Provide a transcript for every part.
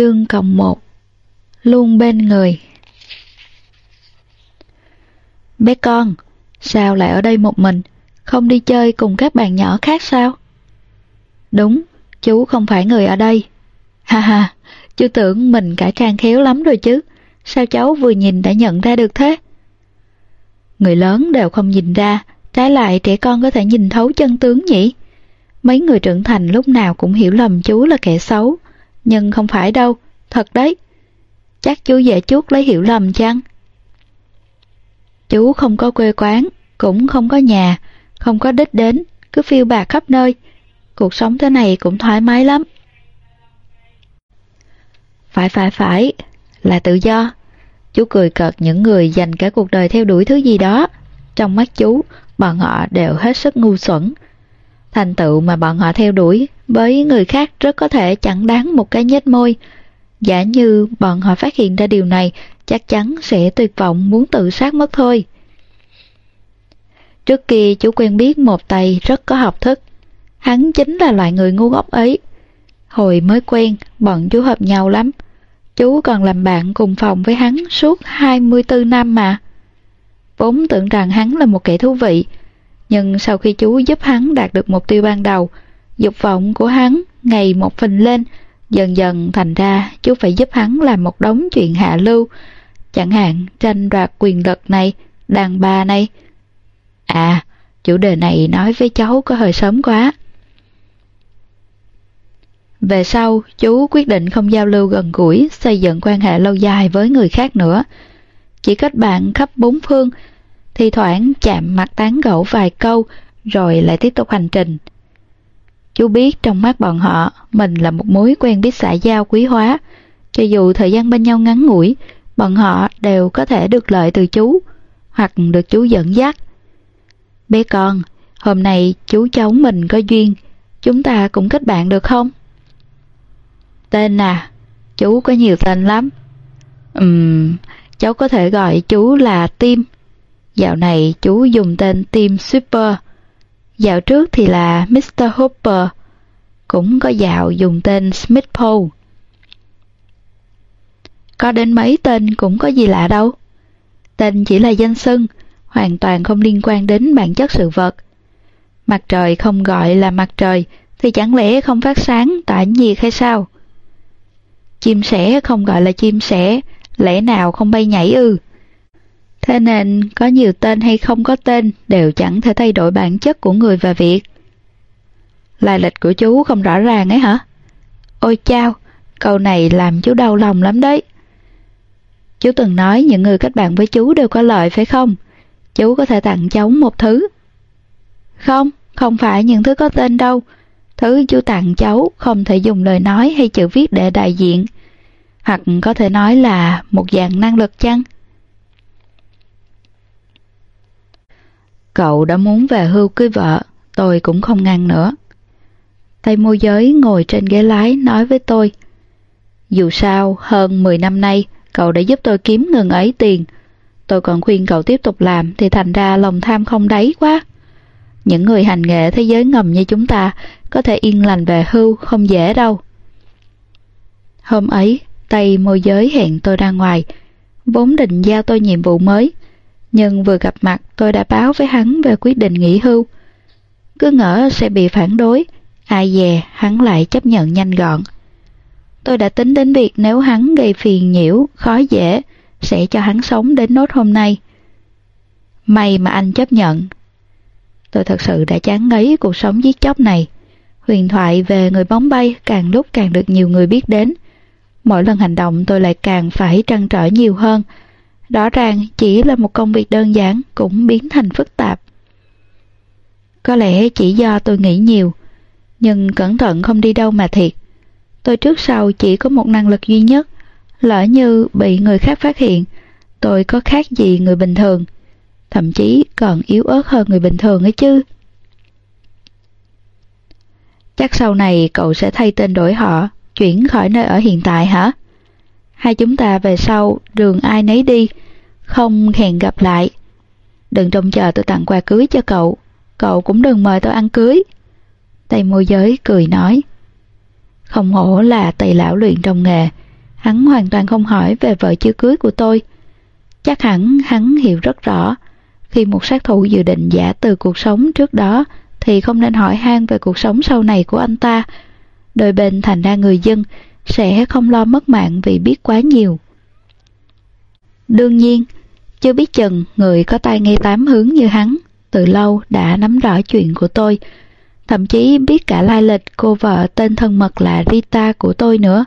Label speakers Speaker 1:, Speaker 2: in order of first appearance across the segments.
Speaker 1: Chương cộng một Luôn bên người Bé con, sao lại ở đây một mình, không đi chơi cùng các bạn nhỏ khác sao? Đúng, chú không phải người ở đây. Ha ha, chú tưởng mình cả trang khéo lắm rồi chứ, sao cháu vừa nhìn đã nhận ra được thế? Người lớn đều không nhìn ra, trái lại trẻ con có thể nhìn thấu chân tướng nhỉ? Mấy người trưởng thành lúc nào cũng hiểu lầm chú là kẻ xấu, nhưng không phải đâu, thật đấy. Chắc chú về chút lấy hiểu lầm chăng? Chú không có quê quán, cũng không có nhà, không có đích đến, cứ phiêu bạc khắp nơi. Cuộc sống thế này cũng thoải mái lắm. Phải phải phải, là tự do. Chú cười cợt những người dành cả cuộc đời theo đuổi thứ gì đó. Trong mắt chú, bọn họ đều hết sức ngu xuẩn. Thành tựu mà bọn họ theo đuổi với người khác rất có thể chẳng đáng một cái nhếch môi. Giả như bọn họ phát hiện ra điều này, chắc chắn sẽ tuyệt vọng muốn tự sát mất thôi. Trước kia chú quen biết một tay rất có học thức. Hắn chính là loại người ngu ngốc ấy. Hồi mới quen, bọn chú hợp nhau lắm. Chú còn làm bạn cùng phòng với hắn suốt 24 năm mà. Vốn tưởng rằng hắn là một kẻ thú vị, nhưng sau khi chú giúp hắn đạt được mục tiêu ban đầu, dục vọng của hắn ngày một phình lên, dần dần thành ra chú phải giúp hắn làm một đống chuyện hạ lưu, chẳng hạn tranh đoạt quyền lực này, đàn bà này. À, chủ đề này nói với cháu có hơi sớm quá. Về sau, chú quyết định không giao lưu gần gũi, xây dựng quan hệ lâu dài với người khác nữa. Chỉ kết bạn khắp bốn phương, thi thoảng chạm mặt tán gẫu vài câu, rồi lại tiếp tục hành trình. Chú biết trong mắt bọn họ, mình là một mối quen biết xã giao quý hóa. Cho dù thời gian bên nhau ngắn ngủi, bọn họ đều có thể được lợi từ chú, hoặc được chú dẫn dắt. Bé con, hôm nay chú cháu mình có duyên, chúng ta cũng kết bạn được không? Tên à, chú có nhiều tên lắm. Ừm, cháu có thể gọi chú là Tim. Dạo này chú dùng tên Tim Super. Dạo trước thì là Mr. Hopper. Cũng có dạo dùng tên Smith Paul. Có đến mấy tên cũng có gì lạ đâu. Tên chỉ là danh xưng, hoàn toàn không liên quan đến bản chất sự vật. Mặt trời không gọi là mặt trời, thì chẳng lẽ không phát sáng tỏa nhiệt hay sao? Chim sẻ không gọi là chim sẻ, lẽ nào không bay nhảy ư? Thế nên có nhiều tên hay không có tên đều chẳng thể thay đổi bản chất của người và việc. Lai lịch của chú không rõ ràng ấy hả? Ôi chao, câu này làm chú đau lòng lắm đấy. Chú từng nói những người kết bạn với chú đều có lợi phải không? Chú có thể tặng cháu một thứ. Không, không phải những thứ có tên đâu. Thứ chú tặng cháu không thể dùng lời nói hay chữ viết để đại diện. Hoặc có thể nói là một dạng năng lực chăng? Cậu đã muốn về hưu cưới vợ, tôi cũng không ngăn nữa. Tay môi giới ngồi trên ghế lái nói với tôi. Dù sao, hơn 10 năm nay, cậu đã giúp tôi kiếm ngừng ấy tiền. Tôi còn khuyên cậu tiếp tục làm thì thành ra lòng tham không đáy quá. Những người hành nghệ thế giới ngầm như chúng ta có thể yên lành về hưu không dễ đâu. Hôm ấy, tay môi giới hẹn tôi ra ngoài, vốn định giao tôi nhiệm vụ mới, nhưng vừa gặp mặt tôi đã báo với hắn về quyết định nghỉ hưu. Cứ ngỡ sẽ bị phản đối, ai dè hắn lại chấp nhận nhanh gọn. Tôi đã tính đến việc nếu hắn gây phiền nhiễu, khó dễ, sẽ cho hắn sống đến nốt hôm nay. May mà anh chấp nhận. Tôi thật sự đã chán ngấy cuộc sống giết chóc này. Huyền thoại về người bóng bay càng lúc càng được nhiều người biết đến. Mỗi lần hành động tôi lại càng phải trăn trở nhiều hơn. Rõ ràng chỉ là một công việc đơn giản cũng biến thành phức tạp. Có lẽ chỉ do tôi nghĩ nhiều, nhưng cẩn thận không đi đâu mà thiệt. Tôi trước sau chỉ có một năng lực duy nhất, lỡ như bị người khác phát hiện, tôi có khác gì người bình thường, thậm chí còn yếu ớt hơn người bình thường ấy chứ. Chắc sau này cậu sẽ thay tên đổi họ, chuyển khỏi nơi ở hiện tại hả? Hai chúng ta về sau đường ai nấy đi, không hẹn gặp lại. Đừng trông chờ tôi tặng quà cưới cho cậu, cậu cũng đừng mời tôi ăn cưới. Tay môi giới cười nói. Không hổ là tay lão luyện trong nghề, hắn hoàn toàn không hỏi về vợ chưa cưới của tôi. Chắc hẳn hắn hiểu rất rõ, khi một sát thủ dự định giả từ cuộc sống trước đó thì không nên hỏi han về cuộc sống sau này của anh ta. Đôi bên thành ra người dân sẽ không lo mất mạng vì biết quá nhiều. Đương nhiên, chưa biết chừng người có tai nghe tám hướng như hắn từ lâu đã nắm rõ chuyện của tôi, thậm chí biết cả lai lịch cô vợ tên thân mật là Rita của tôi nữa.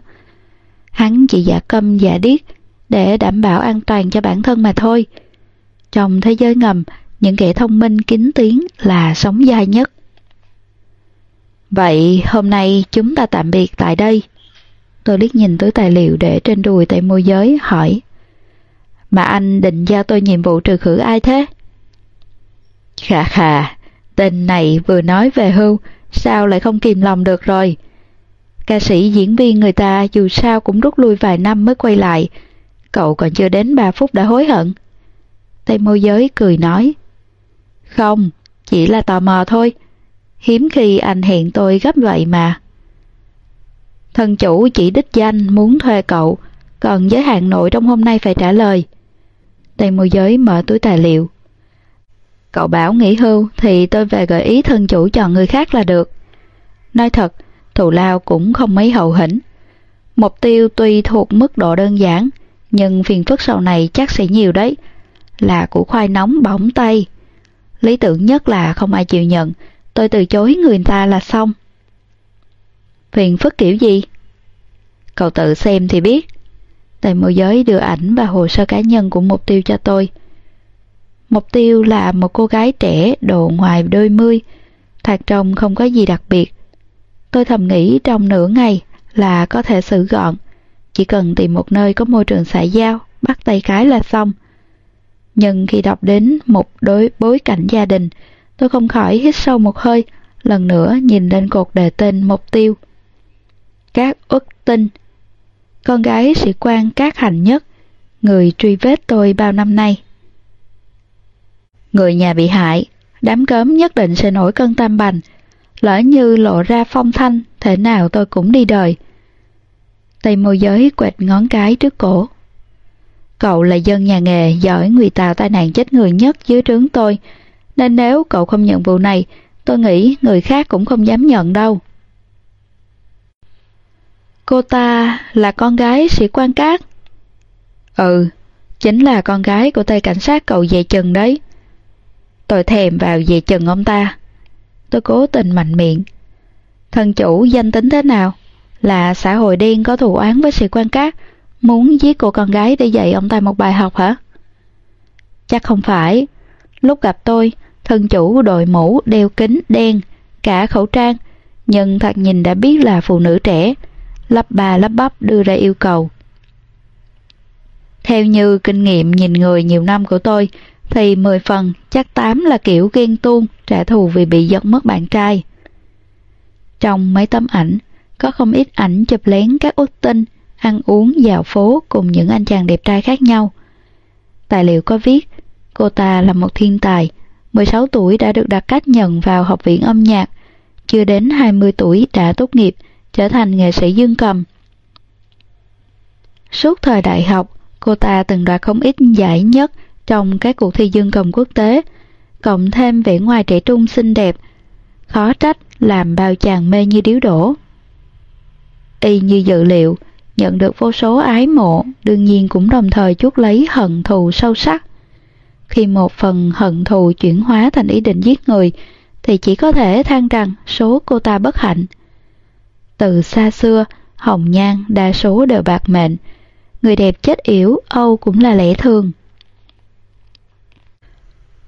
Speaker 1: Hắn chỉ giả câm giả điếc để đảm bảo an toàn cho bản thân mà thôi. Trong thế giới ngầm, những kẻ thông minh kín tiếng là sống dai nhất. Vậy hôm nay chúng ta tạm biệt tại đây. Tôi liếc nhìn túi tài liệu để trên đùi tại môi giới hỏi. Mà anh định giao tôi nhiệm vụ trừ khử ai thế? Khà khà, tên này vừa nói về hưu, sao lại không kìm lòng được rồi. Ca sĩ diễn viên người ta dù sao cũng rút lui vài năm mới quay lại, cậu còn chưa đến 3 phút đã hối hận. Tay môi giới cười nói, Không, chỉ là tò mò thôi, hiếm khi anh hẹn tôi gấp vậy mà thần chủ chỉ đích danh muốn thuê cậu, còn giới hạn nội trong hôm nay phải trả lời. Tay môi giới mở túi tài liệu. Cậu bảo nghỉ hưu thì tôi về gợi ý thân chủ chọn người khác là được. Nói thật, thù lao cũng không mấy hậu hĩnh. Mục tiêu tuy thuộc mức độ đơn giản, nhưng phiền phức sau này chắc sẽ nhiều đấy. Là củ khoai nóng bỏng tay. Lý tưởng nhất là không ai chịu nhận, tôi từ chối người ta là xong. Phiền phức kiểu gì? Cậu tự xem thì biết. Tài môi giới đưa ảnh và hồ sơ cá nhân của mục tiêu cho tôi. Mục tiêu là một cô gái trẻ độ ngoài đôi mươi, thoạt trông không có gì đặc biệt. Tôi thầm nghĩ trong nửa ngày là có thể xử gọn, chỉ cần tìm một nơi có môi trường xã giao, bắt tay cái là xong. Nhưng khi đọc đến một đối bối cảnh gia đình, tôi không khỏi hít sâu một hơi, lần nữa nhìn lên cột đề tên mục tiêu. Các ức tinh Con gái sĩ quan các hành nhất, người truy vết tôi bao năm nay. Người nhà bị hại, đám cớm nhất định sẽ nổi cơn tam bành, lỡ như lộ ra phong thanh, thể nào tôi cũng đi đời. Tay môi giới quệt ngón cái trước cổ. Cậu là dân nhà nghề giỏi người tạo tai nạn chết người nhất dưới trướng tôi, nên nếu cậu không nhận vụ này, tôi nghĩ người khác cũng không dám nhận đâu. Cô ta là con gái sĩ quan cát. Ừ, chính là con gái của tay cảnh sát cậu dạy chừng đấy. Tôi thèm vào dạy chừng ông ta. Tôi cố tình mạnh miệng. Thân chủ danh tính thế nào? Là xã hội đen có thù oán với sĩ quan cát, muốn giết cô con gái để dạy ông ta một bài học hả? Chắc không phải. Lúc gặp tôi, thân chủ đội mũ đeo kính đen, cả khẩu trang, nhưng thật nhìn đã biết là phụ nữ trẻ, lắp bà lắp bắp đưa ra yêu cầu. Theo như kinh nghiệm nhìn người nhiều năm của tôi, thì 10 phần chắc 8 là kiểu ghen tuông trả thù vì bị giật mất bạn trai. Trong mấy tấm ảnh, có không ít ảnh chụp lén các út tinh, ăn uống dạo phố cùng những anh chàng đẹp trai khác nhau. Tài liệu có viết, cô ta là một thiên tài, 16 tuổi đã được đặt cách nhận vào học viện âm nhạc, chưa đến 20 tuổi đã tốt nghiệp, trở thành nghệ sĩ dương cầm. Suốt thời đại học, cô ta từng đoạt không ít giải nhất trong các cuộc thi dương cầm quốc tế, cộng thêm vẻ ngoài trẻ trung xinh đẹp, khó trách làm bao chàng mê như điếu đổ. Y như dự liệu, nhận được vô số ái mộ, đương nhiên cũng đồng thời chuốc lấy hận thù sâu sắc. Khi một phần hận thù chuyển hóa thành ý định giết người, thì chỉ có thể than rằng số cô ta bất hạnh. Từ xa xưa, hồng nhan đa số đều bạc mệnh, người đẹp chết yểu Âu cũng là lẽ thường.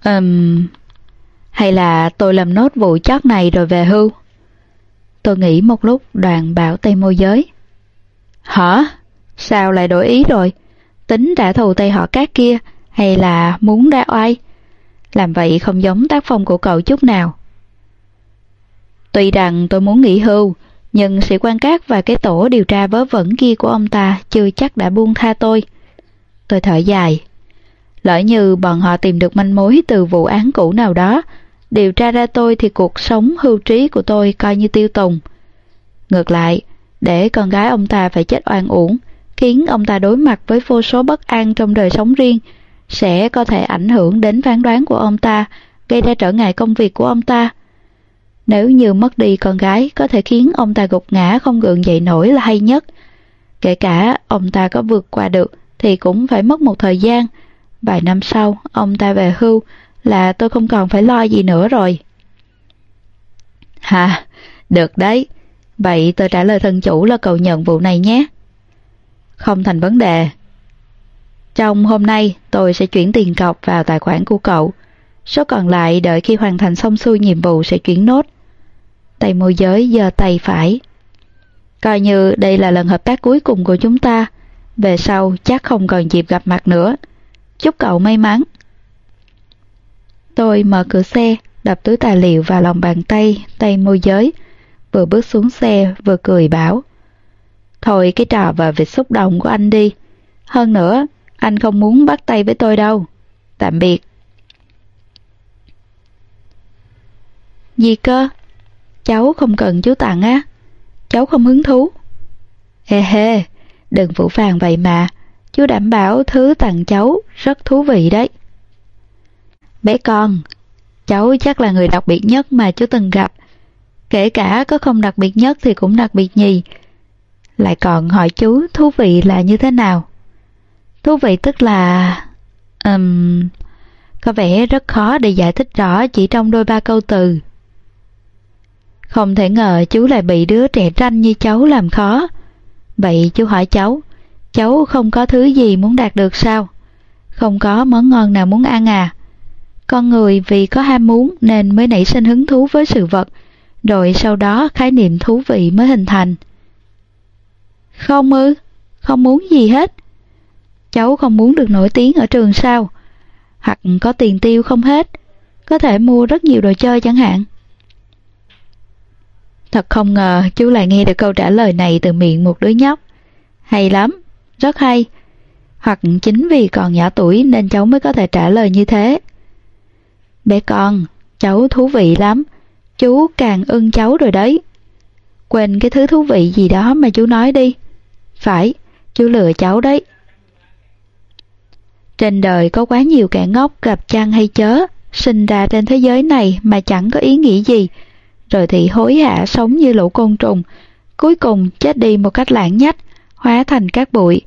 Speaker 1: Ừm, hay là tôi làm nốt vụ chót này rồi về hưu? Tôi nghĩ một lúc đoàn bảo tây môi giới. Hả? Sao lại đổi ý rồi? Tính trả thù tay họ cát kia hay là muốn đa oai? Làm vậy không giống tác phong của cậu chút nào. Tuy rằng tôi muốn nghỉ hưu, nhưng sĩ quan cát và cái tổ điều tra vớ vẩn kia của ông ta chưa chắc đã buông tha tôi. Tôi thở dài. Lỡ như bọn họ tìm được manh mối từ vụ án cũ nào đó, điều tra ra tôi thì cuộc sống hưu trí của tôi coi như tiêu tùng. Ngược lại, để con gái ông ta phải chết oan uổng, khiến ông ta đối mặt với vô số bất an trong đời sống riêng, sẽ có thể ảnh hưởng đến phán đoán của ông ta, gây ra trở ngại công việc của ông ta. Nếu như mất đi con gái có thể khiến ông ta gục ngã không gượng dậy nổi là hay nhất. Kể cả ông ta có vượt qua được thì cũng phải mất một thời gian. Vài năm sau, ông ta về hưu là tôi không còn phải lo gì nữa rồi. Hà, được đấy. Vậy tôi trả lời thân chủ là cậu nhận vụ này nhé. Không thành vấn đề. Trong hôm nay, tôi sẽ chuyển tiền cọc vào tài khoản của cậu. Số còn lại đợi khi hoàn thành xong xuôi nhiệm vụ sẽ chuyển nốt. Tay môi giới giơ tay phải. Coi như đây là lần hợp tác cuối cùng của chúng ta. Về sau chắc không còn dịp gặp mặt nữa. Chúc cậu may mắn. Tôi mở cửa xe, đập túi tài liệu vào lòng bàn tay, tay môi giới, vừa bước xuống xe vừa cười bảo. Thôi cái trò và vịt xúc động của anh đi. Hơn nữa, anh không muốn bắt tay với tôi đâu. Tạm biệt. Gì cơ? Cháu không cần chú tặng á. Cháu không hứng thú. Hê hê, đừng phủ phàng vậy mà. Chú đảm bảo thứ tặng cháu rất thú vị đấy. Bé con, cháu chắc là người đặc biệt nhất mà chú từng gặp. Kể cả có không đặc biệt nhất thì cũng đặc biệt nhì. Lại còn hỏi chú thú vị là như thế nào? Thú vị tức là... Um, có vẻ rất khó để giải thích rõ chỉ trong đôi ba câu từ. Không thể ngờ chú lại bị đứa trẻ ranh như cháu làm khó. Vậy chú hỏi cháu, cháu không có thứ gì muốn đạt được sao? Không có món ngon nào muốn ăn à? Con người vì có ham muốn nên mới nảy sinh hứng thú với sự vật, rồi sau đó khái niệm thú vị mới hình thành. Không ư, không muốn gì hết. Cháu không muốn được nổi tiếng ở trường sao? Hoặc có tiền tiêu không hết, có thể mua rất nhiều đồ chơi chẳng hạn. Thật không ngờ chú lại nghe được câu trả lời này từ miệng một đứa nhóc. Hay lắm, rất hay. Hoặc chính vì còn nhỏ tuổi nên cháu mới có thể trả lời như thế. Bé con, cháu thú vị lắm. Chú càng ưng cháu rồi đấy. Quên cái thứ thú vị gì đó mà chú nói đi. Phải, chú lừa cháu đấy. Trên đời có quá nhiều kẻ ngốc gặp chăng hay chớ, sinh ra trên thế giới này mà chẳng có ý nghĩa gì, rồi thì hối hả sống như lũ côn trùng, cuối cùng chết đi một cách lãng nhách, hóa thành các bụi.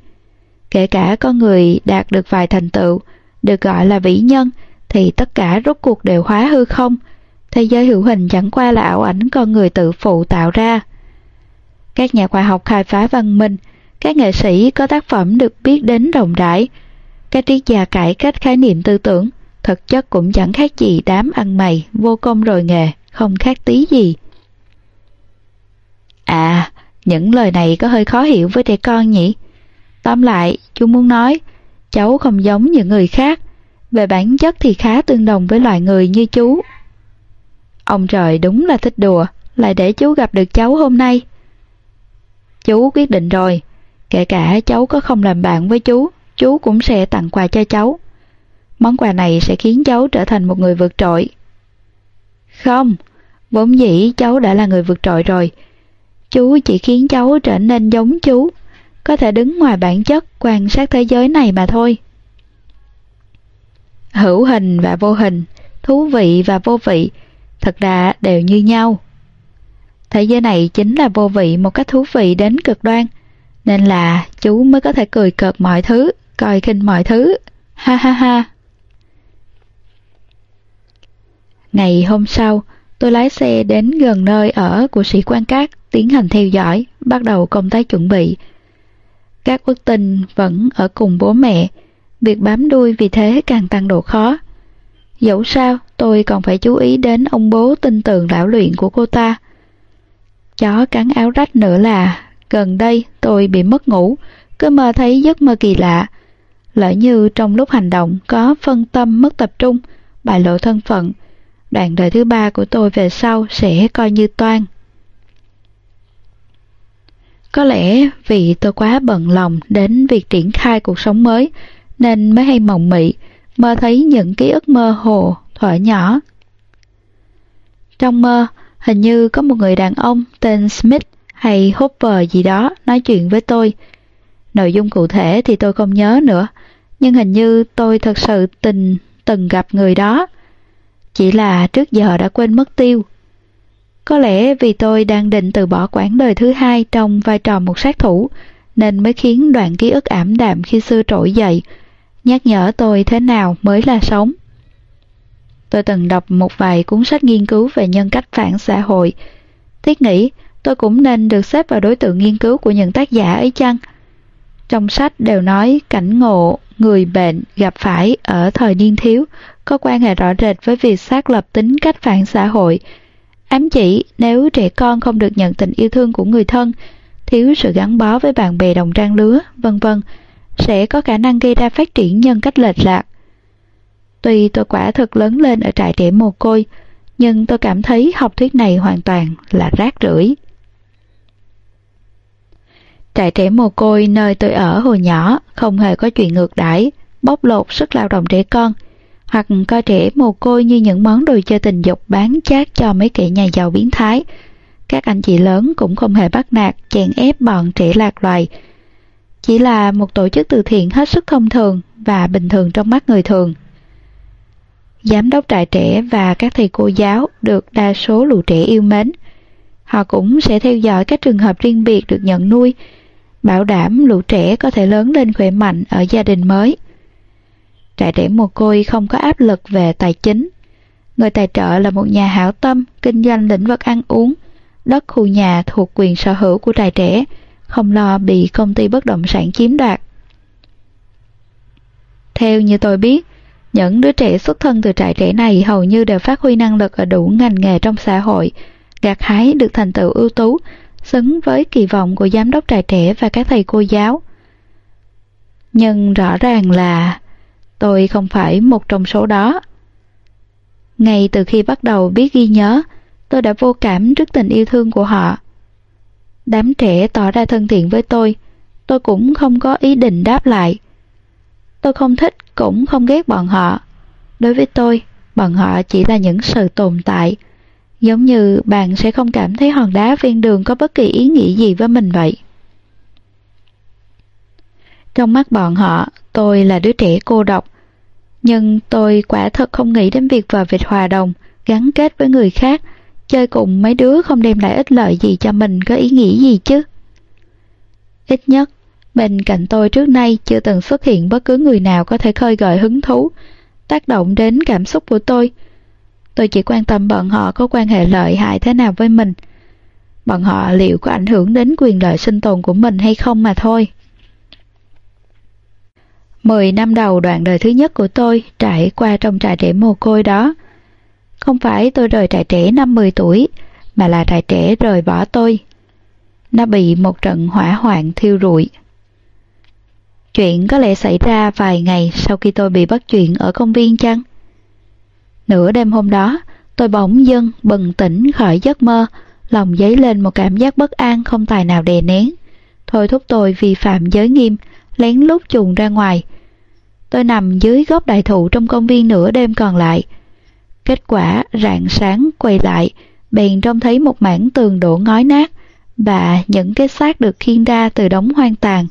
Speaker 1: Kể cả con người đạt được vài thành tựu, được gọi là vĩ nhân, thì tất cả rốt cuộc đều hóa hư không. Thế giới hữu hình chẳng qua là ảo ảnh con người tự phụ tạo ra. Các nhà khoa học khai phá văn minh, các nghệ sĩ có tác phẩm được biết đến rộng rãi, các triết gia cải cách khái niệm tư tưởng, thực chất cũng chẳng khác gì đám ăn mày, vô công rồi nghề, không khác tí gì. À, những lời này có hơi khó hiểu với trẻ con nhỉ? Tóm lại, chú muốn nói, cháu không giống những người khác, về bản chất thì khá tương đồng với loài người như chú. Ông trời đúng là thích đùa, lại để chú gặp được cháu hôm nay. Chú quyết định rồi, kể cả cháu có không làm bạn với chú, chú cũng sẽ tặng quà cho cháu. Món quà này sẽ khiến cháu trở thành một người vượt trội. Không, vốn dĩ cháu đã là người vượt trội rồi. Chú chỉ khiến cháu trở nên giống chú, có thể đứng ngoài bản chất quan sát thế giới này mà thôi. Hữu hình và vô hình, thú vị và vô vị, thật ra đều như nhau. Thế giới này chính là vô vị một cách thú vị đến cực đoan, nên là chú mới có thể cười cợt mọi thứ, coi khinh mọi thứ. Ha ha ha. Ngày hôm sau, tôi lái xe đến gần nơi ở của sĩ quan cát tiến hành theo dõi, bắt đầu công tác chuẩn bị. Các ước tình vẫn ở cùng bố mẹ, việc bám đuôi vì thế càng tăng độ khó. Dẫu sao, tôi còn phải chú ý đến ông bố tinh tường lão luyện của cô ta. Chó cắn áo rách nữa là, gần đây tôi bị mất ngủ, cứ mơ thấy giấc mơ kỳ lạ. Lỡ như trong lúc hành động có phân tâm mất tập trung, bại lộ thân phận, đoạn đời thứ ba của tôi về sau sẽ coi như toan. Có lẽ vì tôi quá bận lòng đến việc triển khai cuộc sống mới, nên mới hay mộng mị, mơ thấy những ký ức mơ hồ, thuở nhỏ. Trong mơ, hình như có một người đàn ông tên Smith hay Hopper gì đó nói chuyện với tôi. Nội dung cụ thể thì tôi không nhớ nữa, nhưng hình như tôi thật sự tình từng gặp người đó. Chỉ là trước giờ đã quên mất tiêu. Có lẽ vì tôi đang định từ bỏ quãng đời thứ hai trong vai trò một sát thủ, nên mới khiến đoạn ký ức ảm đạm khi xưa trỗi dậy, nhắc nhở tôi thế nào mới là sống. Tôi từng đọc một vài cuốn sách nghiên cứu về nhân cách phản xã hội. Thiết nghĩ tôi cũng nên được xếp vào đối tượng nghiên cứu của những tác giả ấy chăng? Trong sách đều nói cảnh ngộ người bệnh gặp phải ở thời niên thiếu có quan hệ rõ rệt với việc xác lập tính cách phản xã hội. Ám chỉ nếu trẻ con không được nhận tình yêu thương của người thân, thiếu sự gắn bó với bạn bè đồng trang lứa, vân vân, sẽ có khả năng gây ra phát triển nhân cách lệch lạc. Tuy tôi quả thực lớn lên ở trại trẻ mồ côi, nhưng tôi cảm thấy học thuyết này hoàn toàn là rác rưởi. Trại trẻ mồ côi nơi tôi ở hồi nhỏ không hề có chuyện ngược đãi, bóc lột sức lao động trẻ con, hoặc coi trẻ mồ côi như những món đồ chơi tình dục bán chát cho mấy kẻ nhà giàu biến thái. Các anh chị lớn cũng không hề bắt nạt, chèn ép bọn trẻ lạc loài. Chỉ là một tổ chức từ thiện hết sức thông thường và bình thường trong mắt người thường. Giám đốc trại trẻ và các thầy cô giáo được đa số lũ trẻ yêu mến. Họ cũng sẽ theo dõi các trường hợp riêng biệt được nhận nuôi, bảo đảm lũ trẻ có thể lớn lên khỏe mạnh ở gia đình mới. Trại trẻ mồ côi không có áp lực về tài chính. Người tài trợ là một nhà hảo tâm, kinh doanh lĩnh vực ăn uống, đất khu nhà thuộc quyền sở hữu của trại trẻ, không lo bị công ty bất động sản chiếm đoạt. Theo như tôi biết, những đứa trẻ xuất thân từ trại trẻ này hầu như đều phát huy năng lực ở đủ ngành nghề trong xã hội, gặt hái được thành tựu ưu tú, xứng với kỳ vọng của giám đốc trại trẻ và các thầy cô giáo. Nhưng rõ ràng là tôi không phải một trong số đó. Ngay từ khi bắt đầu biết ghi nhớ, tôi đã vô cảm trước tình yêu thương của họ. Đám trẻ tỏ ra thân thiện với tôi, tôi cũng không có ý định đáp lại. Tôi không thích cũng không ghét bọn họ. Đối với tôi, bọn họ chỉ là những sự tồn tại, giống như bạn sẽ không cảm thấy hòn đá ven đường có bất kỳ ý nghĩa gì với mình vậy. Trong mắt bọn họ, tôi là đứa trẻ cô độc, nhưng tôi quả thật không nghĩ đến việc vào việc hòa đồng, gắn kết với người khác, chơi cùng mấy đứa không đem lại ích lợi gì cho mình có ý nghĩa gì chứ. Ít nhất, Bên cạnh tôi trước nay chưa từng xuất hiện bất cứ người nào có thể khơi gợi hứng thú, tác động đến cảm xúc của tôi. Tôi chỉ quan tâm bọn họ có quan hệ lợi hại thế nào với mình. Bọn họ liệu có ảnh hưởng đến quyền lợi sinh tồn của mình hay không mà thôi. Mười năm đầu đoạn đời thứ nhất của tôi trải qua trong trại trẻ mồ côi đó. Không phải tôi rời trại trẻ năm 10 tuổi, mà là trại trẻ rời bỏ tôi. Nó bị một trận hỏa hoạn thiêu rụi. Chuyện có lẽ xảy ra vài ngày sau khi tôi bị bắt chuyện ở công viên chăng? Nửa đêm hôm đó, tôi bỗng dưng bừng tỉnh khỏi giấc mơ, lòng dấy lên một cảm giác bất an không tài nào đè nén. Thôi thúc tôi vi phạm giới nghiêm, lén lút chuồn ra ngoài. Tôi nằm dưới gốc đại thụ trong công viên nửa đêm còn lại. Kết quả rạng sáng quay lại, bèn trông thấy một mảng tường đổ ngói nát và những cái xác được khiêng ra từ đống hoang tàn.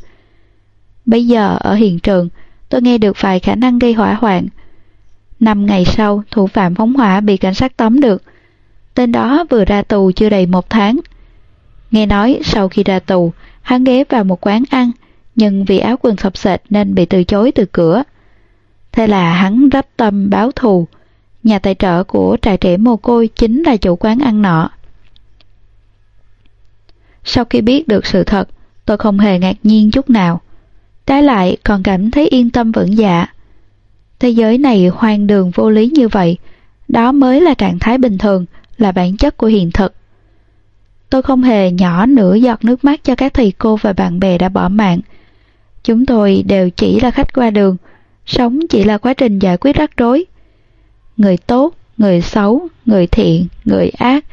Speaker 1: Bây giờ ở hiện trường, tôi nghe được vài khả năng gây hỏa hoạn. Năm ngày sau, thủ phạm phóng hỏa bị cảnh sát tóm được. Tên đó vừa ra tù chưa đầy một tháng. Nghe nói sau khi ra tù, hắn ghé vào một quán ăn, nhưng vì áo quần sọc sệt nên bị từ chối từ cửa. Thế là hắn rắp tâm báo thù. Nhà tài trợ của trại trẻ mồ côi chính là chủ quán ăn nọ. Sau khi biết được sự thật, tôi không hề ngạc nhiên chút nào trái lại còn cảm thấy yên tâm vững dạ. Thế giới này hoang đường vô lý như vậy, đó mới là trạng thái bình thường, là bản chất của hiện thực. Tôi không hề nhỏ nửa giọt nước mắt cho các thầy cô và bạn bè đã bỏ mạng. Chúng tôi đều chỉ là khách qua đường, sống chỉ là quá trình giải quyết rắc rối. Người tốt, người xấu, người thiện, người ác,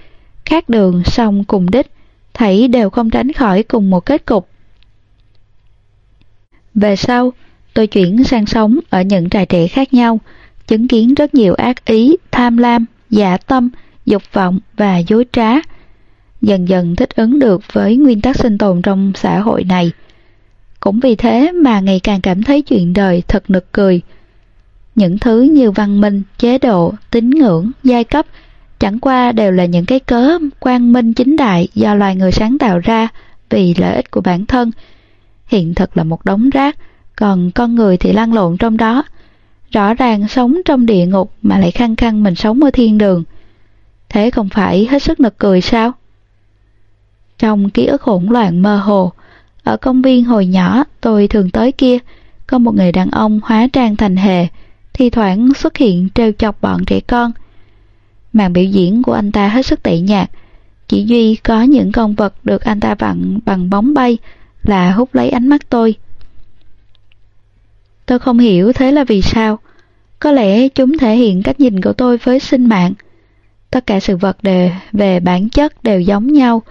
Speaker 1: khác đường song cùng đích, thấy đều không tránh khỏi cùng một kết cục. Về sau, tôi chuyển sang sống ở những trại trẻ khác nhau, chứng kiến rất nhiều ác ý, tham lam, giả tâm, dục vọng và dối trá. Dần dần thích ứng được với nguyên tắc sinh tồn trong xã hội này. Cũng vì thế mà ngày càng cảm thấy chuyện đời thật nực cười. Những thứ như văn minh, chế độ, tín ngưỡng, giai cấp chẳng qua đều là những cái cớ quang minh chính đại do loài người sáng tạo ra vì lợi ích của bản thân. Hiện thực là một đống rác, còn con người thì lăn lộn trong đó. Rõ ràng sống trong địa ngục mà lại khăng khăng mình sống ở thiên đường. Thế không phải hết sức nực cười sao? Trong ký ức hỗn loạn mơ hồ, ở công viên hồi nhỏ tôi thường tới kia, có một người đàn ông hóa trang thành hề, thi thoảng xuất hiện trêu chọc bọn trẻ con. Màn biểu diễn của anh ta hết sức tệ nhạt, chỉ duy có những con vật được anh ta vặn bằng bóng bay là hút lấy ánh mắt tôi. Tôi không hiểu thế là vì sao. Có lẽ chúng thể hiện cách nhìn của tôi với sinh mạng. Tất cả sự vật đều về bản chất đều giống nhau.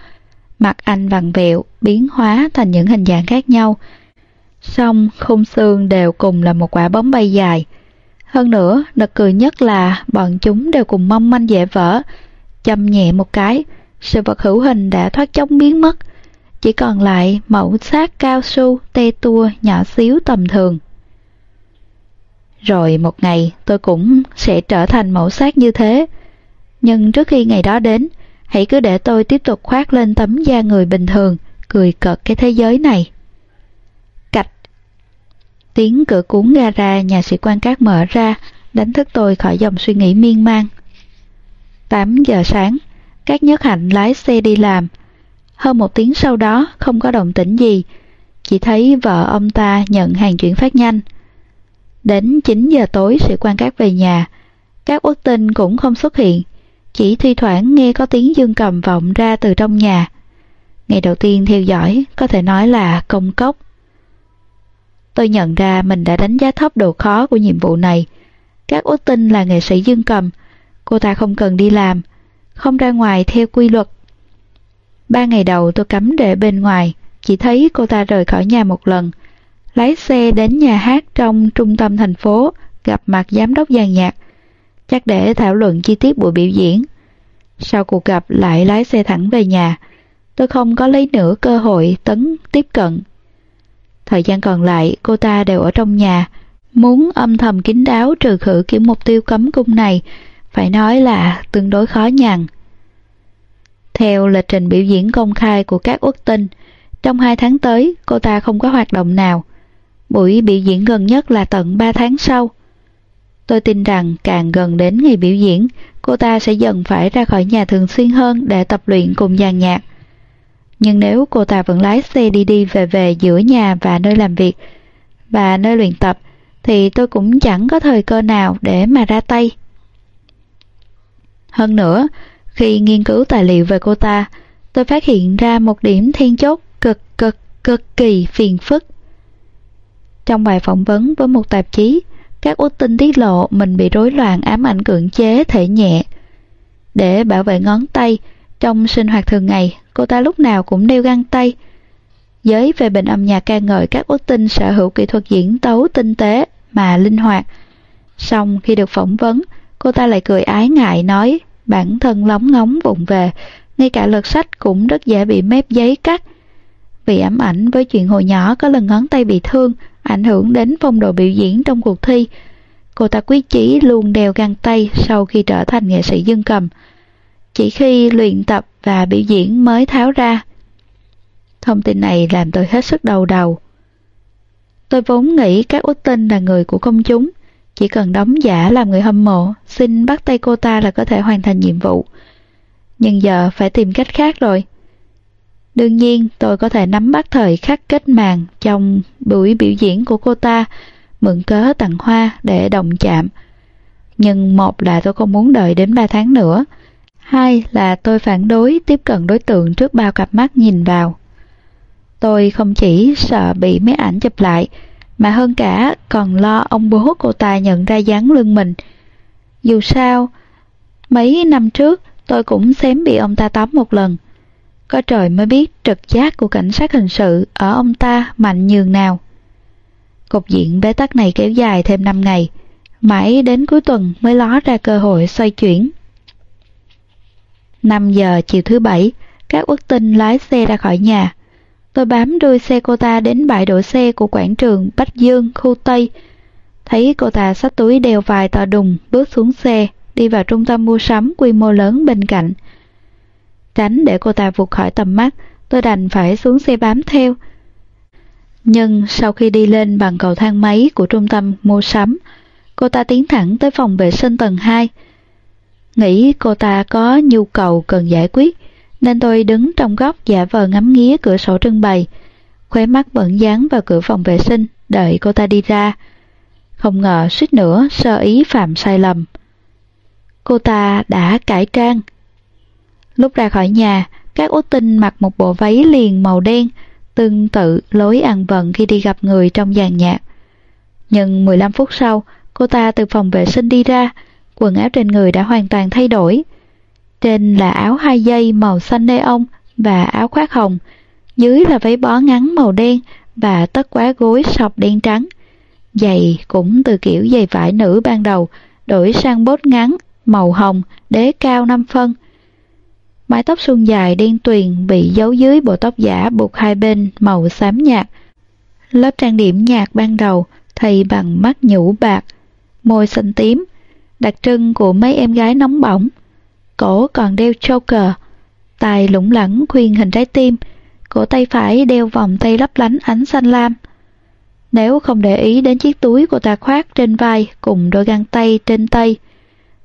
Speaker 1: Mặt anh vặn vẹo, biến hóa thành những hình dạng khác nhau. Song khung xương đều cùng là một quả bóng bay dài. Hơn nữa, nực cười nhất là bọn chúng đều cùng mong manh dễ vỡ. Châm nhẹ một cái, sự vật hữu hình đã thoát chóng biến mất. Chỉ còn lại mẫu xác cao su, tê tua, nhỏ xíu tầm thường. Rồi một ngày tôi cũng sẽ trở thành mẫu xác như thế. Nhưng trước khi ngày đó đến, hãy cứ để tôi tiếp tục khoác lên tấm da người bình thường, cười cợt cái thế giới này. Cạch Tiếng cửa cuốn gara nhà sĩ quan cát mở ra, đánh thức tôi khỏi dòng suy nghĩ miên man. 8 giờ sáng, các nhất hạnh lái xe đi làm. Hơn một tiếng sau đó không có động tĩnh gì, chỉ thấy vợ ông ta nhận hàng chuyển phát nhanh. Đến 9 giờ tối sĩ quan cát về nhà, các út tinh cũng không xuất hiện, chỉ thi thoảng nghe có tiếng dương cầm vọng ra từ trong nhà. Ngày đầu tiên theo dõi có thể nói là công cốc. Tôi nhận ra mình đã đánh giá thấp độ khó của nhiệm vụ này. Các út tinh là nghệ sĩ dương cầm, cô ta không cần đi làm, không ra ngoài theo quy luật. Ba ngày đầu tôi cắm để bên ngoài, chỉ thấy cô ta rời khỏi nhà một lần, lái xe đến nhà hát trong trung tâm thành phố, gặp mặt giám đốc dàn nhạc, chắc để thảo luận chi tiết buổi biểu diễn. Sau cuộc gặp lại lái xe thẳng về nhà, tôi không có lấy nửa cơ hội tấn tiếp cận. Thời gian còn lại cô ta đều ở trong nhà, muốn âm thầm kín đáo trừ khử kiểu mục tiêu cấm cung này, phải nói là tương đối khó nhằn. Theo lịch trình biểu diễn công khai của các uất tinh, trong hai tháng tới cô ta không có hoạt động nào. Buổi biểu diễn gần nhất là tận 3 tháng sau. Tôi tin rằng càng gần đến ngày biểu diễn, cô ta sẽ dần phải ra khỏi nhà thường xuyên hơn để tập luyện cùng dàn nhạc. Nhưng nếu cô ta vẫn lái xe đi đi về về giữa nhà và nơi làm việc và nơi luyện tập, thì tôi cũng chẳng có thời cơ nào để mà ra tay. Hơn nữa, khi nghiên cứu tài liệu về cô ta, tôi phát hiện ra một điểm then chốt cực cực cực kỳ phiền phức. Trong bài phỏng vấn với một tạp chí, các út tinh tiết lộ mình bị rối loạn ám ảnh cưỡng chế thể nhẹ. Để bảo vệ ngón tay, trong sinh hoạt thường ngày, cô ta lúc nào cũng đeo găng tay. Giới về bệnh âm nhạc ca ngợi các út tinh sở hữu kỹ thuật diễn tấu tinh tế mà linh hoạt. Xong khi được phỏng vấn, cô ta lại cười ái ngại nói bản thân lóng ngóng vụng về, ngay cả lật sách cũng rất dễ bị mép giấy cắt. Vì ám ảnh với chuyện hồi nhỏ có lần ngón tay bị thương, ảnh hưởng đến phong độ biểu diễn trong cuộc thi. Cô ta quyết chí luôn đeo găng tay sau khi trở thành nghệ sĩ dương cầm. Chỉ khi luyện tập và biểu diễn mới tháo ra. Thông tin này làm tôi hết sức đau đầu. Tôi vốn nghĩ các út tinh là người của công chúng, chỉ cần đóng giả làm người hâm mộ, xin bắt tay cô ta là có thể hoàn thành nhiệm vụ. Nhưng giờ phải tìm cách khác rồi. Đương nhiên tôi có thể nắm bắt thời khắc kết màn trong buổi biểu diễn của cô ta, mượn cớ tặng hoa để đồng chạm. Nhưng một là tôi không muốn đợi đến 3 tháng nữa, hai là tôi phản đối tiếp cận đối tượng trước bao cặp mắt nhìn vào. Tôi không chỉ sợ bị mấy ảnh chụp lại, mà hơn cả còn lo ông bố cô ta nhận ra dáng lưng mình. Dù sao, mấy năm trước tôi cũng xém bị ông ta tóm một lần. Có trời mới biết trực giác của cảnh sát hình sự ở ông ta mạnh nhường nào. Cục diện bế tắc này kéo dài thêm 5 ngày, mãi đến cuối tuần mới ló ra cơ hội xoay chuyển. 5 giờ chiều thứ bảy, các quốc tinh lái xe ra khỏi nhà. Tôi bám đuôi xe cô ta đến bãi đổ xe của quảng trường Bách Dương, khu Tây. Thấy cô ta xách túi đeo vài tờ đùng, bước xuống xe, đi vào trung tâm mua sắm quy mô lớn bên cạnh. Tránh để cô ta vụt khỏi tầm mắt, tôi đành phải xuống xe bám theo. Nhưng sau khi đi lên bằng cầu thang máy của trung tâm mua sắm, cô ta tiến thẳng tới phòng vệ sinh tầng 2. Nghĩ cô ta có nhu cầu cần giải quyết, nên tôi đứng trong góc giả vờ ngắm nghía cửa sổ trưng bày, khóe mắt vẫn dán vào cửa phòng vệ sinh, đợi cô ta đi ra. Không ngờ suýt nữa sơ ý phạm sai lầm. Cô ta đã cải trang. Lúc ra khỏi nhà, các út tinh mặc một bộ váy liền màu đen, tương tự lối ăn vận khi đi gặp người trong dàn nhạc. Nhưng 15 phút sau, cô ta từ phòng vệ sinh đi ra, quần áo trên người đã hoàn toàn thay đổi. Trên là áo hai dây màu xanh neon và áo khoác hồng, dưới là váy bó ngắn màu đen và tất quá gối sọc đen trắng. Giày cũng từ kiểu giày vải nữ ban đầu, đổi sang bốt ngắn, màu hồng, đế cao 5 phân. Mái tóc suôn dài đen tuyền bị giấu dưới bộ tóc giả buộc hai bên màu xám nhạt. Lớp trang điểm nhạt ban đầu thay bằng mắt nhũ bạc, môi xanh tím, đặc trưng của mấy em gái nóng bỏng. Cổ còn đeo choker, tay lủng lẳng khuyên hình trái tim, cổ tay phải đeo vòng tay lấp lánh ánh xanh lam. Nếu không để ý đến chiếc túi của ta khoác trên vai cùng đôi găng tay trên tay,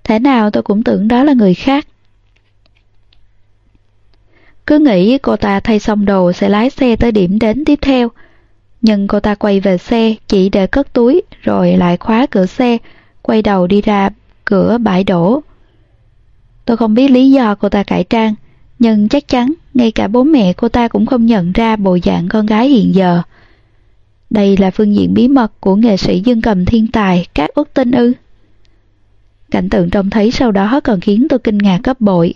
Speaker 1: thế nào tôi cũng tưởng đó là người khác. Cứ nghĩ cô ta thay xong đồ sẽ lái xe tới điểm đến tiếp theo. Nhưng cô ta quay về xe chỉ để cất túi rồi lại khóa cửa xe, quay đầu đi ra cửa bãi đổ. Tôi không biết lý do cô ta cải trang, nhưng chắc chắn ngay cả bố mẹ cô ta cũng không nhận ra bộ dạng con gái hiện giờ. Đây là phương diện bí mật của nghệ sĩ dương cầm thiên tài các ước tinh ư. Cảnh tượng trông thấy sau đó còn khiến tôi kinh ngạc gấp bội.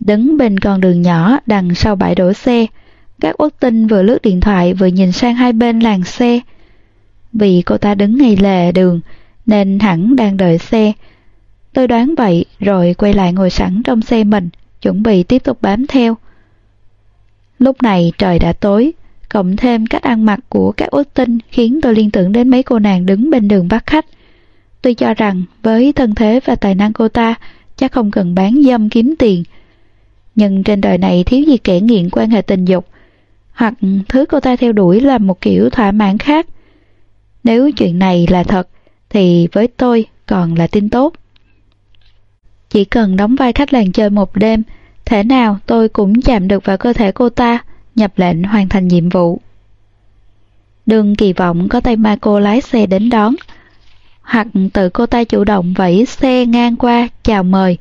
Speaker 1: Đứng bên con đường nhỏ đằng sau bãi đổ xe, các ước tinh vừa lướt điện thoại vừa nhìn sang hai bên làng xe. Vì cô ta đứng ngay lề đường, nên hẳn đang đợi xe. Tôi đoán vậy rồi quay lại ngồi sẵn trong xe mình, chuẩn bị tiếp tục bám theo. Lúc này trời đã tối, cộng thêm cách ăn mặc của các ước tinh khiến tôi liên tưởng đến mấy cô nàng đứng bên đường bắt khách. Tôi cho rằng với thân thế và tài năng cô ta, chắc không cần bán dâm kiếm tiền. Nhưng trên đời này thiếu gì kẻ nghiện quan hệ tình dục, hoặc thứ cô ta theo đuổi là một kiểu thỏa mãn khác. Nếu chuyện này là thật, thì với tôi còn là tin tốt. Chỉ cần đóng vai khách làng chơi một đêm, thể nào tôi cũng chạm được vào cơ thể cô ta, nhập lệnh hoàn thành nhiệm vụ. Đừng kỳ vọng có tay ma cô lái xe đến đón, hoặc tự cô ta chủ động vẫy xe ngang qua chào mời.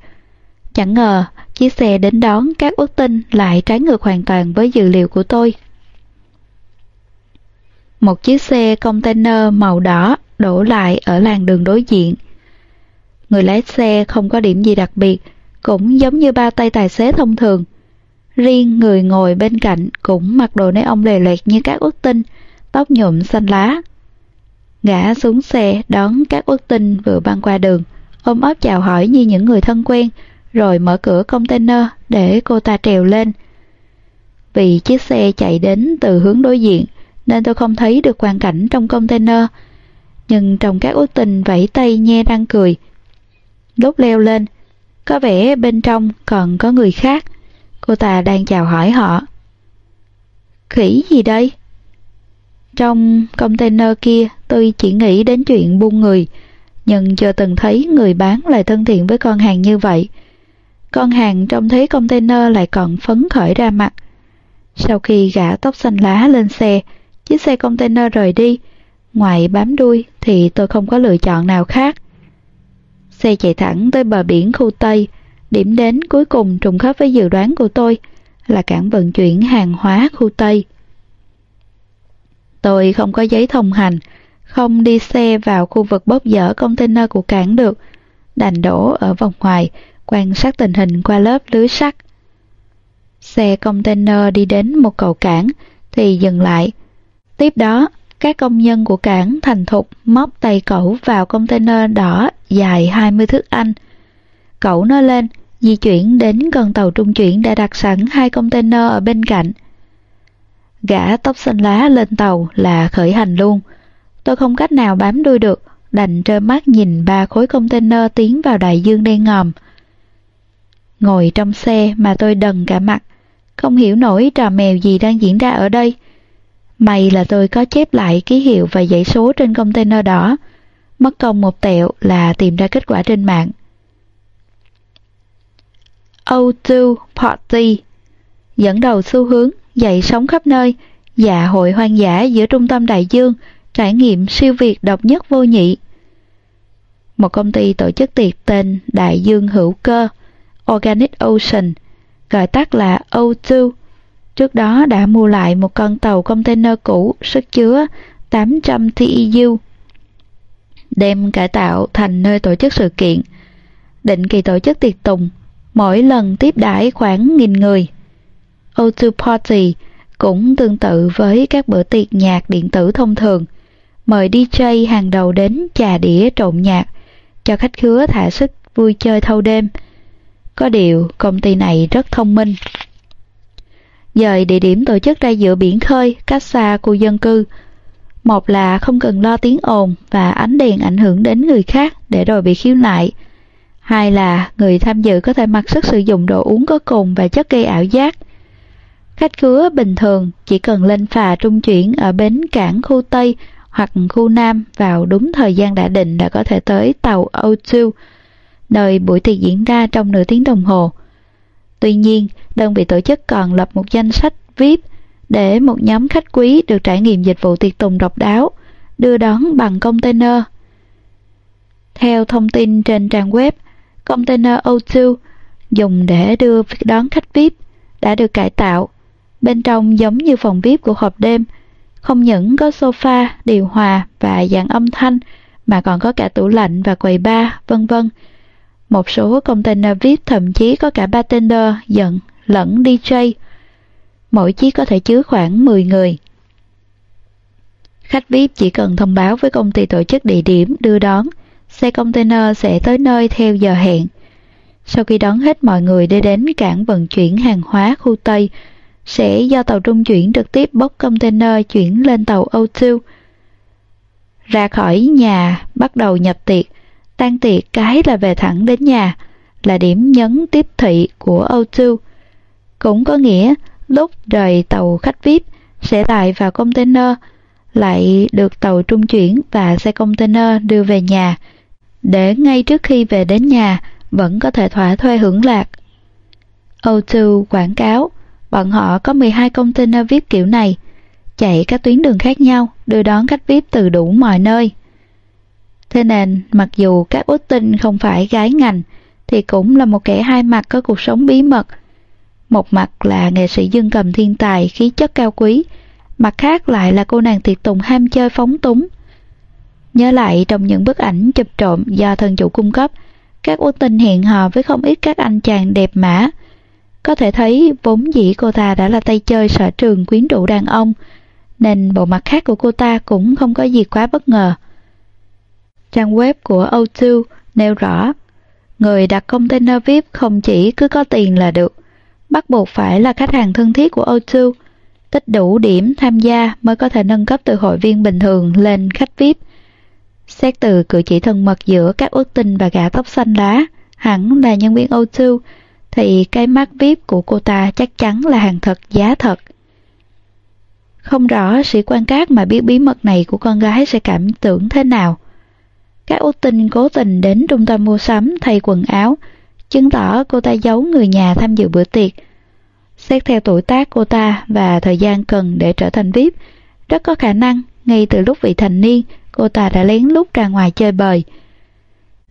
Speaker 1: Chẳng ngờ, chiếc xe đến đón các ước tinh lại trái ngược hoàn toàn với dự liệu của tôi. Một chiếc xe container màu đỏ đổ lại ở làn đường đối diện. Người lái xe không có điểm gì đặc biệt, cũng giống như ba tay tài xế thông thường. Riêng người ngồi bên cạnh cũng mặc đồ nấy ông lề lẹt như các ước tinh, tóc nhuộm xanh lá. Gã xuống xe đón các ước tinh vừa băng qua đường, ôm ấp chào hỏi như những người thân quen, rồi mở cửa container để cô ta trèo lên. Vì chiếc xe chạy đến từ hướng đối diện, nên tôi không thấy được quan cảnh trong container, nhưng trong các ước tình vẫy tay nhe răng cười. Lúc leo lên, có vẻ bên trong còn có người khác. Cô ta đang chào hỏi họ. Khỉ gì đây? Trong container kia tôi chỉ nghĩ đến chuyện buôn người, nhưng chưa từng thấy người bán lại thân thiện với con hàng như vậy. Con hàng trông thấy container lại còn phấn khởi ra mặt. Sau khi gã tóc xanh lá lên xe, chiếc xe container rời đi, ngoài bám đuôi thì tôi không có lựa chọn nào khác. Xe chạy thẳng tới bờ biển khu Tây, điểm đến cuối cùng trùng khớp với dự đoán của tôi là cảng vận chuyển hàng hóa khu Tây. Tôi không có giấy thông hành, không đi xe vào khu vực bốc dỡ container của cảng được, đành đổ ở vòng ngoài, quan sát tình hình qua lớp lưới sắt. Xe container đi đến một cầu cảng thì dừng lại. Tiếp đó, các công nhân của cảng thành thục móc tay cẩu vào container đỏ dài 20 thước Anh. Cẩu nó lên, di chuyển đến gần tàu trung chuyển đã đặt sẵn hai container ở bên cạnh. Gã tóc xanh lá lên tàu là khởi hành luôn. Tôi không cách nào bám đuôi được, đành trơ mắt nhìn ba khối container tiến vào đại dương đen ngòm. Ngồi trong xe mà tôi đần cả mặt, không hiểu nổi trò mèo gì đang diễn ra ở đây. May là tôi có chép lại ký hiệu và dãy số trên container đỏ. Mất công một tẹo là tìm ra kết quả trên mạng. O2 Party dẫn đầu xu hướng dậy sống khắp nơi, dạ hội hoang dã giữa trung tâm đại dương, trải nghiệm siêu việt độc nhất vô nhị. Một công ty tổ chức tiệc tên Đại Dương Hữu Cơ, Organic Ocean, gọi tắt là O2, trước đó đã mua lại một con tàu container cũ sức chứa 800 TEU, đem cải tạo thành nơi tổ chức sự kiện, định kỳ tổ chức tiệc tùng, mỗi lần tiếp đãi khoảng nghìn người. O2 Party cũng tương tự với các bữa tiệc nhạc điện tử thông thường, mời DJ hàng đầu đến trà đĩa trộn nhạc, cho khách khứa thả sức vui chơi thâu đêm. Có điều, công ty này rất thông minh. Dời địa điểm tổ chức ra giữa biển khơi, cách xa khu dân cư. Một là không cần lo tiếng ồn và ánh đèn ảnh hưởng đến người khác để rồi bị khiếu nại. Hai là người tham dự có thể mặc sức sử dụng đồ uống có cồn và chất gây ảo giác. Khách khứa bình thường chỉ cần lên phà trung chuyển ở bến cảng khu Tây hoặc khu Nam vào đúng thời gian đã định là có thể tới tàu O2, nơi buổi tiệc diễn ra trong nửa tiếng đồng hồ. Tuy nhiên, đơn vị tổ chức còn lập một danh sách VIP để một nhóm khách quý được trải nghiệm dịch vụ tiệc tùng độc đáo, đưa đón bằng container. Theo thông tin trên trang web, container O2 dùng để đưa đón khách VIP đã được cải tạo. Bên trong giống như phòng VIP của hộp đêm, không những có sofa, điều hòa và dạng âm thanh mà còn có cả tủ lạnh và quầy bar, vân vân. Một số container VIP thậm chí có cả bartender giận lẫn DJ. Mỗi chiếc có thể chứa khoảng 10 người. Khách VIP chỉ cần thông báo với công ty tổ chức địa điểm đưa đón, xe container sẽ tới nơi theo giờ hẹn. Sau khi đón hết mọi người đi đến cảng vận chuyển hàng hóa khu Tây, sẽ do tàu trung chuyển trực tiếp bốc container chuyển lên tàu O2. Ra khỏi nhà, bắt đầu nhập tiệc, tan tiệc cái là về thẳng đến nhà, là điểm nhấn tiếp thị của O2. Cũng có nghĩa lúc rời tàu khách VIP sẽ lại vào container, lại được tàu trung chuyển và xe container đưa về nhà, để ngay trước khi về đến nhà vẫn có thể thỏa thuê hưởng lạc. O2 quảng cáo, bọn họ có 12 container VIP kiểu này, chạy các tuyến đường khác nhau, đưa đón khách VIP từ đủ mọi nơi. Thế nên, mặc dù các út tinh không phải gái ngành, thì cũng là một kẻ hai mặt có cuộc sống bí mật. Một mặt là nghệ sĩ dương cầm thiên tài, khí chất cao quý, mặt khác lại là cô nàng tiệc tùng ham chơi phóng túng. Nhớ lại trong những bức ảnh chụp trộm do thân chủ cung cấp, các út tinh hẹn hò với không ít các anh chàng đẹp mã. Có thể thấy vốn dĩ cô ta đã là tay chơi sở trường quyến rũ đàn ông, nên bộ mặt khác của cô ta cũng không có gì quá bất ngờ. Trang web của O2 nêu rõ, người đặt container VIP không chỉ cứ có tiền là được, bắt buộc phải là khách hàng thân thiết của O2, tích đủ điểm tham gia mới có thể nâng cấp từ hội viên bình thường lên khách VIP. Xét từ cử chỉ thân mật giữa các ước tinh và gã tóc xanh lá, hẳn là nhân viên O2, thì cái mắt VIP của cô ta chắc chắn là hàng thật giá thật. Không rõ sĩ quan cát mà biết bí mật này của con gái sẽ cảm tưởng thế nào. Các ưu tinh cố tình đến trung tâm mua sắm thay quần áo, chứng tỏ cô ta giấu người nhà tham dự bữa tiệc. Xét theo tuổi tác cô ta và thời gian cần để trở thành VIP, rất có khả năng ngay từ lúc vị thành niên cô ta đã lén lút ra ngoài chơi bời.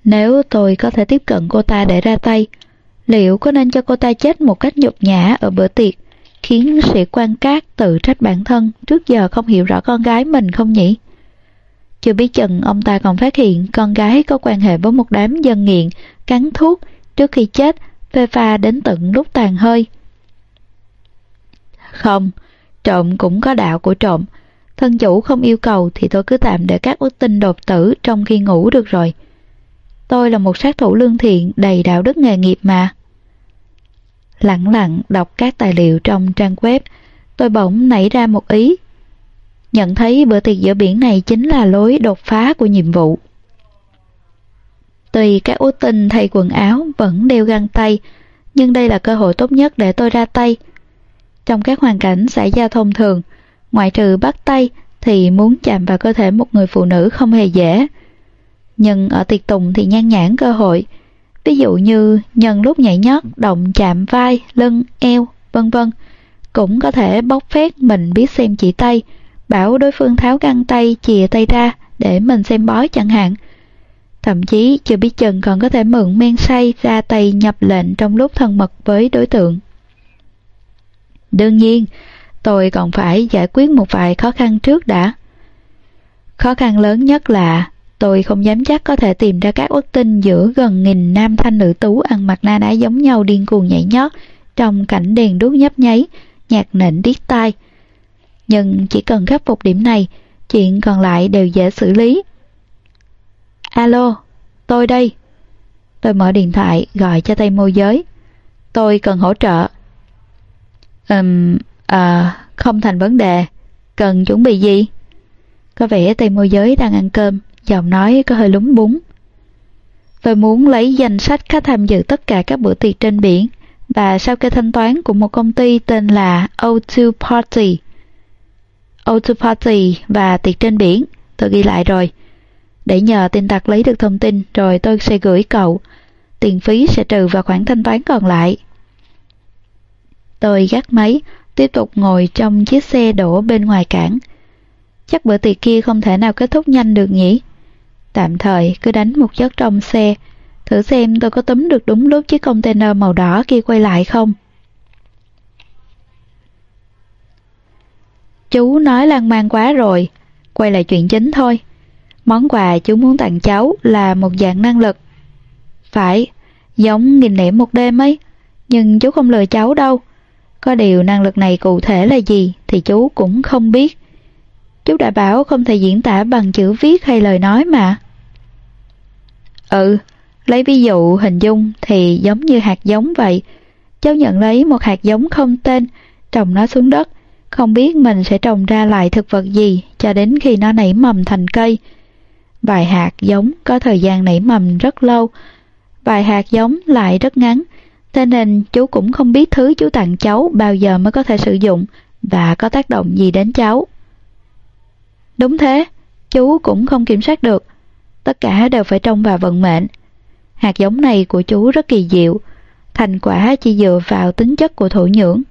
Speaker 1: Nếu tôi có thể tiếp cận cô ta để ra tay, liệu có nên cho cô ta chết một cách nhục nhã ở bữa tiệc, khiến sĩ quan cát tự trách bản thân trước giờ không hiểu rõ con gái mình không nhỉ? Chưa biết chừng ông ta còn phát hiện con gái có quan hệ với một đám dân nghiện, cắn thuốc, trước khi chết, phê pha đến tận lúc tàn hơi. Không, trộm cũng có đạo của trộm. Thân chủ không yêu cầu thì tôi cứ tạm để các ước tinh đột tử trong khi ngủ được rồi. Tôi là một sát thủ lương thiện đầy đạo đức nghề nghiệp mà. Lặng lặng đọc các tài liệu trong trang web, tôi bỗng nảy ra một ý. Nhận thấy bữa tiệc giữa biển này chính là lối đột phá của nhiệm vụ. Tùy các út tinh thay quần áo vẫn đeo găng tay, nhưng đây là cơ hội tốt nhất để tôi ra tay. Trong các hoàn cảnh xảy ra thông thường, ngoại trừ bắt tay thì muốn chạm vào cơ thể một người phụ nữ không hề dễ. Nhưng ở tiệc tùng thì nhan nhãn cơ hội, ví dụ như nhân lúc nhảy nhót động chạm vai, lưng, eo, vân vân, cũng có thể bóc phét mình biết xem chỉ tay, bảo đối phương tháo găng tay chìa tay ra để mình xem bói chẳng hạn. Thậm chí chưa biết chừng còn có thể mượn men say ra tay nhập lệnh trong lúc thân mật với đối tượng. Đương nhiên, tôi còn phải giải quyết một vài khó khăn trước đã. Khó khăn lớn nhất là tôi không dám chắc có thể tìm ra các uất tinh giữa gần nghìn nam thanh nữ tú ăn mặc na ná giống nhau điên cuồng nhảy nhót trong cảnh đèn đuốc nhấp nháy, nhạc nện điếc tai. Nhưng chỉ cần khắc phục điểm này, chuyện còn lại đều dễ xử lý. Alo, tôi đây. Tôi mở điện thoại gọi cho tay môi giới. Tôi cần hỗ trợ. Ừm, um, à, không thành vấn đề. Cần chuẩn bị gì? Có vẻ tay môi giới đang ăn cơm, giọng nói có hơi lúng búng. Tôi muốn lấy danh sách khách tham dự tất cả các bữa tiệc trên biển và sao kê thanh toán của một công ty tên là O2 Party. O2 Party và tiệc trên biển, tôi ghi lại rồi. Để nhờ tin tặc lấy được thông tin rồi tôi sẽ gửi cậu. Tiền phí sẽ trừ vào khoản thanh toán còn lại. Tôi gắt máy, tiếp tục ngồi trong chiếc xe đổ bên ngoài cảng. Chắc bữa tiệc kia không thể nào kết thúc nhanh được nhỉ? Tạm thời cứ đánh một giấc trong xe, thử xem tôi có túm được đúng lúc chiếc container màu đỏ kia quay lại không. Chú nói lan man quá rồi, quay lại chuyện chính thôi. Món quà chú muốn tặng cháu là một dạng năng lực. Phải, giống nghìn nẻm một đêm ấy, nhưng chú không lừa cháu đâu. Có điều năng lực này cụ thể là gì thì chú cũng không biết. Chú đã bảo không thể diễn tả bằng chữ viết hay lời nói mà. Ừ, lấy ví dụ hình dung thì giống như hạt giống vậy. Cháu nhận lấy một hạt giống không tên, trồng nó xuống đất, không biết mình sẽ trồng ra lại thực vật gì cho đến khi nó nảy mầm thành cây. Vài hạt giống có thời gian nảy mầm rất lâu, vài hạt giống lại rất ngắn, thế nên chú cũng không biết thứ chú tặng cháu bao giờ mới có thể sử dụng và có tác động gì đến cháu. Đúng thế, chú cũng không kiểm soát được. Tất cả đều phải trông vào vận mệnh. Hạt giống này của chú rất kỳ diệu, thành quả chỉ dựa vào tính chất của thổ nhưỡng.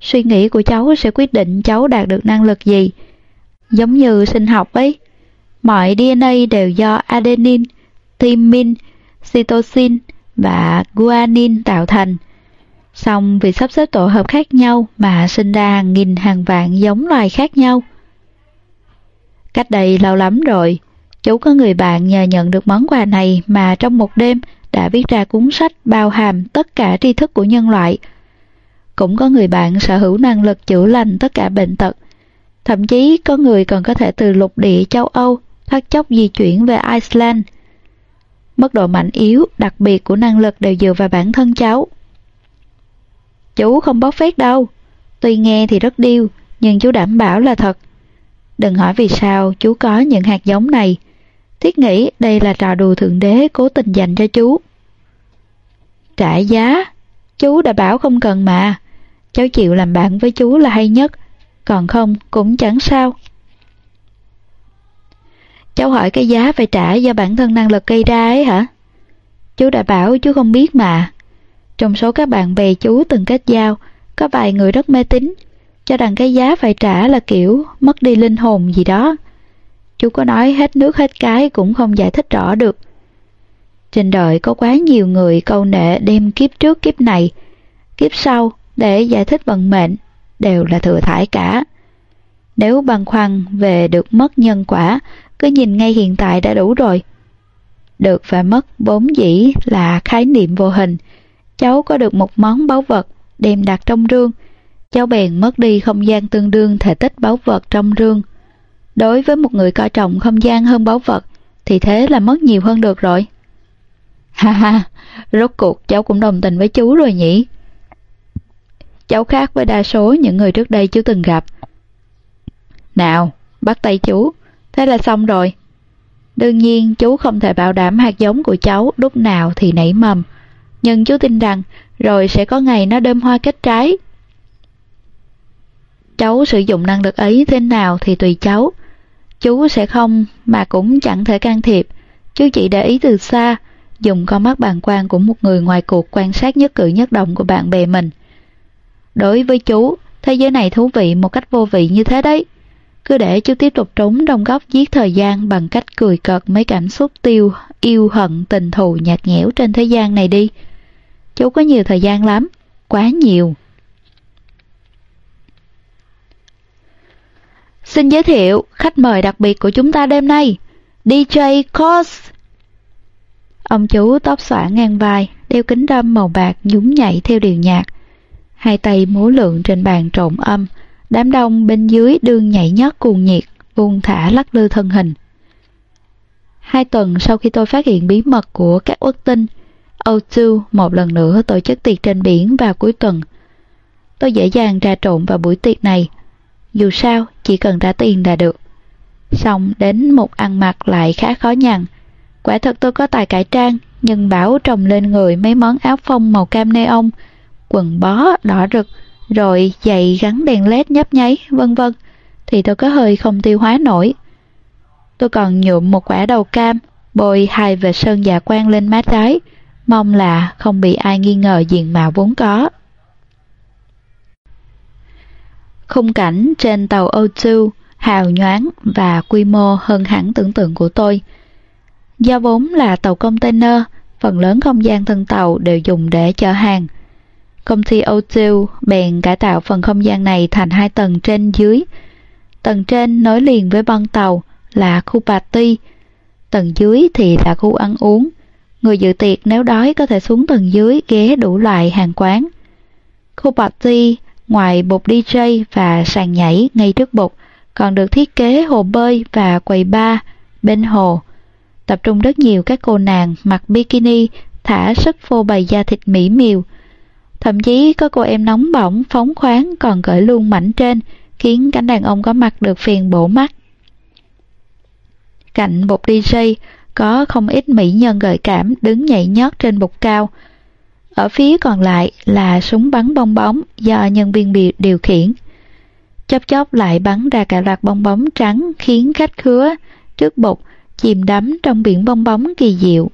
Speaker 1: Suy nghĩ của cháu sẽ quyết định cháu đạt được năng lực gì. Giống như sinh học ấy, mọi DNA đều do adenine, thymine, cytosine và guanine tạo thành. Song vì sắp xếp tổ hợp khác nhau mà sinh ra hàng nghìn hàng vạn giống loài khác nhau. Cách đây lâu lắm rồi, chú có người bạn nhờ nhận được món quà này mà trong một đêm đã viết ra cuốn sách bao hàm tất cả tri thức của nhân loại. Cũng có người bạn sở hữu năng lực chữa lành tất cả bệnh tật. Thậm chí có người còn có thể từ lục địa châu Âu thoát chốc di chuyển về Iceland. Mức độ mạnh yếu đặc biệt của năng lực đều dựa vào bản thân cháu. Chú không bóc phét đâu. Tuy nghe thì rất điêu, nhưng chú đảm bảo là thật. Đừng hỏi vì sao chú có những hạt giống này. Thiết nghĩ đây là trò đùa thượng đế cố tình dành cho chú. Trả giá? Chú đã bảo không cần mà. Cháu chịu làm bạn với chú là hay nhất. Còn không cũng chẳng sao. Cháu hỏi cái giá phải trả do bản thân năng lực gây ra ấy hả? Chú đã bảo chú không biết mà. Trong số các bạn bè chú từng kết giao, có vài người rất mê tín, cho rằng cái giá phải trả là kiểu mất đi linh hồn gì đó. Chú có nói hết nước hết cái cũng không giải thích rõ được. Trên đời có quá nhiều người câu nệ đem kiếp trước kiếp này, kiếp sau để giải thích vận mệnh, đều là thừa thải cả. Nếu băn khoăn về được mất nhân quả, cứ nhìn ngay hiện tại đã đủ rồi. Được và mất vốn dĩ là khái niệm vô hình. Cháu có được một món báu vật đem đặt trong rương, cháu bèn mất đi không gian tương đương thể tích báu vật trong rương. Đối với một người coi trọng không gian hơn báu vật, thì thế là mất nhiều hơn được rồi. Ha ha, rốt cuộc cháu cũng đồng tình với chú rồi nhỉ? Cháu khác với đa số những người trước đây chú từng gặp. Nào, bắt tay chú, thế là xong rồi. Đương nhiên chú không thể bảo đảm hạt giống của cháu lúc nào thì nảy mầm, nhưng chú tin rằng rồi sẽ có ngày nó đơm hoa kết trái. Cháu sử dụng năng lực ấy thế nào thì tùy cháu. Chú sẽ không mà cũng chẳng thể can thiệp. Chú chỉ để ý từ xa, dùng con mắt bàn quan của một người ngoài cuộc quan sát nhất cử nhất động của bạn bè mình. Đối với chú, thế giới này thú vị một cách vô vị như thế đấy. Cứ để chú tiếp tục trốn trong góc giết thời gian bằng cách cười cợt mấy cảm xúc tiêu, yêu hận, tình thù nhạt nhẽo trên thế gian này đi. Chú có nhiều thời gian lắm, quá nhiều. Xin giới thiệu khách mời đặc biệt của chúng ta đêm nay, DJ Cos. Ông chú tóc xõa ngang vai, đeo kính râm màu bạc nhún nhảy theo điệu nhạc. Hai tay múa lượng trên bàn trộn âm, đám đông bên dưới đương nhảy nhót cuồng nhiệt, buông thả lắc lư thân hình. Hai tuần sau khi tôi phát hiện bí mật của các uất tinh, O2 một lần nữa tổ chức tiệc trên biển vào cuối tuần. Tôi dễ dàng trà trộn vào buổi tiệc này. Dù sao, chỉ cần trả tiền là được. Xong đến một ăn mặc lại khá khó nhằn. Quả thật tôi có tài cải trang, nhưng bảo trồng lên người mấy món áo phông màu cam neon, quần bó đỏ rực, rồi giày gắn đèn led nhấp nháy, vân vân, thì tôi có hơi không tiêu hóa nổi. Tôi còn nhuộm một quả đầu cam, bôi hai vệt sơn dạ quang lên má trái, mong là không bị ai nghi ngờ diện mạo vốn có. Khung cảnh trên tàu O2 hào nhoáng và quy mô hơn hẳn tưởng tượng của tôi. Do vốn là tàu container, phần lớn không gian thân tàu đều dùng để chở hàng. Công ty O2 bèn cải tạo phần không gian này thành hai tầng trên dưới. Tầng trên nối liền với băng tàu là khu party, tầng dưới thì là khu ăn uống. Người dự tiệc nếu đói có thể xuống tầng dưới ghé đủ loại hàng quán. Khu party ngoài bục DJ và sàn nhảy ngay trước bục còn được thiết kế hồ bơi và quầy bar bên hồ. Tập trung rất nhiều các cô nàng mặc bikini thả sức phô bày da thịt mỹ miều. Thậm chí có cô em nóng bỏng, phóng khoáng còn cởi luôn mảnh trên, khiến cánh đàn ông có mặt được phiền bổ mắt. Cạnh bục DJ có không ít mỹ nhân gợi cảm đứng nhảy nhót trên bục cao. Ở phía còn lại là súng bắn bong bóng do nhân viên điều khiển. Chốc chốc lại bắn ra cả loạt bong bóng trắng khiến khách khứa trước bục chìm đắm trong biển bong bóng kỳ diệu.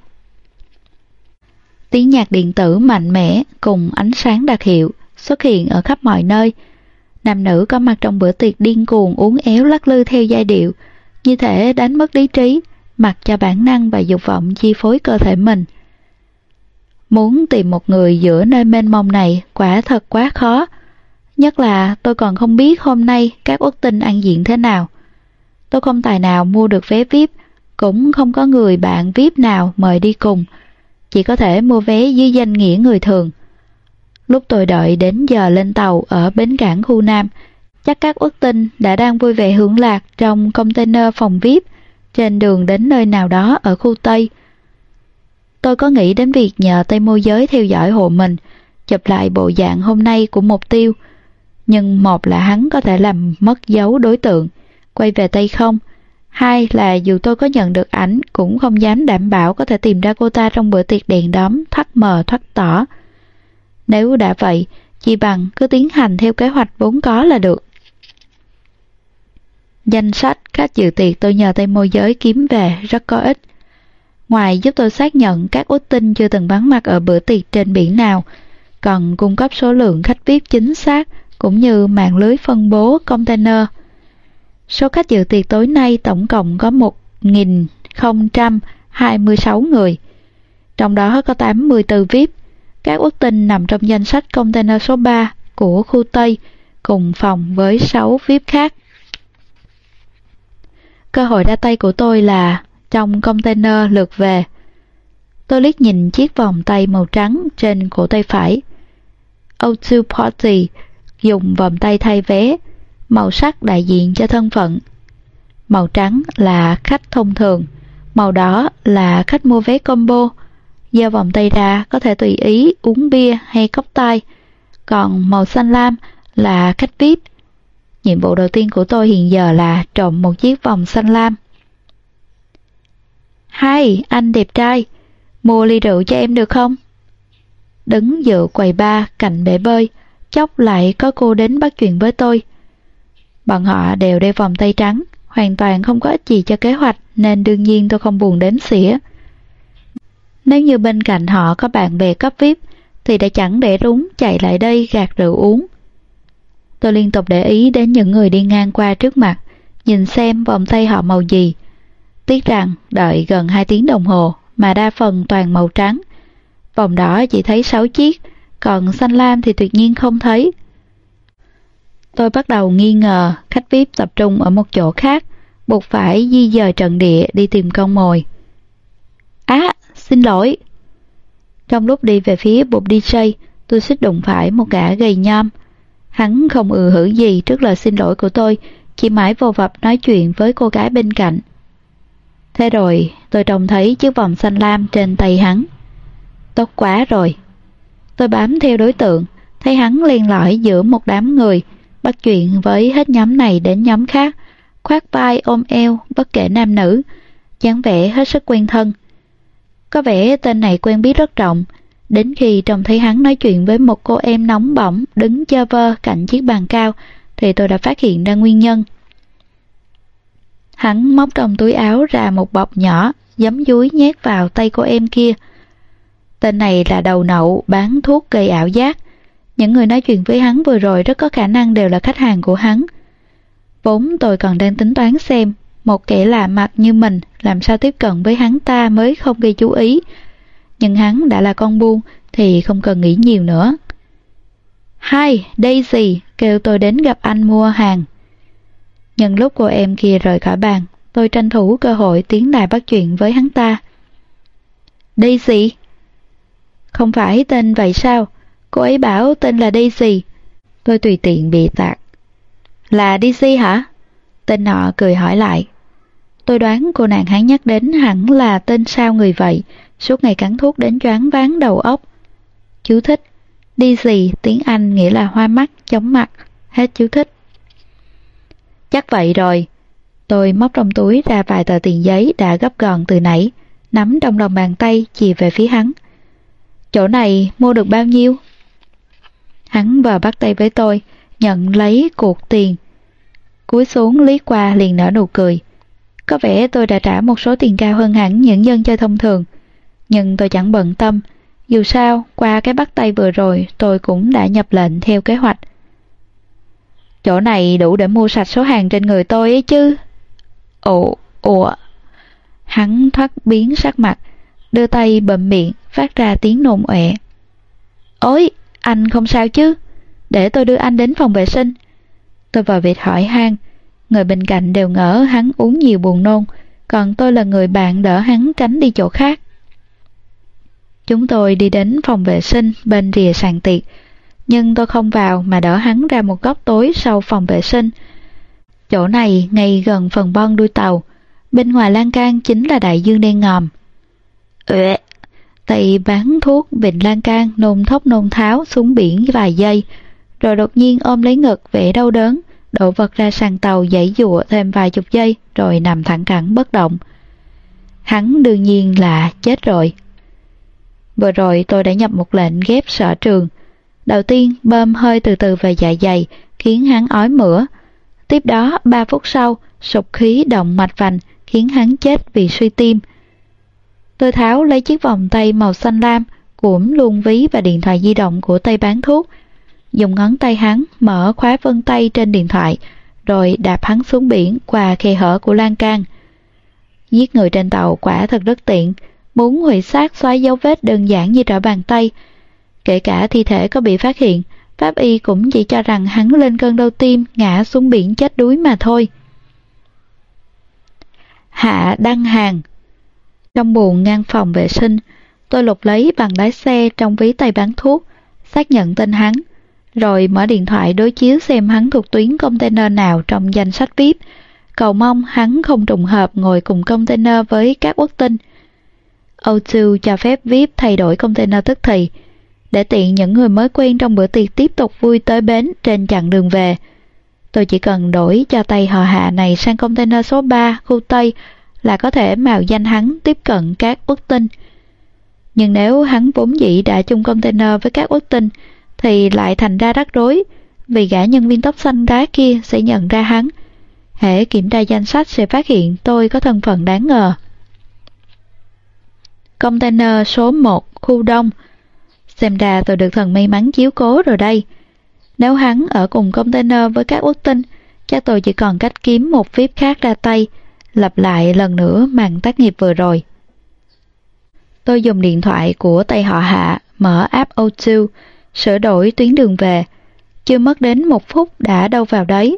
Speaker 1: Tiếng nhạc điện tử mạnh mẽ cùng ánh sáng đặc hiệu xuất hiện ở khắp mọi nơi. Nam nữ có mặt trong bữa tiệc điên cuồng uống éo lắc lư theo giai điệu, như thể đánh mất lý trí, mặc cho bản năng và dục vọng chi phối cơ thể mình. Muốn tìm một người giữa nơi mênh mông này quả thật quá khó, nhất là tôi còn không biết hôm nay các uất tinh ăn diện thế nào. Tôi không tài nào mua được vé VIP, cũng không có người bạn VIP nào mời đi cùng, chỉ có thể mua vé dưới danh nghĩa người thường. Lúc tôi đợi đến giờ lên tàu ở bến cảng khu Nam, chắc các uất tinh đã đang vui vẻ hưởng lạc trong container phòng VIP trên đường đến nơi nào đó ở khu Tây. Tôi có nghĩ đến việc nhờ Tây môi giới theo dõi hộ mình, chụp lại bộ dạng hôm nay của mục tiêu. Nhưng một là hắn có thể làm mất dấu đối tượng, quay về Tây không, Hai là dù tôi có nhận được ảnh cũng không dám đảm bảo có thể tìm ra cô ta trong bữa tiệc đèn đóm thoát mờ thoát tỏ. Nếu đã vậy, chỉ bằng cứ tiến hành theo kế hoạch vốn có là được. Danh sách các dự tiệc tôi nhờ tay môi giới kiếm về rất có ích. Ngoài giúp tôi xác nhận các út tinh chưa từng vắng mặt ở bữa tiệc trên biển nào, còn cung cấp số lượng khách VIP chính xác cũng như mạng lưới phân bố container Số khách dự tiệc tối nay tổng cộng có 1.026 người, trong đó có 84 VIP. Các quốc tinh nằm trong danh sách container số 3 của khu Tây, cùng phòng với 6 VIP khác. Cơ hội ra tay của tôi là trong container lượt về. Tôi liếc nhìn chiếc vòng tay màu trắng trên cổ tay phải. O2 Party dùng vòng tay thay vé, màu sắc đại diện cho thân phận. Màu trắng là khách thông thường, màu đỏ là khách mua vé combo. Giao vòng tay ra có thể tùy ý uống bia hay cốc tay, còn màu xanh lam là khách VIP. Nhiệm vụ đầu tiên của tôi hiện giờ là trộm một chiếc vòng xanh lam. Hai, anh đẹp trai, mua ly rượu cho em được không? Đứng dựa quầy ba cạnh bể bơi, chốc lại có cô đến bắt chuyện với tôi. Bọn họ đều đeo vòng tay trắng, hoàn toàn không có ích gì cho kế hoạch nên đương nhiên tôi không buồn đếm xỉa. Nếu như bên cạnh họ có bạn bè cấp VIP thì đã chẳng để rúng chạy lại đây gạt rượu uống. Tôi liên tục để ý đến những người đi ngang qua trước mặt, nhìn xem vòng tay họ màu gì. Tiếc rằng đợi gần 2 tiếng đồng hồ mà đa phần toàn màu trắng. Vòng đỏ chỉ thấy 6 chiếc, còn xanh lam thì tuyệt nhiên không thấy. Tôi bắt đầu nghi ngờ khách VIP tập trung ở một chỗ khác, buộc phải di dời trận địa đi tìm con mồi. Á, xin lỗi. Trong lúc đi về phía bục DJ, tôi xích đụng phải một gã gầy nhom. Hắn không ừ hử gì trước lời xin lỗi của tôi, chỉ mãi vô vập nói chuyện với cô gái bên cạnh. Thế rồi, tôi trông thấy chiếc vòng xanh lam trên tay hắn. Tốt quá rồi. Tôi bám theo đối tượng, thấy hắn len lỏi giữa một đám người, bắt chuyện với hết nhóm này đến nhóm khác, khoác vai ôm eo bất kể nam nữ, dáng vẻ hết sức quen thân. Có vẻ tên này quen biết rất rộng, đến khi trông thấy hắn nói chuyện với một cô em nóng bỏng đứng chơ vơ cạnh chiếc bàn cao thì tôi đã phát hiện ra nguyên nhân. Hắn móc trong túi áo ra một bọc nhỏ, giấm dúi nhét vào tay cô em kia. Tên này là đầu nậu bán thuốc gây ảo giác. Những người nói chuyện với hắn vừa rồi rất có khả năng đều là khách hàng của hắn. Vốn tôi còn đang tính toán xem một kẻ lạ mặt như mình làm sao tiếp cận với hắn ta mới không gây chú ý. Nhưng hắn đã là con buôn thì không cần nghĩ nhiều nữa. Hai, Daisy kêu tôi đến gặp anh mua hàng. Nhân lúc cô em kia rời khỏi bàn, tôi tranh thủ cơ hội tiến lại bắt chuyện với hắn ta. Daisy? Không phải tên vậy sao? Cô ấy bảo tên là Daisy. Tôi tùy tiện bị tạc. Là Daisy hả? Tên họ cười hỏi lại. Tôi đoán cô nàng hắn nhắc đến hẳn là tên sao người vậy, suốt ngày cắn thuốc đến choáng váng đầu óc. Chú thích. Daisy tiếng Anh nghĩa là hoa mắt, chóng mặt. Hết chú thích. Chắc vậy rồi. Tôi móc trong túi ra vài tờ tiền giấy đã gấp gọn từ nãy, nắm trong lòng bàn tay chì về phía hắn. Chỗ này mua được bao nhiêu? Hắn vào bắt tay với tôi, nhận lấy cuộc tiền. Cúi xuống lý qua liền nở nụ cười. Có vẻ tôi đã trả một số tiền cao hơn hẳn những dân chơi thông thường. Nhưng tôi chẳng bận tâm. Dù sao, qua cái bắt tay vừa rồi, tôi cũng đã nhập lệnh theo kế hoạch. Chỗ này đủ để mua sạch số hàng trên người tôi ấy chứ. Ồ, ủa. Hắn thoát biến sắc mặt, đưa tay bậm miệng, phát ra tiếng nôn ọe. Ôi, anh không sao chứ? Để tôi đưa anh đến phòng vệ sinh. Tôi vào việc hỏi han, người bên cạnh đều ngỡ hắn uống nhiều buồn nôn, còn tôi là người bạn đỡ hắn tránh đi chỗ khác. Chúng tôi đi đến phòng vệ sinh bên rìa sàn tiệc, nhưng tôi không vào mà đỡ hắn ra một góc tối sau phòng vệ sinh. Chỗ này ngay gần phần bon đuôi tàu, bên ngoài lan can chính là đại dương đen ngòm. Ệ, tay bán thuốc bình lan can nôn thốc nôn tháo xuống biển vài giây, rồi đột nhiên ôm lấy ngực vẻ đau đớn, đổ vật ra sàn tàu dãy dụa thêm vài chục giây rồi nằm thẳng cẳng bất động. Hắn đương nhiên là chết rồi. Vừa rồi tôi đã nhập một lệnh ghép sở trường, Đầu tiên bơm hơi từ từ về dạ dày, khiến hắn ói mửa. Tiếp đó, 3 phút sau, sụp khí động mạch vành, khiến hắn chết vì suy tim. Tôi tháo lấy chiếc vòng tay màu xanh lam, cuỗm luôn ví và điện thoại di động của tay bán thuốc. Dùng ngón tay hắn mở khóa vân tay trên điện thoại, rồi đạp hắn xuống biển qua khe hở của lan can. Giết người trên tàu quả thật rất tiện, muốn hủy xác xóa dấu vết đơn giản như trở bàn tay, Kể cả thi thể có bị phát hiện, pháp y cũng chỉ cho rằng hắn lên cơn đau tim ngã xuống biển chết đuối mà thôi. Hạ đăng hàng trong buồng ngang phòng vệ sinh, tôi lục lấy bằng lái xe trong ví tay bán thuốc, xác nhận tên hắn, rồi mở điện thoại đối chiếu xem hắn thuộc tuyến container nào trong danh sách VIP, cầu mong hắn không trùng hợp ngồi cùng container với các quốc tinh. O2 cho phép VIP thay đổi container tức thì, để tiện những người mới quen trong bữa tiệc tiếp tục vui tới bến trên chặng đường về. Tôi chỉ cần đổi cho tay họ hạ này sang container số 3 khu Tây là có thể mạo danh hắn tiếp cận các ước tinh. Nhưng nếu hắn vốn dĩ đã chung container với các ước tinh thì lại thành ra rắc rối vì gã nhân viên tóc xanh đá kia sẽ nhận ra hắn. Hễ kiểm tra danh sách sẽ phát hiện tôi có thân phận đáng ngờ. Container số 1 khu đông Xem ra tôi được thần may mắn chiếu cố rồi đây. Nếu hắn ở cùng container với các út tinh, chắc tôi chỉ còn cách kiếm một VIP khác ra tay, lặp lại lần nữa màn tác nghiệp vừa rồi. Tôi dùng điện thoại của tay họ hạ, mở app O2, sửa đổi tuyến đường về. Chưa mất đến một phút đã đâu vào đấy.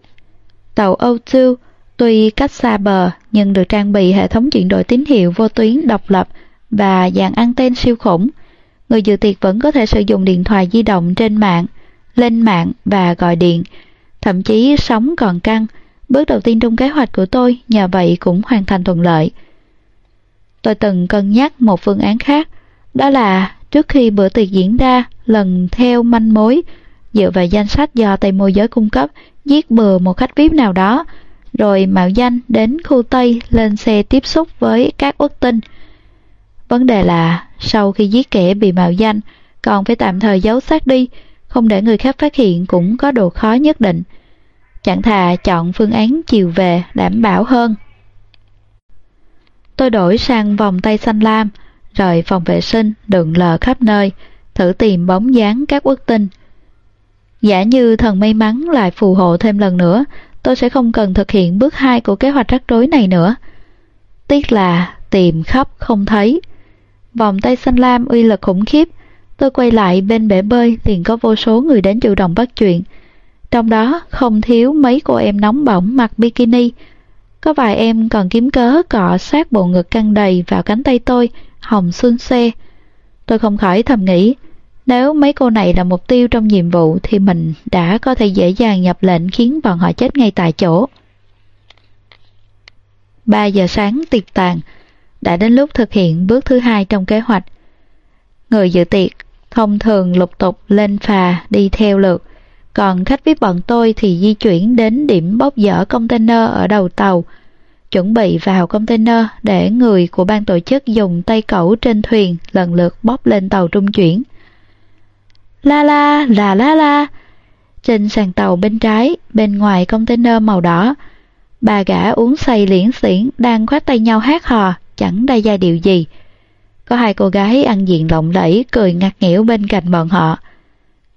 Speaker 1: Tàu O2 tuy cách xa bờ nhưng được trang bị hệ thống chuyển đổi tín hiệu vô tuyến độc lập và dàn anten siêu khủng. Người dự tiệc vẫn có thể sử dụng điện thoại di động trên mạng, lên mạng và gọi điện. Thậm chí sóng còn căng, bước đầu tiên trong kế hoạch của tôi nhờ vậy cũng hoàn thành thuận lợi. Tôi từng cân nhắc một phương án khác, đó là trước khi bữa tiệc diễn ra, lần theo manh mối, dựa vào danh sách do tay môi giới cung cấp, giết bừa một khách VIP nào đó, rồi mạo danh đến khu Tây lên xe tiếp xúc với các uất tinh. Vấn đề là sau khi giết kẻ bị mạo danh, còn phải tạm thời giấu xác đi, không để người khác phát hiện cũng có độ khó nhất định. Chẳng thà chọn phương án chiều về đảm bảo hơn. Tôi đổi sang vòng tay xanh lam, rời phòng vệ sinh đựng lờ khắp nơi, thử tìm bóng dáng các quốc tinh. Giả như thần may mắn lại phù hộ thêm lần nữa, tôi sẽ không cần thực hiện bước hai của kế hoạch rắc rối này nữa. Tiếc là tìm khắp không thấy. Vòng tay xanh lam uy lực khủng khiếp, tôi quay lại bên bể bơi liền có vô số người đến chủ động bắt chuyện. Trong đó không thiếu mấy cô em nóng bỏng mặc bikini, có vài em còn kiếm cớ cọ sát bộ ngực căng đầy vào cánh tay tôi, hồng xuân xe. Tôi không khỏi thầm nghĩ, nếu mấy cô này là mục tiêu trong nhiệm vụ thì mình đã có thể dễ dàng nhập lệnh khiến bọn họ chết ngay tại chỗ. 3 giờ sáng tiệc tàn, đã đến lúc thực hiện bước thứ hai trong kế hoạch. Người dự tiệc thông thường lục tục lên phà đi theo lượt, còn khách VIP bọn tôi thì di chuyển đến điểm bốc dỡ container ở đầu tàu, chuẩn bị vào container để người của ban tổ chức dùng tay cẩu trên thuyền lần lượt bốc lên tàu trung chuyển. La la, la la la. Trên sàn tàu bên trái, bên ngoài container màu đỏ, bà gã uống say liễn xiển đang khoát tay nhau hát hò, chẳng đa giai điệu gì. Có hai cô gái ăn diện lộng lẫy cười ngặt nghẽo bên cạnh bọn họ.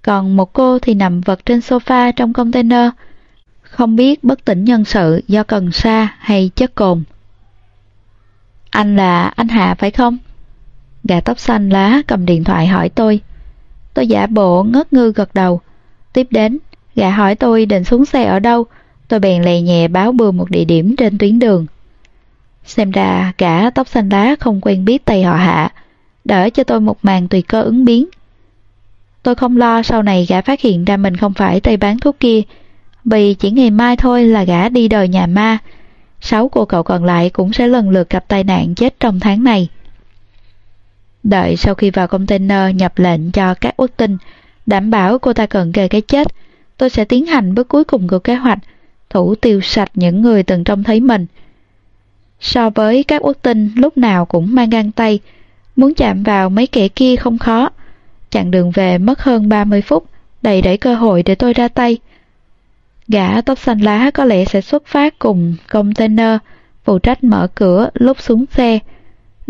Speaker 1: Còn một cô thì nằm vật trên sofa trong container, không biết bất tỉnh nhân sự do cần sa hay chất cồn. Anh là anh Hạ phải không? Gà tóc xanh lá cầm điện thoại hỏi tôi. Tôi giả bộ ngất ngư gật đầu. Tiếp đến, gã hỏi tôi định xuống xe ở đâu, tôi bèn lè nhẹ báo bừa một địa điểm trên tuyến đường. Xem ra gã tóc xanh lá không quen biết tay họ hạ, đỡ cho tôi một màn tùy cơ ứng biến. Tôi không lo sau này gã phát hiện ra mình không phải tay bán thuốc kia, vì chỉ ngày mai thôi là gã đi đời nhà ma. Sáu cô cậu còn lại cũng sẽ lần lượt gặp tai nạn chết trong tháng này. Đợi sau khi vào container nhập lệnh cho các ước tinh, đảm bảo cô ta cần kề cái chết, tôi sẽ tiến hành bước cuối cùng của kế hoạch, thủ tiêu sạch những người từng trông thấy mình. So với các ước tinh lúc nào cũng mang găng tay, muốn chạm vào mấy kẻ kia không khó. Chặng đường về mất hơn 30 phút, đầy đẩy cơ hội để tôi ra tay. Gã tóc xanh lá có lẽ sẽ xuất phát cùng container, phụ trách mở cửa lúc xuống xe,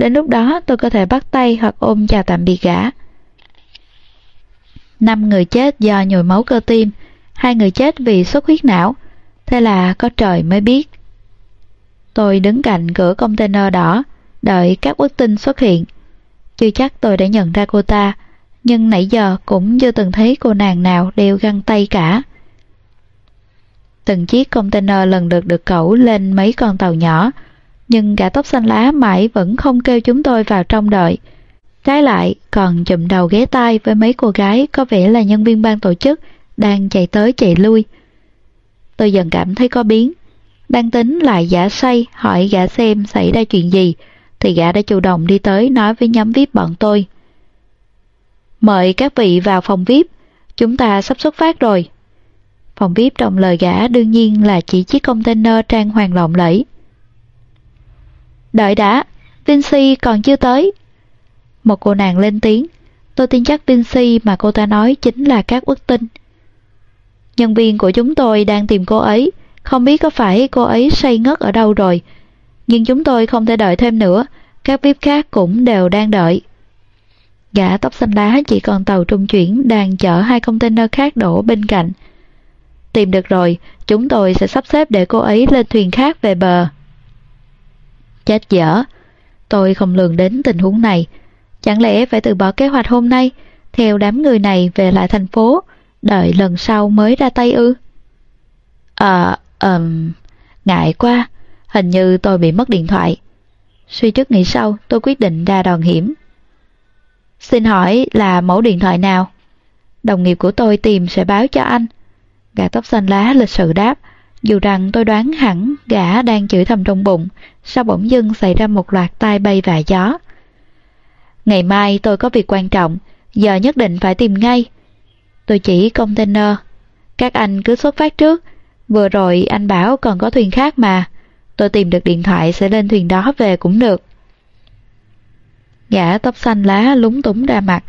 Speaker 1: Đến lúc đó tôi có thể bắt tay hoặc ôm chào tạm biệt gã. Năm người chết do nhồi máu cơ tim, hai người chết vì xuất huyết não. Thế là có trời mới biết. Tôi đứng cạnh cửa container đỏ, đợi các bức tin xuất hiện. Chưa chắc tôi đã nhận ra cô ta, nhưng nãy giờ cũng chưa từng thấy cô nàng nào đeo găng tay cả. Từng chiếc container lần lượt được cẩu lên mấy con tàu nhỏ, nhưng gã tóc xanh lá mãi vẫn không kêu chúng tôi vào trong đợi. Trái lại, còn chụm đầu ghé tai với mấy cô gái có vẻ là nhân viên ban tổ chức đang chạy tới chạy lui. Tôi dần cảm thấy có biến. Đang tính lại giả say hỏi gã xem xảy ra chuyện gì, thì gã đã chủ động đi tới nói với nhóm VIP bọn tôi. Mời các vị vào phòng VIP, chúng ta sắp xuất phát rồi. Phòng VIP trong lời gã đương nhiên là chỉ chiếc container trang hoàng lộng lẫy. Đợi đã, Vinci còn chưa tới. Một cô nàng lên tiếng, tôi tin chắc Vinci mà cô ta nói chính là các ước tinh. Nhân viên của chúng tôi đang tìm cô ấy, không biết có phải cô ấy say ngất ở đâu rồi. Nhưng chúng tôi không thể đợi thêm nữa, các VIP khác cũng đều đang đợi. Gã tóc xanh lá chỉ còn tàu trung chuyển đang chở hai container khác đổ bên cạnh. Tìm được rồi, chúng tôi sẽ sắp xếp để cô ấy lên thuyền khác về bờ. Chết dở, tôi không lường đến tình huống này. Chẳng lẽ phải từ bỏ kế hoạch hôm nay, theo đám người này về lại thành phố, đợi lần sau mới ra tay ư? À, ừm, ngại quá, hình như tôi bị mất điện thoại. Suy trước nghĩ sau, tôi quyết định ra đòn hiểm. Xin hỏi là mẫu điện thoại nào? Đồng nghiệp của tôi tìm sẽ báo cho anh. Gã tóc xanh lá lịch sự đáp, dù rằng tôi đoán hẳn gã đang chửi thầm trong bụng, sao bỗng dưng xảy ra một loạt tai bay và gió. Ngày mai tôi có việc quan trọng, giờ nhất định phải tìm ngay. Tôi chỉ container. Các anh cứ xuất phát trước, vừa rồi anh bảo còn có thuyền khác mà. Tôi tìm được điện thoại sẽ lên thuyền đó về cũng được. Gã tóc xanh lá lúng túng ra mặt,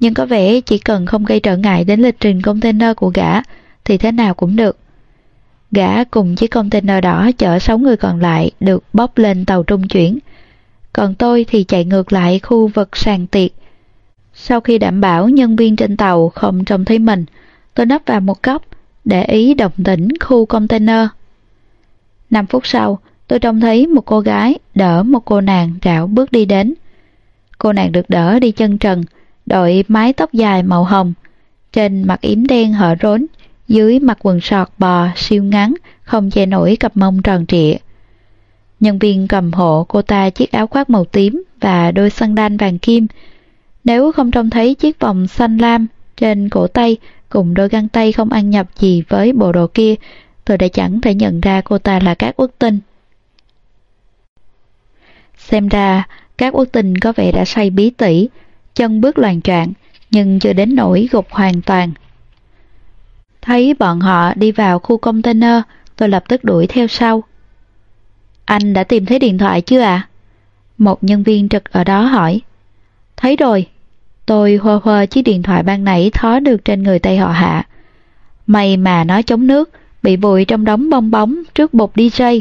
Speaker 1: nhưng có vẻ chỉ cần không gây trở ngại đến lịch trình container của gã thì thế nào cũng được. Gã cùng chiếc container đỏ chở 6 người còn lại được bốc lên tàu trung chuyển. Còn tôi thì chạy ngược lại khu vực sàn tiệc. Sau khi đảm bảo nhân viên trên tàu không trông thấy mình, tôi nấp vào một góc, để ý động tĩnh khu container. 5 phút sau, tôi trông thấy một cô gái đỡ một cô nàng rảo bước đi đến. Cô nàng được đỡ đi chân trần, đội mái tóc dài màu hồng, trên mặt yếm đen hở rốn, dưới mặt quần sọt bò siêu ngắn, không che nổi cặp mông tròn trịa. Nhân viên cầm hộ cô ta chiếc áo khoác màu tím và đôi sandal vàng kim. Nếu không trông thấy chiếc vòng xanh lam trên cổ tay cùng đôi găng tay không ăn nhập gì với bộ đồ kia, tôi đã chẳng thể nhận ra cô ta là các quốc tinh. Xem ra, các quốc tinh có vẻ đã say bí tỉ, chân bước loàn trạng, nhưng chưa đến nỗi gục hoàn toàn. Thấy bọn họ đi vào khu container, tôi lập tức đuổi theo sau. Anh đã tìm thấy điện thoại chưa ạ? À? Một nhân viên trực ở đó hỏi. Thấy rồi. Tôi hơ hơ chiếc điện thoại ban nãy thó được trên người tay họ hạ. May mà nó chống nước, bị vùi trong đống bong bóng trước bột DJ.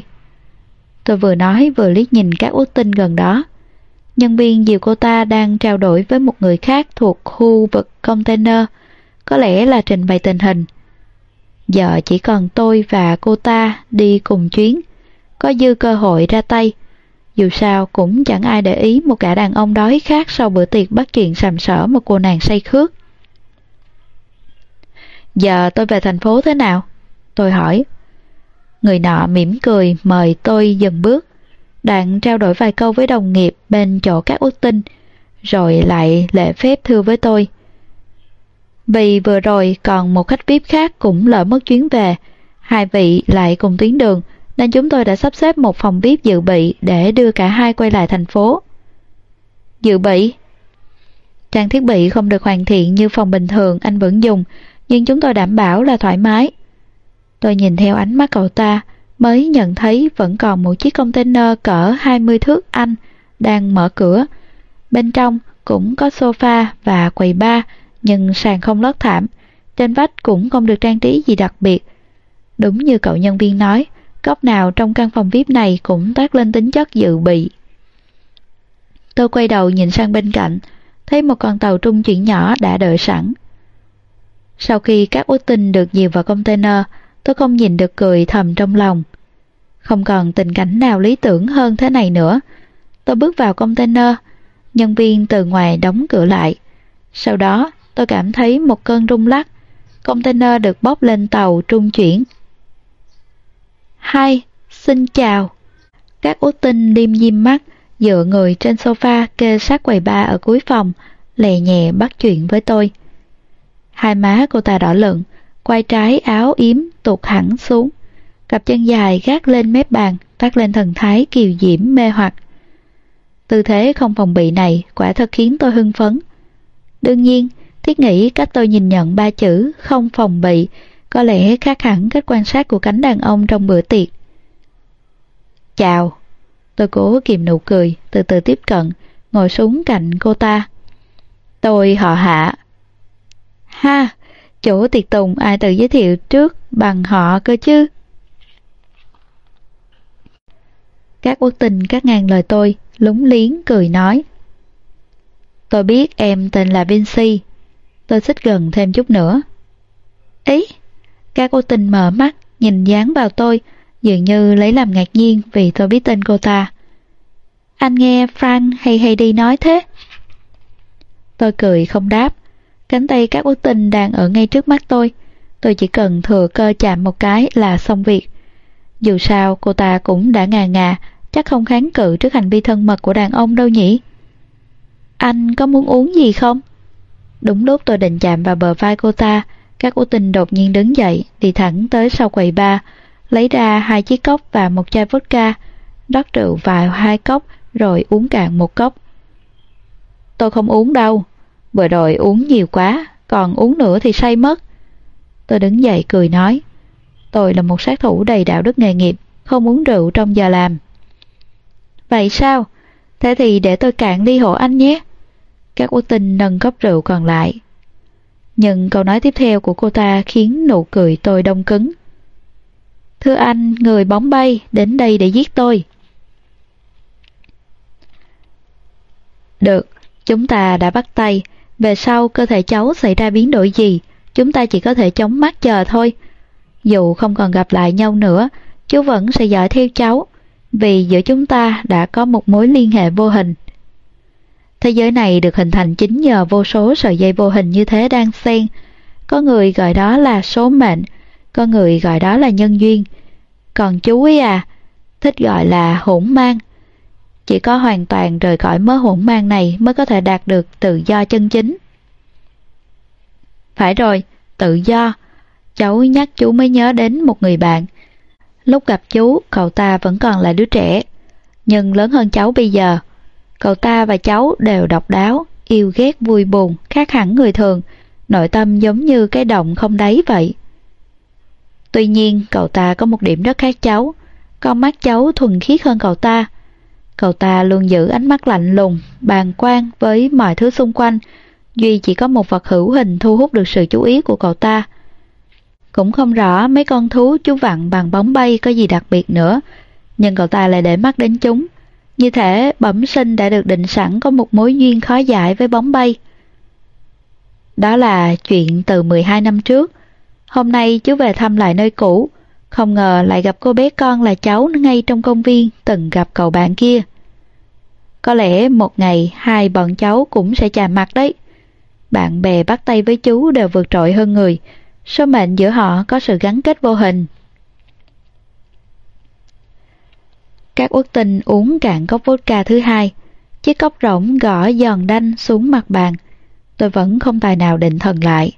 Speaker 1: Tôi vừa nói vừa liếc nhìn các út tinh gần đó. Nhân viên dìu cô ta đang trao đổi với một người khác thuộc khu vực container, có lẽ là trình bày tình hình. Giờ chỉ còn tôi và cô ta đi cùng chuyến, có dư cơ hội ra tay. Dù sao cũng chẳng ai để ý một gã đàn ông đói khát sau bữa tiệc bắt chuyện sàm sỡ một cô nàng say khước. Giờ tôi về thành phố thế nào? Tôi hỏi. Người nọ mỉm cười mời tôi dừng bước. Đặng trao đổi vài câu với đồng nghiệp bên chỗ các út tinh, rồi lại lễ phép thưa với tôi. Vì vừa rồi còn một khách VIP khác cũng lỡ mất chuyến về, hai vị lại cùng tuyến đường, nên chúng tôi đã sắp xếp một phòng VIP dự bị để đưa cả hai quay lại thành phố. Dự bị Trang thiết bị không được hoàn thiện như phòng bình thường anh vẫn dùng, nhưng chúng tôi đảm bảo là thoải mái. Tôi nhìn theo ánh mắt cậu ta, mới nhận thấy vẫn còn một chiếc container cỡ 20 thước Anh đang mở cửa. Bên trong cũng có sofa và quầy bar, nhưng sàn không lót thảm. Trên vách cũng không được trang trí gì đặc biệt. Đúng như cậu nhân viên nói, góc nào trong căn phòng VIP này cũng toát lên tính chất dự bị. Tôi quay đầu nhìn sang bên cạnh, thấy một con tàu trung chuyển nhỏ đã đợi sẵn. Sau khi các út tinh được dìu vào container, tôi không nhìn được cười thầm trong lòng. Không còn tình cảnh nào lý tưởng hơn thế này nữa. Tôi bước vào container, nhân viên từ ngoài đóng cửa lại. Sau đó, tôi cảm thấy một cơn rung lắc. Container được bốc lên tàu trung chuyển. Hai, xin chào. Các út tinh liêm diêm mắt, dựa người trên sofa kê sát quầy ba ở cuối phòng, lè nhẹ bắt chuyện với tôi. Hai má cô ta đỏ lựng, quay trái áo yếm tụt hẳn xuống. Cặp chân dài gác lên mép bàn, phát lên thần thái kiều diễm mê hoặc. Tư thế không phòng bị này quả thật khiến tôi hưng phấn. Đương nhiên, Thiết nghĩ cách tôi nhìn nhận ba chữ không phòng bị có lẽ khác hẳn cách quan sát của cánh đàn ông trong bữa tiệc. Chào. Tôi cố kìm nụ cười, từ từ tiếp cận, ngồi xuống cạnh cô ta. Tôi họ hạ. Ha, chỗ tiệc tùng ai tự giới thiệu trước bằng họ cơ chứ? Các quốc tình các ngàn lời tôi, lúng liếng cười nói. Tôi biết em tên là Vinci. Tôi xích gần thêm chút nữa. Ý, các cô tình mở mắt, nhìn dáng vào tôi, dường như lấy làm ngạc nhiên vì tôi biết tên cô ta. Anh nghe Frank hay hay đi nói thế? Tôi cười không đáp. Cánh tay các quốc tình đang ở ngay trước mắt tôi. Tôi chỉ cần thừa cơ chạm một cái là xong việc. Dù sao cô ta cũng đã ngà ngà, chắc không kháng cự trước hành vi thân mật của đàn ông đâu nhỉ? Anh có muốn uống gì không? Đúng lúc tôi định chạm vào bờ vai cô ta, các ưu tình đột nhiên đứng dậy, đi thẳng tới sau quầy bar lấy ra hai chiếc cốc và một chai vodka, rót rượu vào hai cốc rồi uống cạn một cốc. Tôi không uống đâu, vừa rồi uống nhiều quá, còn uống nữa thì say mất. Tôi đứng dậy cười nói, tôi là một sát thủ đầy đạo đức nghề nghiệp, không uống rượu trong giờ làm. Vậy sao? Thế thì để tôi cạn đi hộ anh nhé. Các quốc tinh nâng cốc rượu còn lại. Nhưng câu nói tiếp theo của cô ta khiến nụ cười tôi đông cứng. Thưa anh, người bóng bay đến đây để giết tôi. Được, chúng ta đã bắt tay. Về sau cơ thể cháu xảy ra biến đổi gì, chúng ta chỉ có thể chống mắt chờ thôi. Dù không còn gặp lại nhau nữa, chú vẫn sẽ dõi theo cháu, vì giữa chúng ta đã có một mối liên hệ vô hình. Thế giới này được hình thành chính nhờ vô số sợi dây vô hình như thế đang xen. Có người gọi đó là số mệnh, có người gọi đó là nhân duyên. Còn chú ấy à, thích gọi là hỗn mang. Chỉ có hoàn toàn rời khỏi mớ hỗn mang này mới có thể đạt được tự do chân chính. Phải rồi, tự do. Cháu nhắc chú mới nhớ đến một người bạn. Lúc gặp chú, cậu ta vẫn còn là đứa trẻ. Nhưng lớn hơn cháu bây giờ, Cậu ta và cháu đều độc đáo, yêu ghét vui buồn, khác hẳn người thường, nội tâm giống như cái động không đáy vậy. Tuy nhiên, cậu ta có một điểm rất khác cháu, con mắt cháu thuần khiết hơn cậu ta. Cậu ta luôn giữ ánh mắt lạnh lùng, bàng quan với mọi thứ xung quanh, duy chỉ có một vật hữu hình thu hút được sự chú ý của cậu ta. Cũng không rõ mấy con thú chú vặn bằng bóng bay có gì đặc biệt nữa, nhưng cậu ta lại để mắt đến chúng, như thể bẩm sinh đã được định sẵn có một mối duyên khó giải với bóng bay. Đó là chuyện từ 12 năm trước. Hôm nay chú về thăm lại nơi cũ, không ngờ lại gặp cô bé con là cháu ngay trong công viên từng gặp cậu bạn kia. Có lẽ một ngày hai bọn cháu cũng sẽ chạm mặt đấy. Bạn bè bắt tay với chú đều vượt trội hơn người, số mệnh giữa họ có sự gắn kết vô hình. Các uất tình uống cạn cốc vodka thứ hai, chiếc cốc rỗng gõ giòn đanh xuống mặt bàn. Tôi vẫn không tài nào định thần lại.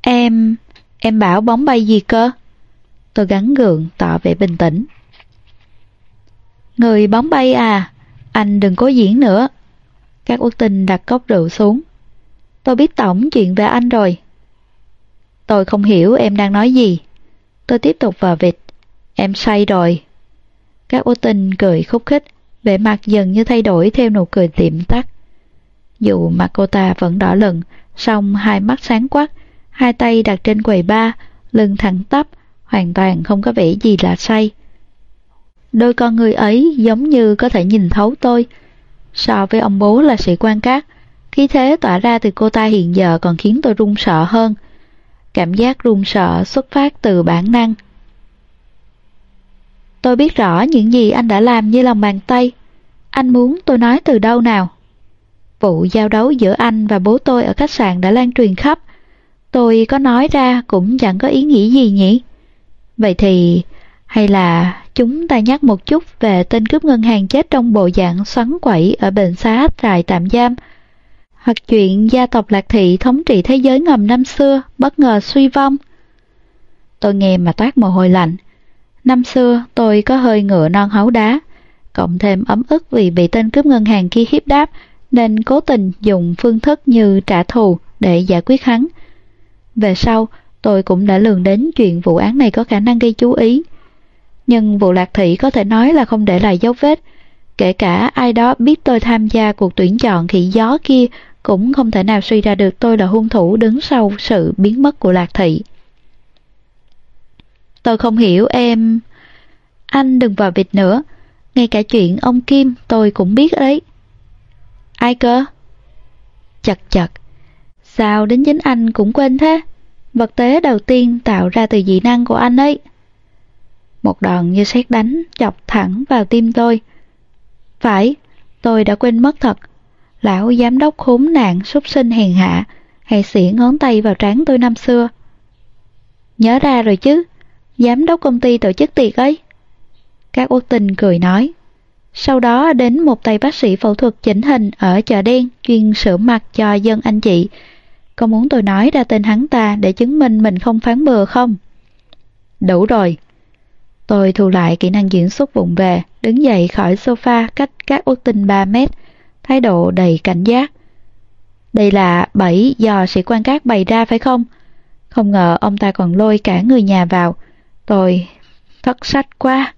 Speaker 1: Em... em bảo bóng bay gì cơ? Tôi gắn gượng tỏ vẻ bình tĩnh. Người bóng bay à, anh đừng cố diễn nữa. Các uất tình đặt cốc rượu xuống. Tôi biết tổng chuyện về anh rồi. Tôi không hiểu em đang nói gì. Tôi tiếp tục vào vịt. Em say rồi, các ô tình cười khúc khích, vẻ mặt dần như thay đổi theo nụ cười tiệm tắt. Dù mặt cô ta vẫn đỏ lừng, song hai mắt sáng quắc, hai tay đặt trên quầy ba, lưng thẳng tắp, hoàn toàn không có vẻ gì là say. Đôi con người ấy giống như có thể nhìn thấu tôi. So với ông bố là sĩ quan cát, khí thế tỏa ra từ cô ta hiện giờ còn khiến tôi run sợ hơn. Cảm giác run sợ xuất phát từ bản năng, Tôi biết rõ những gì anh đã làm như lòng bàn tay. Anh muốn tôi nói từ đâu nào? Vụ giao đấu giữa anh và bố tôi ở khách sạn đã lan truyền khắp. Tôi có nói ra cũng chẳng có ý nghĩa gì nhỉ? Vậy thì, hay là chúng ta nhắc một chút về tên cướp ngân hàng chết trong bộ dạng xoắn quẩy ở bệnh xá trại tạm giam, hoặc chuyện gia tộc Lạc Thị thống trị thế giới ngầm năm xưa bất ngờ suy vong. Tôi nghe mà toát mồ hôi lạnh. Năm xưa tôi có hơi ngựa non háu đá, cộng thêm ấm ức vì bị tên cướp ngân hàng kia hiếp đáp, nên cố tình dùng phương thức như trả thù để giải quyết hắn. Về sau, tôi cũng đã lường đến chuyện vụ án này có khả năng gây chú ý. Nhưng vụ lạc thị có thể nói là không để lại dấu vết. Kể cả ai đó biết tôi tham gia cuộc tuyển chọn khỉ gió kia cũng không thể nào suy ra được tôi là hung thủ đứng sau sự biến mất của lạc thị. Tôi không hiểu em... Anh đừng vào vịt nữa, ngay cả chuyện ông Kim tôi cũng biết đấy. Ai cơ? Chật chật, sao đến chính anh cũng quên thế? Vật tế đầu tiên tạo ra từ dị năng của anh ấy. Một đòn như sét đánh chọc thẳng vào tim tôi. Phải, tôi đã quên mất thật. Lão giám đốc khốn nạn súc sinh hèn hạ hay xỉa ngón tay vào trán tôi năm xưa. Nhớ ra rồi chứ, giám đốc công ty tổ chức tiệc ấy. Các uất tình cười nói. Sau đó đến một tay bác sĩ phẫu thuật chỉnh hình ở chợ đen chuyên sửa mặt cho dân anh chị. Có muốn tôi nói ra tên hắn ta để chứng minh mình không phán bừa không? Đủ rồi. Tôi thu lại kỹ năng diễn xuất vụng về, đứng dậy khỏi sofa cách các uất tình 3 mét, thái độ đầy cảnh giác. Đây là bẫy do sĩ quan các bày ra phải không? Không ngờ ông ta còn lôi cả người nhà vào. Tôi thất sách quá.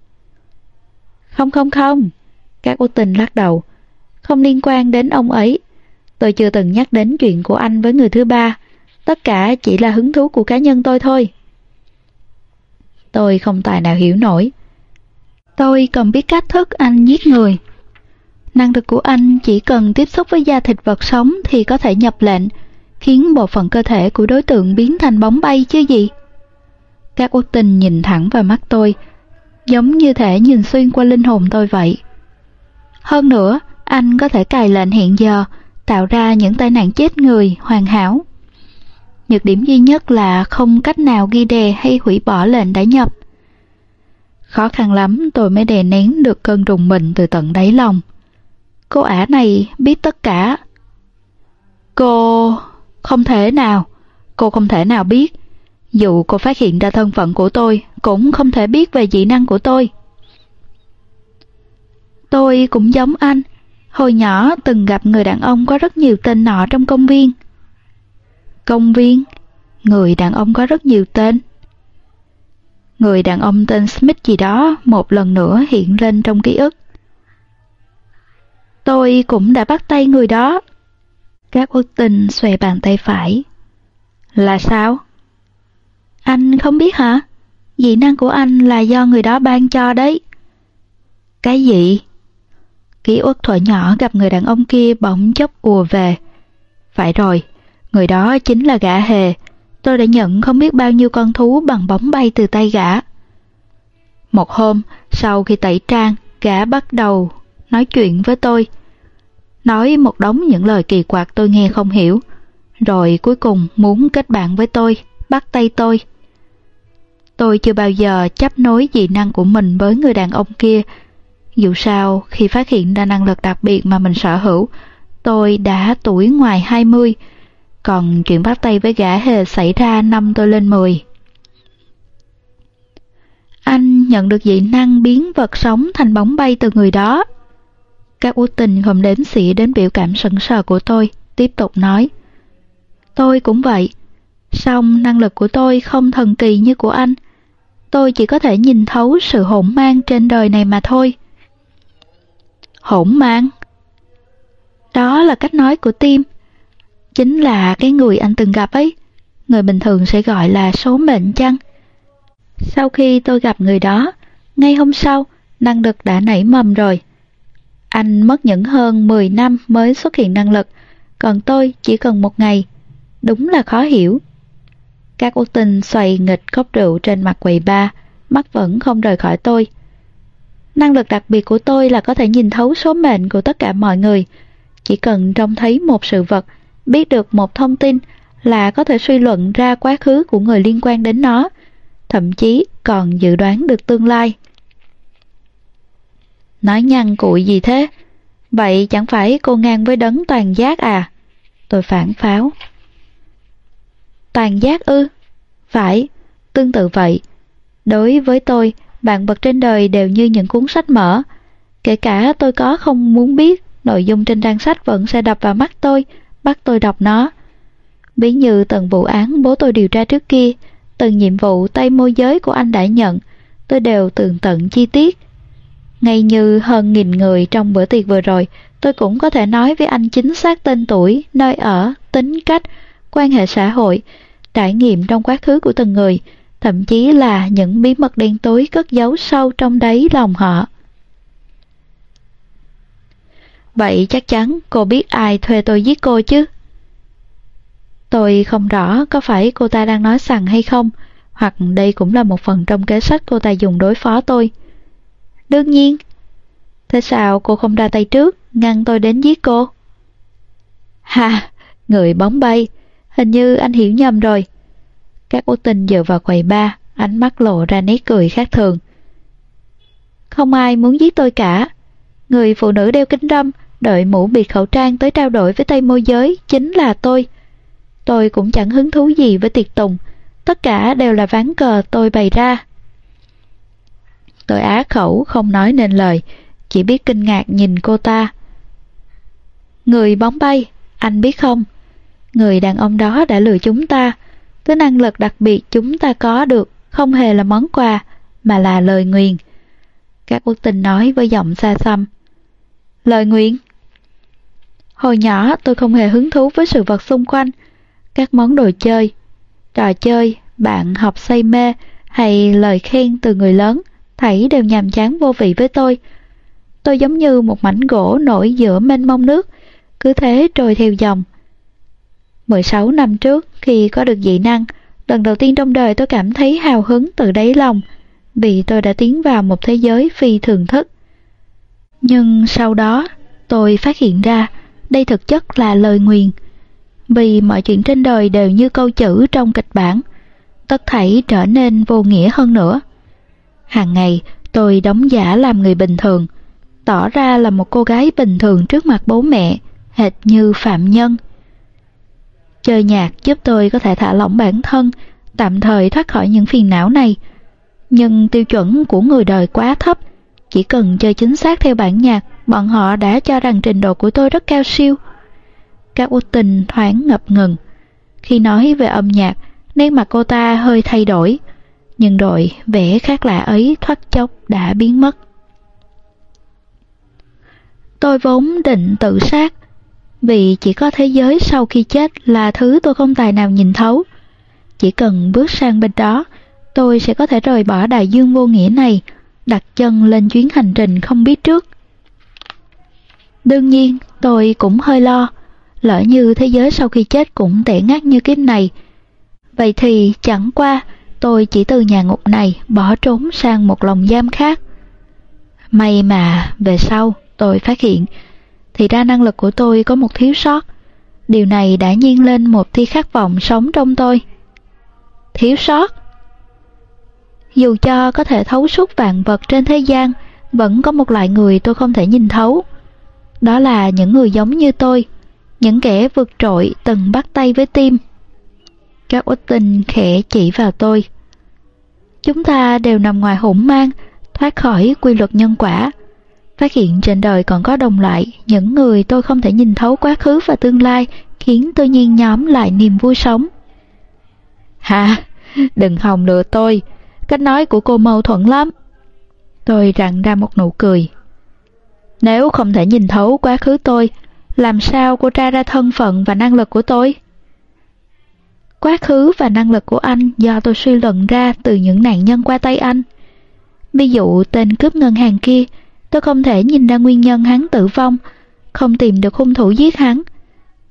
Speaker 1: Không không không, các út tình lắc đầu. Không liên quan đến ông ấy. Tôi chưa từng nhắc đến chuyện của anh với người thứ ba. Tất cả chỉ là hứng thú của cá nhân tôi thôi. Tôi không tài nào hiểu nổi. Tôi còn biết cách thức anh giết người. Năng lực của anh chỉ cần tiếp xúc với da thịt vật sống thì có thể nhập lệnh, khiến bộ phận cơ thể của đối tượng biến thành bóng bay chứ gì. Các quốc tình nhìn thẳng vào mắt tôi, giống như thể nhìn xuyên qua linh hồn tôi vậy. Hơn nữa, anh có thể cài lệnh hiện giờ, tạo ra những tai nạn chết người hoàn hảo. Nhược điểm duy nhất là không cách nào ghi đề hay hủy bỏ lệnh đã nhập. Khó khăn lắm tôi mới đè nén được cơn rùng mình từ tận đáy lòng. Cô ả này biết tất cả. Cô... không thể nào. Cô không thể nào biết. Dù cô phát hiện ra thân phận của tôi, cũng không thể biết về dị năng của tôi. Tôi cũng giống anh. Hồi nhỏ từng gặp người đàn ông có rất nhiều tên nọ trong công viên. Công viên? Người đàn ông có rất nhiều tên. Người đàn ông tên Smith gì đó một lần nữa hiện lên trong ký ức. Tôi cũng đã bắt tay người đó. Các quốc tình xòe bàn tay phải. Là sao? Anh không biết hả? Dị năng của anh là do người đó ban cho đấy. Cái gì? Ký ức thuở nhỏ gặp người đàn ông kia bỗng chốc ùa về. Phải rồi, người đó chính là gã hề. Tôi đã nhận không biết bao nhiêu con thú bằng bóng bay từ tay gã. Một hôm, sau khi tẩy trang, gã bắt đầu nói chuyện với tôi. Nói một đống những lời kỳ quặc tôi nghe không hiểu. Rồi cuối cùng muốn kết bạn với tôi, bắt tay tôi. Tôi chưa bao giờ chấp nối dị năng của mình với người đàn ông kia. Dù sao, khi phát hiện ra năng lực đặc biệt mà mình sở hữu, tôi đã tuổi ngoài 20, còn chuyện bắt tay với gã hề xảy ra năm tôi lên 10. Anh nhận được dị năng biến vật sống thành bóng bay từ người đó. Các út tình không đếm xỉa đến biểu cảm sững sờ của tôi, tiếp tục nói. Tôi cũng vậy, song năng lực của tôi không thần kỳ như của anh. Tôi chỉ có thể nhìn thấu sự hỗn mang trên đời này mà thôi. Hỗn mang? Đó là cách nói của tim. Chính là cái người anh từng gặp ấy. Người bình thường sẽ gọi là số mệnh chăng? Sau khi tôi gặp người đó, ngay hôm sau, năng lực đã nảy mầm rồi. Anh mất những hơn 10 năm mới xuất hiện năng lực, còn tôi chỉ cần một ngày. Đúng là khó hiểu. Các ô tinh xoay nghịch cốc rượu trên mặt quầy ba, mắt vẫn không rời khỏi tôi. Năng lực đặc biệt của tôi là có thể nhìn thấu số mệnh của tất cả mọi người. Chỉ cần trông thấy một sự vật, biết được một thông tin là có thể suy luận ra quá khứ của người liên quan đến nó, thậm chí còn dự đoán được tương lai. Nói nhăn cụi gì thế? Vậy chẳng phải cô ngang với đấng toàn giác à? Tôi phản pháo. Toàn giác ư? Phải, tương tự vậy. Đối với tôi, bạn vật trên đời đều như những cuốn sách mở. Kể cả tôi có không muốn biết, nội dung trên trang sách vẫn sẽ đập vào mắt tôi, bắt tôi đọc nó. Ví như từng vụ án bố tôi điều tra trước kia, từng nhiệm vụ tay môi giới của anh đã nhận, tôi đều tường tận chi tiết. Ngay như hơn nghìn người trong bữa tiệc vừa rồi, tôi cũng có thể nói với anh chính xác tên tuổi, nơi ở, tính cách, quan hệ xã hội, trải nghiệm trong quá khứ của từng người, thậm chí là những bí mật đen tối cất giấu sâu trong đáy lòng họ. Vậy chắc chắn cô biết ai thuê tôi giết cô chứ? Tôi không rõ có phải cô ta đang nói rằng hay không, hoặc đây cũng là một phần trong kế sách cô ta dùng đối phó tôi. Đương nhiên. Thế sao cô không ra tay trước, ngăn tôi đến giết cô? Ha, người bóng bay, hình như anh hiểu nhầm rồi. Các ô tình dựa vào quầy ba, ánh mắt lộ ra nét cười khác thường. Không ai muốn giết tôi cả. Người phụ nữ đeo kính râm, đợi mũ bịt khẩu trang tới trao đổi với tay môi giới chính là tôi. Tôi cũng chẳng hứng thú gì với tiệc tùng, tất cả đều là ván cờ tôi bày ra. Tôi á khẩu không nói nên lời, chỉ biết kinh ngạc nhìn cô ta. Người bóng bay, anh biết không? Người đàn ông đó đã lừa chúng ta. Thứ năng lực đặc biệt chúng ta có được không hề là món quà, mà là lời nguyền. Các quốc tình nói với giọng xa xăm. Lời nguyện? Hồi nhỏ tôi không hề hứng thú với sự vật xung quanh, các món đồ chơi, trò chơi, bạn học say mê hay lời khen từ người lớn, thảy đều nhàm chán vô vị với tôi. Tôi giống như một mảnh gỗ nổi giữa mênh mông nước, cứ thế trôi theo dòng. 16 năm trước, khi có được dị năng, lần đầu tiên trong đời tôi cảm thấy hào hứng từ đáy lòng, vì tôi đã tiến vào một thế giới phi thường thức. Nhưng sau đó, tôi phát hiện ra đây thực chất là lời nguyền. Vì mọi chuyện trên đời đều như câu chữ trong kịch bản, tất thảy trở nên vô nghĩa hơn nữa. Hàng ngày, tôi đóng giả làm người bình thường, tỏ ra là một cô gái bình thường trước mặt bố mẹ, hệt như phạm nhân. Chơi nhạc giúp tôi có thể thả lỏng bản thân, tạm thời thoát khỏi những phiền não này. Nhưng tiêu chuẩn của người đời quá thấp, chỉ cần chơi chính xác theo bản nhạc, bọn họ đã cho rằng trình độ của tôi rất cao siêu. Các út tình thoáng ngập ngừng. Khi nói về âm nhạc, nét mặt cô ta hơi thay đổi, nhưng rồi vẻ khác lạ ấy thoát chốc đã biến mất. Tôi vốn định tự sát, vì chỉ có thế giới sau khi chết là thứ tôi không tài nào nhìn thấu. Chỉ cần bước sang bên đó, tôi sẽ có thể rời bỏ đại dương vô nghĩa này, đặt chân lên chuyến hành trình không biết trước. Đương nhiên, tôi cũng hơi lo, lỡ như thế giới sau khi chết cũng tệ ngắt như kiếp này. Vậy thì chẳng qua, tôi chỉ từ nhà ngục này bỏ trốn sang một lồng giam khác. May mà về sau tôi phát hiện, thì ra năng lực của tôi có một thiếu sót. Điều này đã nhiên lên một tia khát vọng sống trong tôi. Thiếu sót? Dù cho có thể thấu suốt vạn vật trên thế gian, vẫn có một loại người tôi không thể nhìn thấu. Đó là những người giống như tôi, những kẻ vượt trội từng bắt tay với tim. Các út tình khẽ chỉ vào tôi. Chúng ta đều nằm ngoài hỗn mang, thoát khỏi quy luật nhân quả. Phát hiện trên đời còn có đồng loại, những người tôi không thể nhìn thấu quá khứ và tương lai, khiến tôi nhiên nhóm lại niềm vui sống. Hả? Đừng hòng lừa tôi, cách nói của cô mâu thuẫn lắm. Tôi rặn ra một nụ cười. Nếu không thể nhìn thấu quá khứ tôi, làm sao cô tra ra thân phận và năng lực của tôi? Quá khứ và năng lực của anh do tôi suy luận ra từ những nạn nhân qua tay anh. Ví dụ tên cướp ngân hàng kia, tôi không thể nhìn ra nguyên nhân hắn tử vong, không tìm được hung thủ giết hắn.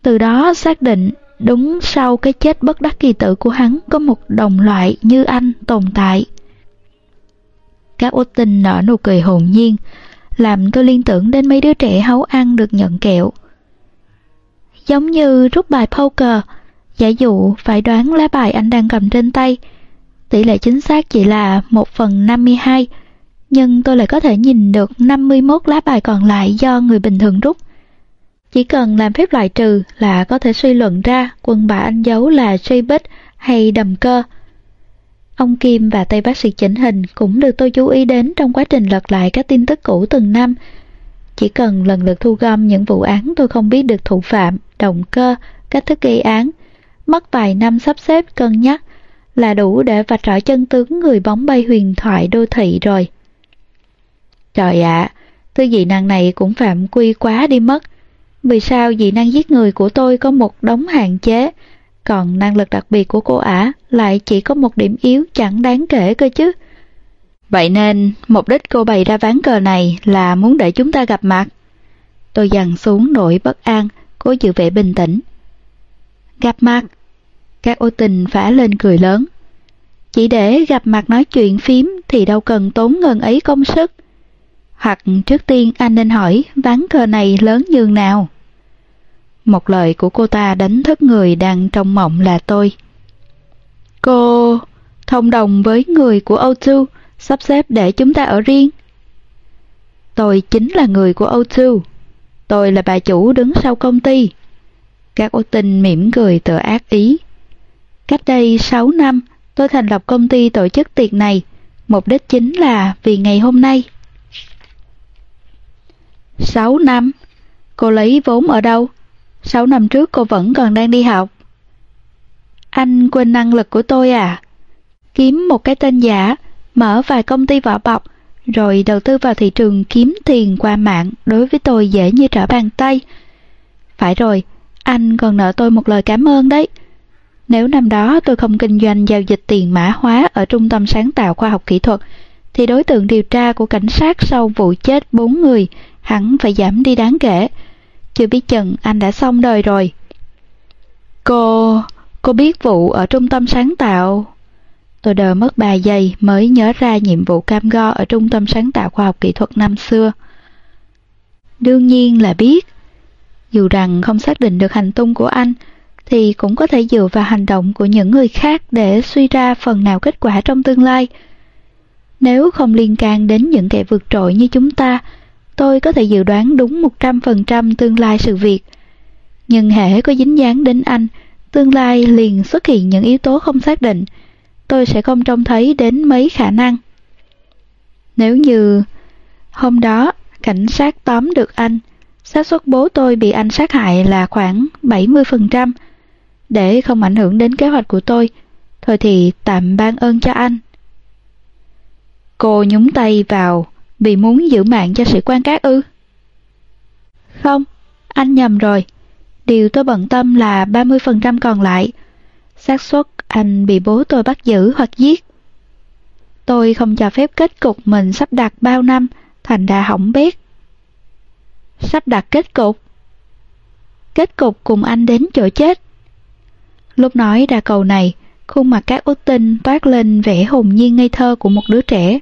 Speaker 1: Từ đó xác định đúng sau cái chết bất đắc kỳ tử của hắn có một đồng loại như anh tồn tại. Các út tình nở nụ cười hồn nhiên, làm tôi liên tưởng đến mấy đứa trẻ hấu ăn được nhận kẹo. Giống như rút bài poker, giả dụ phải đoán lá bài anh đang cầm trên tay. Tỷ lệ chính xác chỉ là 1 phần 52, nhưng tôi lại có thể nhìn được 51 lá bài còn lại do người bình thường rút. Chỉ cần làm phép loại trừ là có thể suy luận ra quân bà anh giấu là suy bích hay đầm cơ. Ông Kim và tay bác sĩ chỉnh hình cũng được tôi chú ý đến trong quá trình lật lại các tin tức cũ từng năm. Chỉ cần lần lượt thu gom những vụ án tôi không biết được thủ phạm, động cơ, cách thức gây án, mất vài năm sắp xếp cân nhắc là đủ để vạch rõ chân tướng người bóng bay huyền thoại đô thị rồi. Trời ạ, tư dị năng này cũng phạm quy quá đi mất. Vì sao dị năng giết người của tôi có một đống hạn chế, còn năng lực đặc biệt của cô ả lại chỉ có một điểm yếu chẳng đáng kể cơ chứ. Vậy nên, mục đích cô bày ra ván cờ này là muốn để chúng ta gặp mặt. Tôi dằn xuống nỗi bất an, cố giữ vẻ bình tĩnh. Gặp mặt? Các ô tình phả lên cười lớn. Chỉ để gặp mặt nói chuyện phím thì đâu cần tốn ngần ấy công sức. Hoặc trước tiên anh nên hỏi ván cờ này lớn nhường nào. Một lời của cô ta đánh thức người đang trong mộng là tôi. Cô, thông đồng với người của O2 sắp xếp để chúng ta ở riêng. Tôi chính là người của O2. Tôi là bà chủ đứng sau công ty. Các ô tinh mỉm cười tựa ác ý. Cách đây 6 năm, tôi thành lập công ty tổ chức tiệc này. Mục đích chính là vì ngày hôm nay. 6 năm? Cô lấy vốn ở đâu? 6 năm trước cô vẫn còn đang đi học. Anh quên năng lực của tôi à? Kiếm một cái tên giả, mở vài công ty vỏ bọc, rồi đầu tư vào thị trường kiếm tiền qua mạng đối với tôi dễ như trở bàn tay. Phải rồi, anh còn nợ tôi một lời cảm ơn đấy. Nếu năm đó tôi không kinh doanh giao dịch tiền mã hóa ở Trung tâm Sáng tạo Khoa học Kỹ thuật, thì đối tượng điều tra của cảnh sát sau vụ chết bốn người hẳn phải giảm đi đáng kể. Chưa biết chừng anh đã xong đời rồi. Cô... cô biết vụ ở Trung tâm Sáng tạo... Tôi đờ mất 3 giây mới nhớ ra nhiệm vụ cam go ở Trung tâm Sáng tạo Khoa học Kỹ thuật năm xưa. Đương nhiên là biết. Dù rằng không xác định được hành tung của anh, thì cũng có thể dựa vào hành động của những người khác để suy ra phần nào kết quả trong tương lai. Nếu không liên can đến những kẻ vượt trội như chúng ta, tôi có thể dự đoán đúng 100% tương lai sự việc. Nhưng hệ có dính dáng đến anh, tương lai liền xuất hiện những yếu tố không xác định, tôi sẽ không trông thấy đến mấy khả năng. Nếu như hôm đó cảnh sát tóm được anh, xác suất bố tôi bị anh sát hại là khoảng 70%. Để không ảnh hưởng đến kế hoạch của tôi, thôi thì tạm ban ơn cho anh. Cô nhúng tay vào vì muốn giữ mạng cho sĩ quan cát ư? Không, anh nhầm rồi. Điều tôi bận tâm là 30% còn lại. xác suất anh bị bố tôi bắt giữ hoặc giết. Tôi không cho phép kết cục mình sắp đặt bao năm thành ra hỏng bét. Sắp đặt kết cục? Kết cục cùng anh đến chỗ chết. Lúc nói ra câu này, khuôn mặt các út tinh toát lên vẻ hồn nhiên ngây thơ của một đứa trẻ.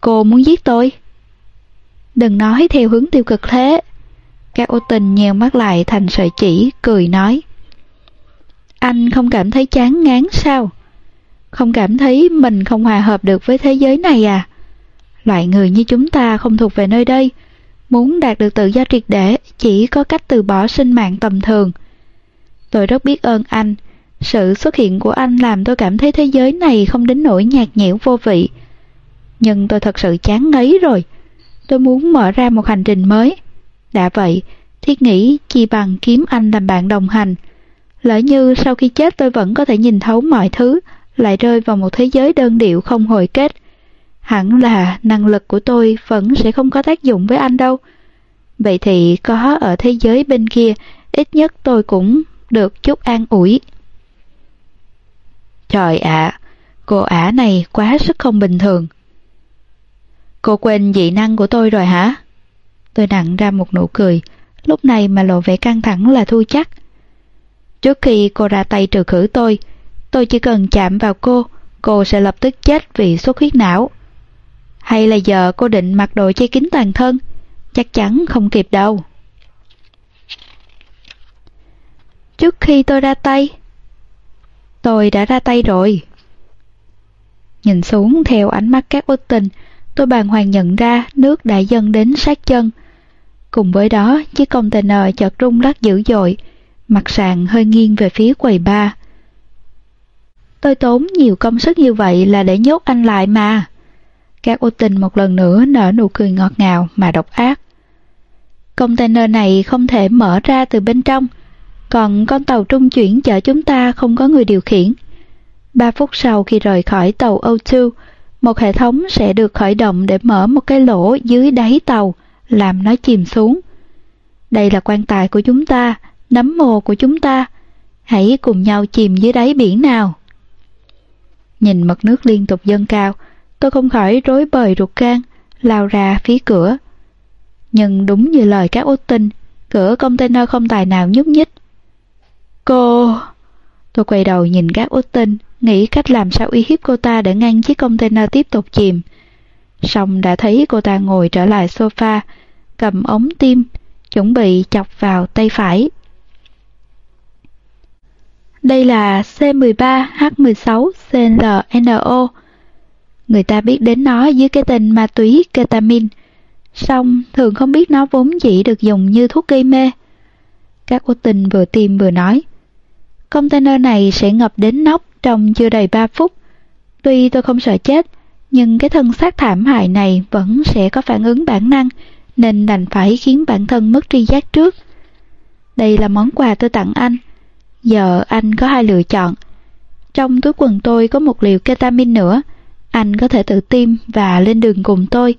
Speaker 1: Cô muốn giết tôi? Đừng nói theo hướng tiêu cực thế. Các ô tình nheo mắt lại thành sợi chỉ, cười nói. Anh không cảm thấy chán ngán sao? Không cảm thấy mình không hòa hợp được với thế giới này à? Loại người như chúng ta không thuộc về nơi đây. Muốn đạt được tự do triệt để chỉ có cách từ bỏ sinh mạng tầm thường. Tôi rất biết ơn anh. Sự xuất hiện của anh làm tôi cảm thấy thế giới này không đến nỗi nhạt nhẽo vô vị. Nhưng tôi thật sự chán ngấy rồi. Tôi muốn mở ra một hành trình mới. Đã vậy, thiết nghĩ chi bằng kiếm anh làm bạn đồng hành. Lỡ như sau khi chết tôi vẫn có thể nhìn thấu mọi thứ, lại rơi vào một thế giới đơn điệu không hồi kết. Hẳn là năng lực của tôi vẫn sẽ không có tác dụng với anh đâu. Vậy thì có ở thế giới bên kia, ít nhất tôi cũng được chút an ủi. Trời ạ, cô ả này quá sức không bình thường. Cô quên dị năng của tôi rồi hả? Tôi nặng ra một nụ cười, lúc này mà lộ vẻ căng thẳng là thu chắc. Trước khi cô ra tay trừ khử tôi, tôi chỉ cần chạm vào cô, cô sẽ lập tức chết vì xuất huyết não. Hay là giờ cô định mặc đồ che kín toàn thân? Chắc chắn không kịp đâu. Trước khi tôi ra tay, tôi đã ra tay rồi. Nhìn xuống theo ánh mắt các út tình, tôi bàng hoàng nhận ra nước đã dâng đến sát chân. Cùng với đó, chiếc container chợt rung lắc dữ dội, mặt sàn hơi nghiêng về phía quầy ba. Tôi tốn nhiều công sức như vậy là để nhốt anh lại mà. Các ô tình một lần nữa nở nụ cười ngọt ngào mà độc ác. Container này không thể mở ra từ bên trong, còn con tàu trung chuyển chở chúng ta không có người điều khiển. Ba phút sau khi rời khỏi tàu O2, một hệ thống sẽ được khởi động để mở một cái lỗ dưới đáy tàu, làm nó chìm xuống. Đây là quan tài của chúng ta, nấm mồ của chúng ta. Hãy cùng nhau chìm dưới đáy biển nào. Nhìn mặt nước liên tục dâng cao, tôi không khỏi rối bời ruột gan, lao ra phía cửa. Nhưng đúng như lời các út tinh, cửa container không tài nào nhúc nhích. Cô... Tôi quay đầu nhìn các út tinh, nghĩ cách làm sao uy hiếp cô ta để ngăn chiếc container tiếp tục chìm. Xong đã thấy cô ta ngồi trở lại sofa, cầm ống tim, chuẩn bị chọc vào tay phải. Đây là C13H16CLNO. Người ta biết đến nó dưới cái tên ma túy ketamin, song thường không biết nó vốn chỉ được dùng như thuốc gây mê. Các cô tình vừa tìm vừa nói. Container này sẽ ngập đến nóc trong chưa đầy 3 phút. Tuy tôi không sợ chết, nhưng cái thân xác thảm hại này vẫn sẽ có phản ứng bản năng, nên đành phải khiến bản thân mất tri giác trước. Đây là món quà tôi tặng anh. Giờ anh có hai lựa chọn. Trong túi quần tôi có một liều ketamin nữa. Anh có thể tự tiêm và lên đường cùng tôi.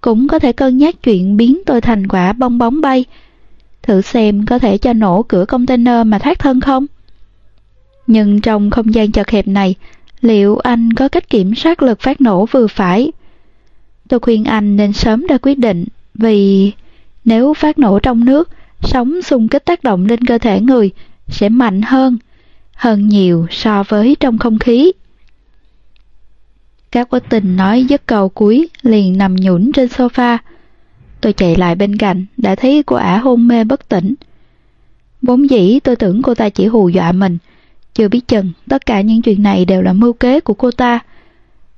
Speaker 1: Cũng có thể cân nhắc chuyện biến tôi thành quả bong bóng bay. Thử xem có thể cho nổ cửa container mà thoát thân không? Nhưng trong không gian chật hẹp này, liệu anh có cách kiểm soát lực phát nổ vừa phải? Tôi khuyên anh nên sớm ra quyết định vì nếu phát nổ trong nước, sóng xung kích tác động lên cơ thể người sẽ mạnh hơn, hơn nhiều so với trong không khí. Các quá tình nói dứt cầu cuối liền nằm nhũn trên sofa. Tôi chạy lại bên cạnh, đã thấy cô ả hôn mê bất tỉnh. Bốn dĩ tôi tưởng cô ta chỉ hù dọa mình, chưa biết chừng tất cả những chuyện này đều là mưu kế của cô ta.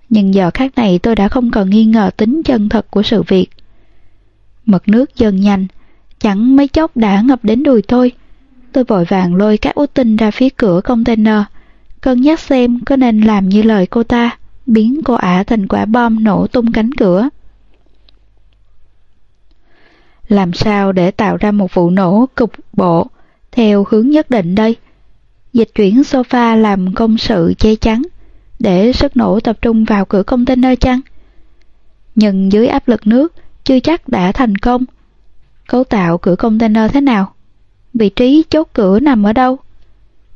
Speaker 1: Nhưng giờ khác này tôi đã không còn nghi ngờ tính chân thật của sự việc. Mực nước dần nhanh, chẳng mấy chốc đã ngập đến đùi tôi. Tôi vội vàng lôi các út tinh ra phía cửa container, cân nhắc xem có nên làm như lời cô ta, biến cô ả thành quả bom nổ tung cánh cửa. Làm sao để tạo ra một vụ nổ cục bộ theo hướng nhất định đây? Dịch chuyển sofa làm công sự che chắn, để sức nổ tập trung vào cửa container chăng? Nhưng dưới áp lực nước, chưa chắc đã thành công. Cấu tạo cửa container thế nào? Vị trí chốt cửa nằm ở đâu?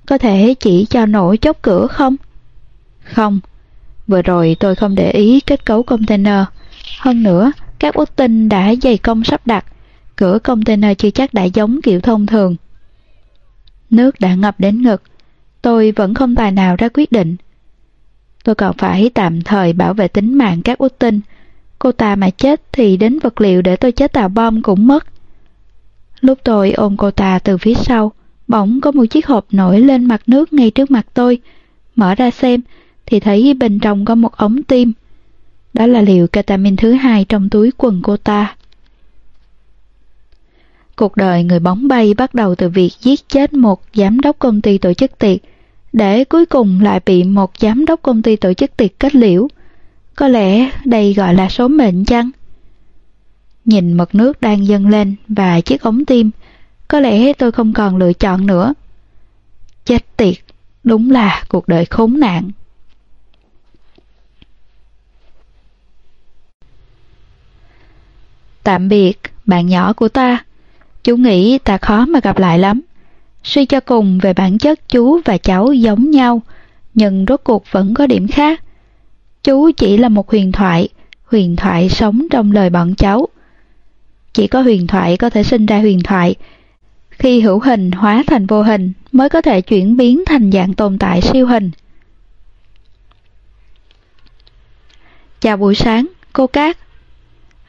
Speaker 1: Có thể chỉ cho nổ chốt cửa không? Không. Vừa rồi tôi không để ý kết cấu container. Hơn nữa, các út tinh đã dày công sắp đặt. Cửa container chưa chắc đã giống kiểu thông thường. Nước đã ngập đến ngực. Tôi vẫn không tài nào ra quyết định. Tôi còn phải tạm thời bảo vệ tính mạng các út tinh. Cô ta mà chết thì đến vật liệu để tôi chế tạo bom cũng mất. Lúc tôi ôm cô ta từ phía sau, bỗng có một chiếc hộp nổi lên mặt nước ngay trước mặt tôi. Mở ra xem, thì thấy bên trong có một ống tim. Đó là liều ketamin thứ hai trong túi quần cô ta. Cuộc đời người bóng bay bắt đầu từ việc giết chết một giám đốc công ty tổ chức tiệc, để cuối cùng lại bị một giám đốc công ty tổ chức tiệc kết liễu. Có lẽ đây gọi là số mệnh chăng? Nhìn mực nước đang dâng lên và chiếc ống tim, có lẽ tôi không còn lựa chọn nữa. Chết tiệt, đúng là cuộc đời khốn nạn. Tạm biệt, bạn nhỏ của ta. Chú nghĩ ta khó mà gặp lại lắm. Suy cho cùng về bản chất chú và cháu giống nhau, nhưng rốt cuộc vẫn có điểm khác. Chú chỉ là một huyền thoại, huyền thoại sống trong lời bọn cháu. Chỉ có huyền thoại có thể sinh ra huyền thoại. Khi hữu hình hóa thành vô hình mới có thể chuyển biến thành dạng tồn tại siêu hình. Chào buổi sáng, cô Cát.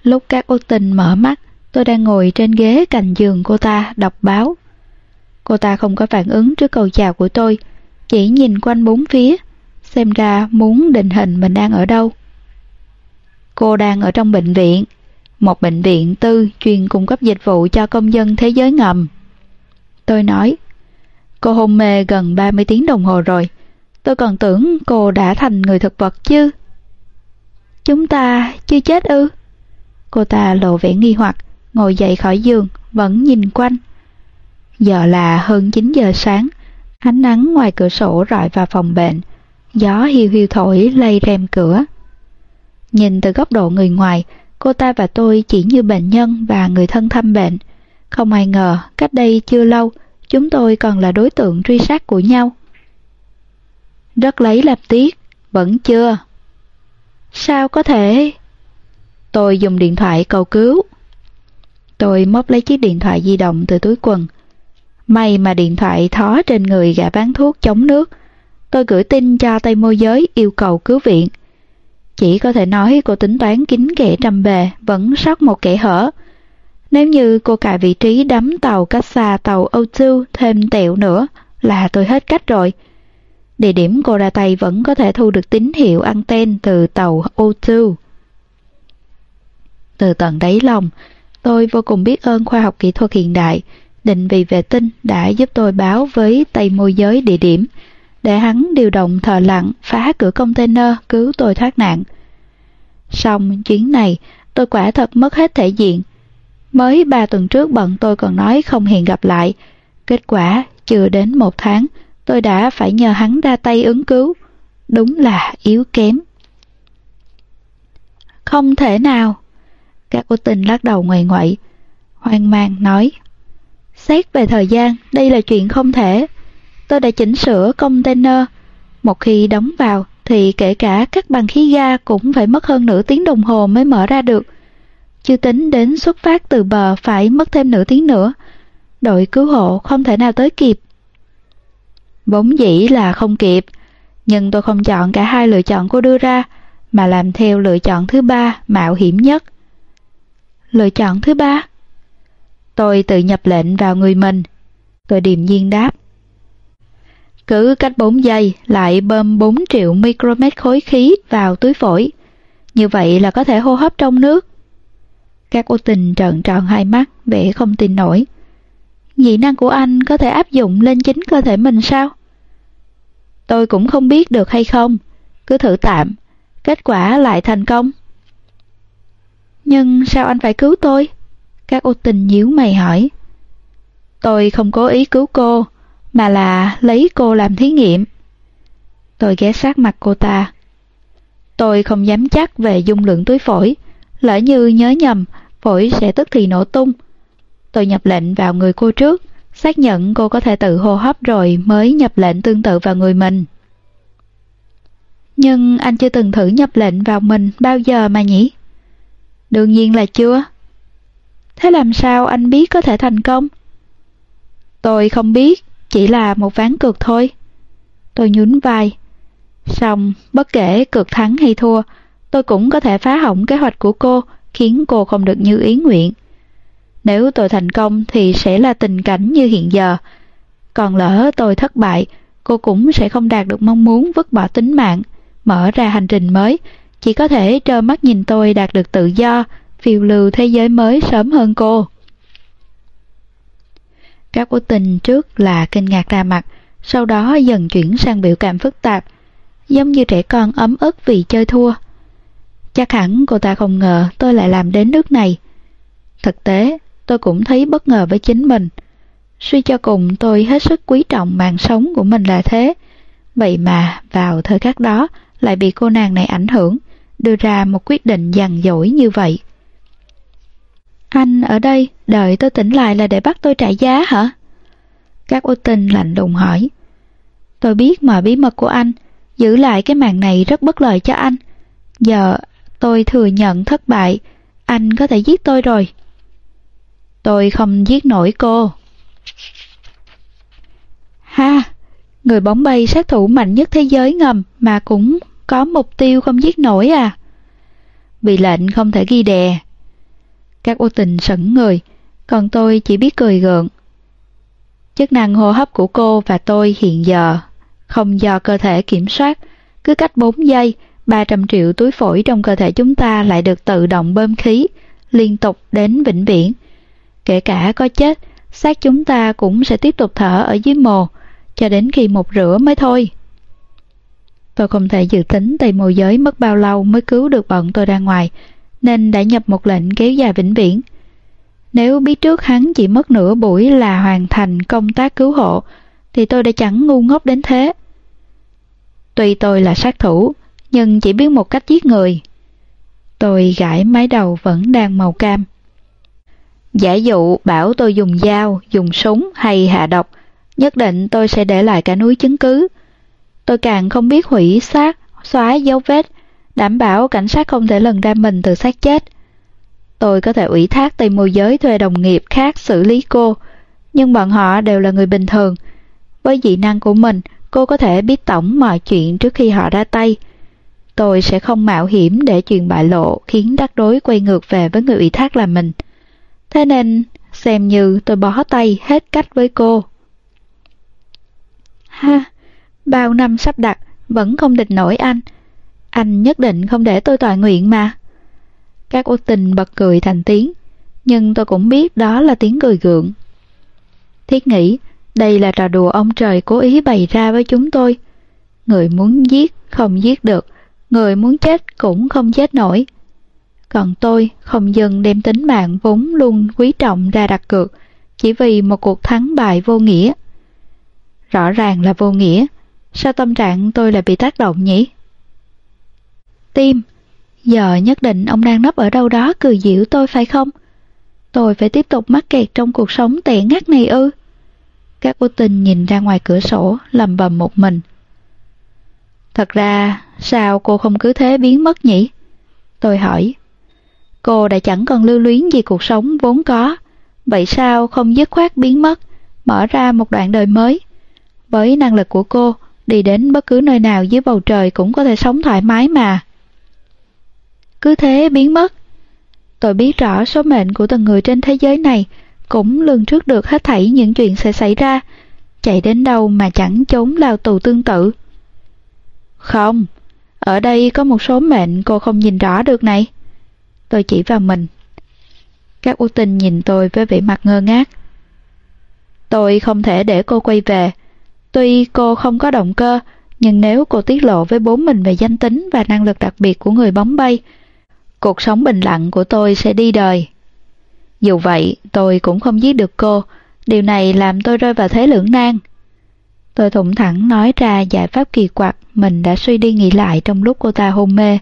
Speaker 1: Lúc các ô tình mở mắt, tôi đang ngồi trên ghế cạnh giường cô ta đọc báo. Cô ta không có phản ứng trước câu chào của tôi, chỉ nhìn quanh bốn phía, xem ra muốn định hình mình đang ở đâu. Cô đang ở trong bệnh viện, một bệnh viện tư chuyên cung cấp dịch vụ cho công dân thế giới ngầm. Tôi nói, cô hôn mê gần 30 tiếng đồng hồ rồi, tôi còn tưởng cô đã thành người thực vật chứ. Chúng ta chưa chết ư? Cô ta lộ vẻ nghi hoặc, ngồi dậy khỏi giường, vẫn nhìn quanh. Giờ là hơn 9 giờ sáng, ánh nắng ngoài cửa sổ rọi vào phòng bệnh, gió hiu hiu thổi lay rèm cửa. Nhìn từ góc độ người ngoài, cô ta và tôi chỉ như bệnh nhân và người thân thăm bệnh. Không ai ngờ, cách đây chưa lâu, chúng tôi còn là đối tượng truy sát của nhau. Rất lấy làm tiếc, vẫn chưa. Sao có thể? Tôi dùng điện thoại cầu cứu. Tôi móc lấy chiếc điện thoại di động từ túi quần. May mà điện thoại thó trên người gã bán thuốc chống nước. Tôi gửi tin cho tay môi giới yêu cầu cứu viện. Chỉ có thể nói cô tính toán kín kẻ trăm bề, vẫn sót một kẻ hở. Nếu như cô cài vị trí đắm tàu cách xa tàu O2 thêm tẹo nữa là tôi hết cách rồi. Địa điểm cô ra tay vẫn có thể thu được tín hiệu anten từ tàu O2. Từ tận đáy lòng, tôi vô cùng biết ơn khoa học kỹ thuật hiện đại, định vị vệ tinh đã giúp tôi báo với tay môi giới địa điểm, để hắn điều động thợ lặng phá cửa container cứu tôi thoát nạn. Xong chuyến này, tôi quả thật mất hết thể diện. Mới ba tuần trước bận tôi còn nói không hẹn gặp lại. Kết quả, chưa đến một tháng, tôi đã phải nhờ hắn ra tay ứng cứu. Đúng là yếu kém. Không thể nào. Các cô tình lắc đầu ngoài ngoại, Hoang mang nói. Xét về thời gian, đây là chuyện không thể. Tôi đã chỉnh sửa container. Một khi đóng vào thì kể cả các bằng khí ga cũng phải mất hơn nửa tiếng đồng hồ mới mở ra được. Chưa tính đến xuất phát từ bờ phải mất thêm nửa tiếng nữa. Đội cứu hộ không thể nào tới kịp. Vốn dĩ là không kịp, nhưng tôi không chọn cả hai lựa chọn cô đưa ra, mà làm theo lựa chọn thứ ba mạo hiểm nhất. Lựa chọn thứ ba? Tôi tự nhập lệnh vào người mình. Tôi điềm nhiên đáp. Cứ cách 4 giây lại bơm 4 triệu micromet khối khí vào túi phổi. Như vậy là có thể hô hấp trong nước. Các ô tình trợn tròn hai mắt, vẻ không tin nổi. Dị năng của anh có thể áp dụng lên chính cơ thể mình sao? Tôi cũng không biết được hay không, cứ thử tạm, kết quả lại thành công. Nhưng sao anh phải cứu tôi? Các ô tình nhíu mày hỏi. Tôi không cố ý cứu cô, mà là lấy cô làm thí nghiệm. Tôi ghé sát mặt cô ta. Tôi không dám chắc về dung lượng túi phổi, lỡ như nhớ nhầm, phổi sẽ tức thì nổ tung. Tôi nhập lệnh vào người cô trước, xác nhận cô có thể tự hô hấp rồi mới nhập lệnh tương tự vào người mình. Nhưng anh chưa từng thử nhập lệnh vào mình bao giờ mà nhỉ? Đương nhiên là chưa. Thế làm sao anh biết có thể thành công? Tôi không biết, chỉ là một ván cược thôi. Tôi nhún vai. Xong, bất kể cược thắng hay thua, tôi cũng có thể phá hỏng kế hoạch của cô, khiến cô không được như ý nguyện. Nếu tôi thành công thì sẽ là tình cảnh như hiện giờ. Còn lỡ tôi thất bại, cô cũng sẽ không đạt được mong muốn vứt bỏ tính mạng, mở ra hành trình mới, chỉ có thể trơ mắt nhìn tôi đạt được tự do, phiêu lưu thế giới mới sớm hơn cô. Các cố tình trước là kinh ngạc ra mặt, sau đó dần chuyển sang biểu cảm phức tạp, giống như trẻ con ấm ức vì chơi thua. Chắc hẳn cô ta không ngờ tôi lại làm đến nước này. Thực tế, tôi cũng thấy bất ngờ với chính mình. Suy cho cùng tôi hết sức quý trọng mạng sống của mình là thế. Vậy mà vào thời khắc đó lại bị cô nàng này ảnh hưởng, đưa ra một quyết định dằn dỗi như vậy. Anh ở đây đợi tôi tỉnh lại là để bắt tôi trả giá hả? Các ô tinh lạnh lùng hỏi. Tôi biết mà bí mật của anh, giữ lại cái màn này rất bất lợi cho anh. Giờ tôi thừa nhận thất bại, anh có thể giết tôi rồi. Tôi không giết nổi cô. Ha, người bóng bay sát thủ mạnh nhất thế giới ngầm mà cũng có mục tiêu không giết nổi à? Bị lệnh không thể ghi đè. Các ô tình sững người, còn tôi chỉ biết cười gượng. Chức năng hô hấp của cô và tôi hiện giờ không do cơ thể kiểm soát, cứ cách 4 giây, 300 triệu túi phổi trong cơ thể chúng ta lại được tự động bơm khí, liên tục đến vĩnh viễn. Kể cả có chết, xác chúng ta cũng sẽ tiếp tục thở ở dưới mồ, cho đến khi một rửa mới thôi. Tôi không thể dự tính Tây môi giới mất bao lâu mới cứu được bọn tôi ra ngoài, nên đã nhập một lệnh kéo dài vĩnh viễn. Nếu biết trước hắn chỉ mất nửa buổi là hoàn thành công tác cứu hộ, thì tôi đã chẳng ngu ngốc đến thế. Tuy tôi là sát thủ, nhưng chỉ biết một cách giết người. Tôi gãi mái đầu vẫn đang màu cam. Giả dụ bảo tôi dùng dao, dùng súng hay hạ độc, nhất định tôi sẽ để lại cả núi chứng cứ. Tôi càng không biết hủy xác, xóa dấu vết, đảm bảo cảnh sát không thể lần ra mình từ xác chết. Tôi có thể ủy thác tìm môi giới thuê đồng nghiệp khác xử lý cô, nhưng bọn họ đều là người bình thường. Với dị năng của mình, cô có thể biết tổng mọi chuyện trước khi họ ra tay. Tôi sẽ không mạo hiểm để chuyện bại lộ khiến đắc đối quay ngược về với người ủy thác là mình. Thế nên, xem như tôi bó tay hết cách với cô. Ha, bao năm sắp đặt, vẫn không địch nổi anh. Anh nhất định không để tôi tội nguyện mà. Các ô tình bật cười thành tiếng, nhưng tôi cũng biết đó là tiếng cười gượng. Thiết nghĩ, đây là trò đùa ông trời cố ý bày ra với chúng tôi. Người muốn giết, không giết được, người muốn chết cũng không chết nổi. Còn tôi không dừng đem tính mạng vốn luôn quý trọng ra đặt cược, chỉ vì một cuộc thắng bại vô nghĩa. Rõ ràng là vô nghĩa, sao tâm trạng tôi lại bị tác động nhỉ? Tim, giờ nhất định ông đang nấp ở đâu đó cười dịu tôi phải không? Tôi phải tiếp tục mắc kẹt trong cuộc sống tệ ngắt này ư? Các ưu tình nhìn ra ngoài cửa sổ, lầm bầm một mình. Thật ra, sao cô không cứ thế biến mất nhỉ? Tôi hỏi. Cô đã chẳng còn lưu luyến gì cuộc sống vốn có, vậy sao không dứt khoát biến mất, mở ra một đoạn đời mới? Với năng lực của cô, đi đến bất cứ nơi nào dưới bầu trời cũng có thể sống thoải mái mà. Cứ thế biến mất. Tôi biết rõ số mệnh của từng người trên thế giới này, cũng lường trước được hết thảy những chuyện sẽ xảy ra, chạy đến đâu mà chẳng trốn lao tù tương tự. Không, ở đây có một số mệnh cô không nhìn rõ được này. Tôi chỉ vào mình. Các ưu tinh nhìn tôi với vẻ mặt ngơ ngác. Tôi không thể để cô quay về. Tuy cô không có động cơ, nhưng nếu cô tiết lộ với bố mình về danh tính và năng lực đặc biệt của người bóng bay, cuộc sống bình lặng của tôi sẽ đi đời. Dù vậy, tôi cũng không giết được cô, điều này làm tôi rơi vào thế lưỡng nan. Tôi thủng thẳng nói ra giải pháp kỳ quặc mình đã suy đi nghĩ lại trong lúc cô ta hôn mê.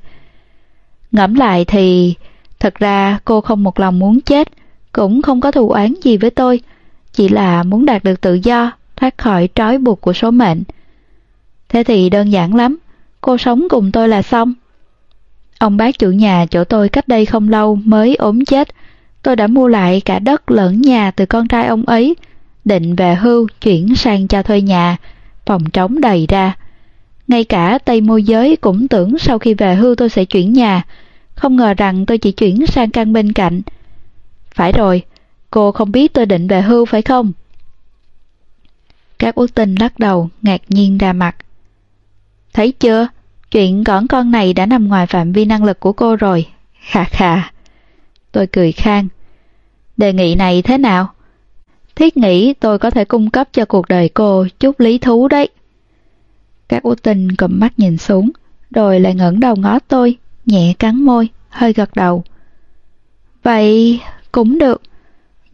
Speaker 1: Ngẫm lại thì, thật ra cô không một lòng muốn chết, cũng không có thù oán gì với tôi, chỉ là muốn đạt được tự do, thoát khỏi trói buộc của số mệnh. Thế thì đơn giản lắm, cô sống cùng tôi là xong. Ông bác chủ nhà chỗ tôi cách đây không lâu mới ốm chết, tôi đã mua lại cả đất lẫn nhà từ con trai ông ấy, định về hưu chuyển sang cho thuê nhà, phòng trống đầy ra. Ngay cả Tây môi giới cũng tưởng sau khi về hưu tôi sẽ chuyển nhà, không ngờ rằng tôi chỉ chuyển sang căn bên cạnh. Phải rồi, cô không biết tôi định về hưu phải không? Các út tinh lắc đầu, ngạc nhiên ra mặt. Thấy chưa, chuyện gõn con này đã nằm ngoài phạm vi năng lực của cô rồi. Khà khà. Tôi cười khang. Đề nghị này thế nào? Thiết nghĩ tôi có thể cung cấp cho cuộc đời cô chút lý thú đấy. Các út tinh cầm mắt nhìn xuống, rồi lại ngẩng đầu ngó tôi, nhẹ cắn môi, hơi gật đầu. Vậy cũng được,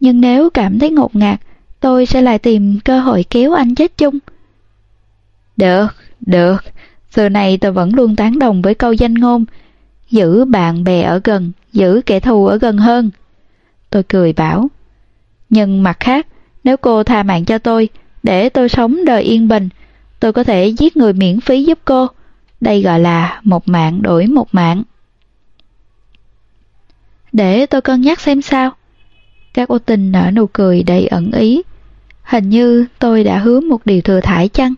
Speaker 1: nhưng nếu cảm thấy ngột ngạt, tôi sẽ lại tìm cơ hội kéo anh chết chung. Được, được, xưa này tôi vẫn luôn tán đồng với câu danh ngôn, giữ bạn bè ở gần, giữ kẻ thù ở gần hơn. Tôi cười bảo. Nhưng mặt khác, nếu cô tha mạng cho tôi, để tôi sống đời yên bình, tôi có thể giết người miễn phí giúp cô. Đây gọi là một mạng đổi một mạng. Để tôi cân nhắc xem sao. Các ô tình nở nụ cười đầy ẩn ý. Hình như tôi đã hứa một điều thừa thải chăng?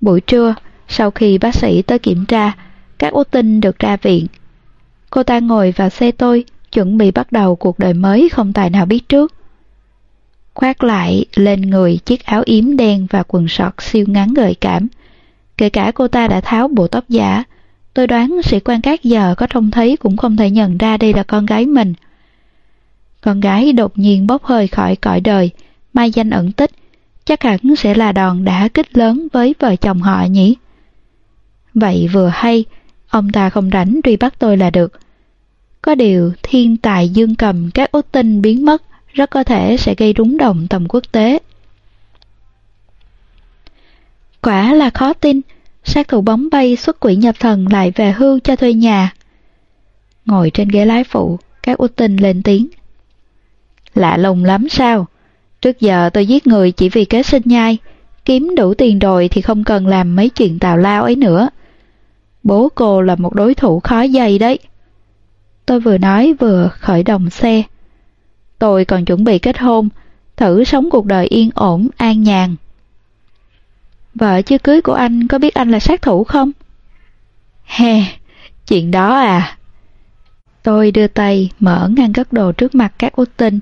Speaker 1: Buổi trưa, sau khi bác sĩ tới kiểm tra, các ô tinh được ra viện. Cô ta ngồi vào xe tôi, chuẩn bị bắt đầu cuộc đời mới không tài nào biết trước. Khoác lại lên người chiếc áo yếm đen và quần sọt siêu ngắn gợi cảm. Kể cả cô ta đã tháo bộ tóc giả, tôi đoán sĩ quan các giờ có trông thấy cũng không thể nhận ra đây là con gái mình. Con gái đột nhiên bốc hơi khỏi cõi đời, mai danh ẩn tích, chắc hẳn sẽ là đòn đả kích lớn với vợ chồng họ nhỉ. Vậy vừa hay, ông ta không rảnh truy bắt tôi là được. Có điều thiên tài dương cầm các út tinh biến mất rất có thể sẽ gây rúng động tầm quốc tế. Quả là khó tin, sát thủ bóng bay xuất quỷ nhập thần lại về hưu cho thuê nhà. Ngồi trên ghế lái phụ, các út tinh lên tiếng. Lạ lùng lắm sao? Trước giờ tôi giết người chỉ vì kế sinh nhai, kiếm đủ tiền rồi thì không cần làm mấy chuyện tào lao ấy nữa. Bố cô là một đối thủ khó dây đấy. Tôi vừa nói vừa khởi động xe. Tôi còn chuẩn bị kết hôn, thử sống cuộc đời yên ổn, an nhàn. Vợ chưa cưới của anh có biết anh là sát thủ không? Hè, chuyện đó à? Tôi đưa tay mở ngăn cất đồ trước mặt các út tinh,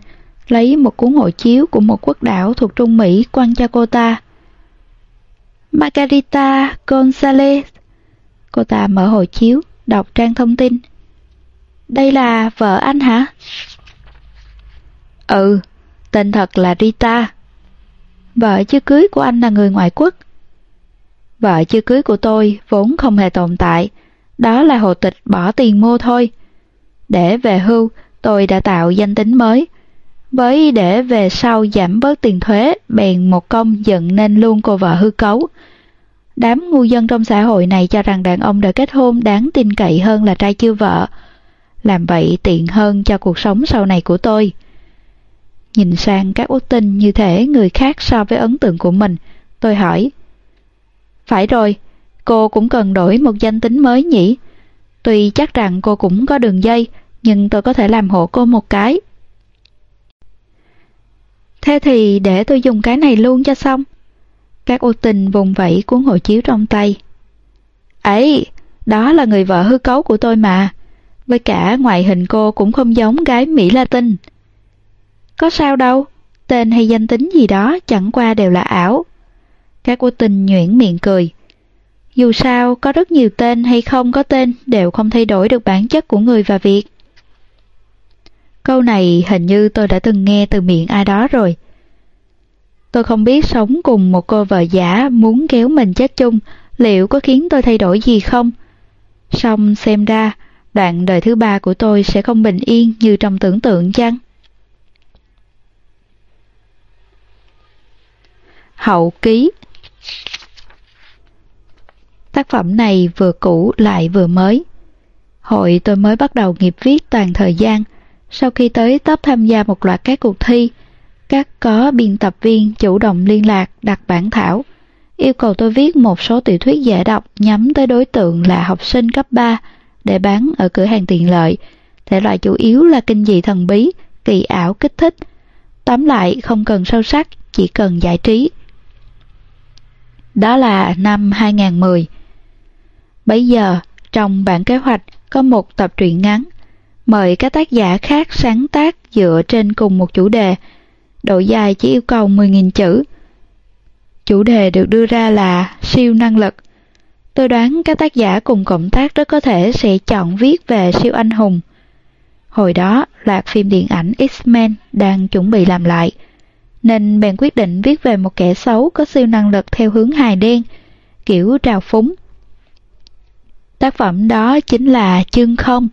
Speaker 1: lấy một cuốn hộ chiếu của một quốc đảo thuộc Trung Mỹ quăng cho cô ta. Margarita Gonzalez. Cô ta mở hộ chiếu, đọc trang thông tin. Đây là vợ anh hả? Ừ, tên thật là Rita. Vợ chưa cưới của anh là người ngoại quốc. Vợ chưa cưới của tôi vốn không hề tồn tại, đó là hồ tịch bỏ tiền mua thôi. Để về hưu, tôi đã tạo danh tính mới. Với để về sau giảm bớt tiền thuế, bèn một công dựng nên luôn cô vợ hư cấu. Đám ngu dân trong xã hội này cho rằng đàn ông đã kết hôn đáng tin cậy hơn là trai chưa vợ. Làm vậy tiện hơn cho cuộc sống sau này của tôi. Nhìn sang các út tinh như thể người khác so với ấn tượng của mình, tôi hỏi. Phải rồi, cô cũng cần đổi một danh tính mới nhỉ? Tuy chắc rằng cô cũng có đường dây, nhưng tôi có thể làm hộ cô một cái. Thế thì để tôi dùng cái này luôn cho xong. Các ô tình vùng vẫy cuốn hộ chiếu trong tay. Ấy, đó là người vợ hư cấu của tôi mà. Với cả ngoại hình cô cũng không giống gái Mỹ Latin. Có sao đâu, tên hay danh tính gì đó chẳng qua đều là ảo. Các cô tình nhuyễn miệng cười. Dù sao, có rất nhiều tên hay không có tên đều không thay đổi được bản chất của người và việc. Câu này hình như tôi đã từng nghe từ miệng ai đó rồi. Tôi không biết sống cùng một cô vợ giả muốn kéo mình chết chung liệu có khiến tôi thay đổi gì không. Xong xem ra, đoạn đời thứ ba của tôi sẽ không bình yên như trong tưởng tượng chăng? Hậu ký Tác phẩm này vừa cũ lại vừa mới. Hội tôi mới bắt đầu nghiệp viết toàn thời gian, sau khi tới top tham gia một loạt các cuộc thi, các có biên tập viên chủ động liên lạc đặt bản thảo, yêu cầu tôi viết một số tiểu thuyết dễ đọc nhắm tới đối tượng là học sinh cấp 3 để bán ở cửa hàng tiện lợi. Thể loại chủ yếu là kinh dị thần bí, kỳ ảo kích thích. Tóm lại không cần sâu sắc, chỉ cần giải trí. Đó là năm 2010. Bây giờ, trong bản kế hoạch có một tập truyện ngắn, mời các tác giả khác sáng tác dựa trên cùng một chủ đề. Độ dài chỉ yêu cầu 10.000 chữ. Chủ đề được đưa ra là siêu năng lực. Tôi đoán các tác giả cùng cộng tác rất có thể sẽ chọn viết về siêu anh hùng. Hồi đó, loạt phim điện ảnh X-Men đang chuẩn bị làm lại, nên bèn quyết định viết về một kẻ xấu có siêu năng lực theo hướng hài đen, kiểu trào phúng. Tác phẩm đó chính là Chương Không,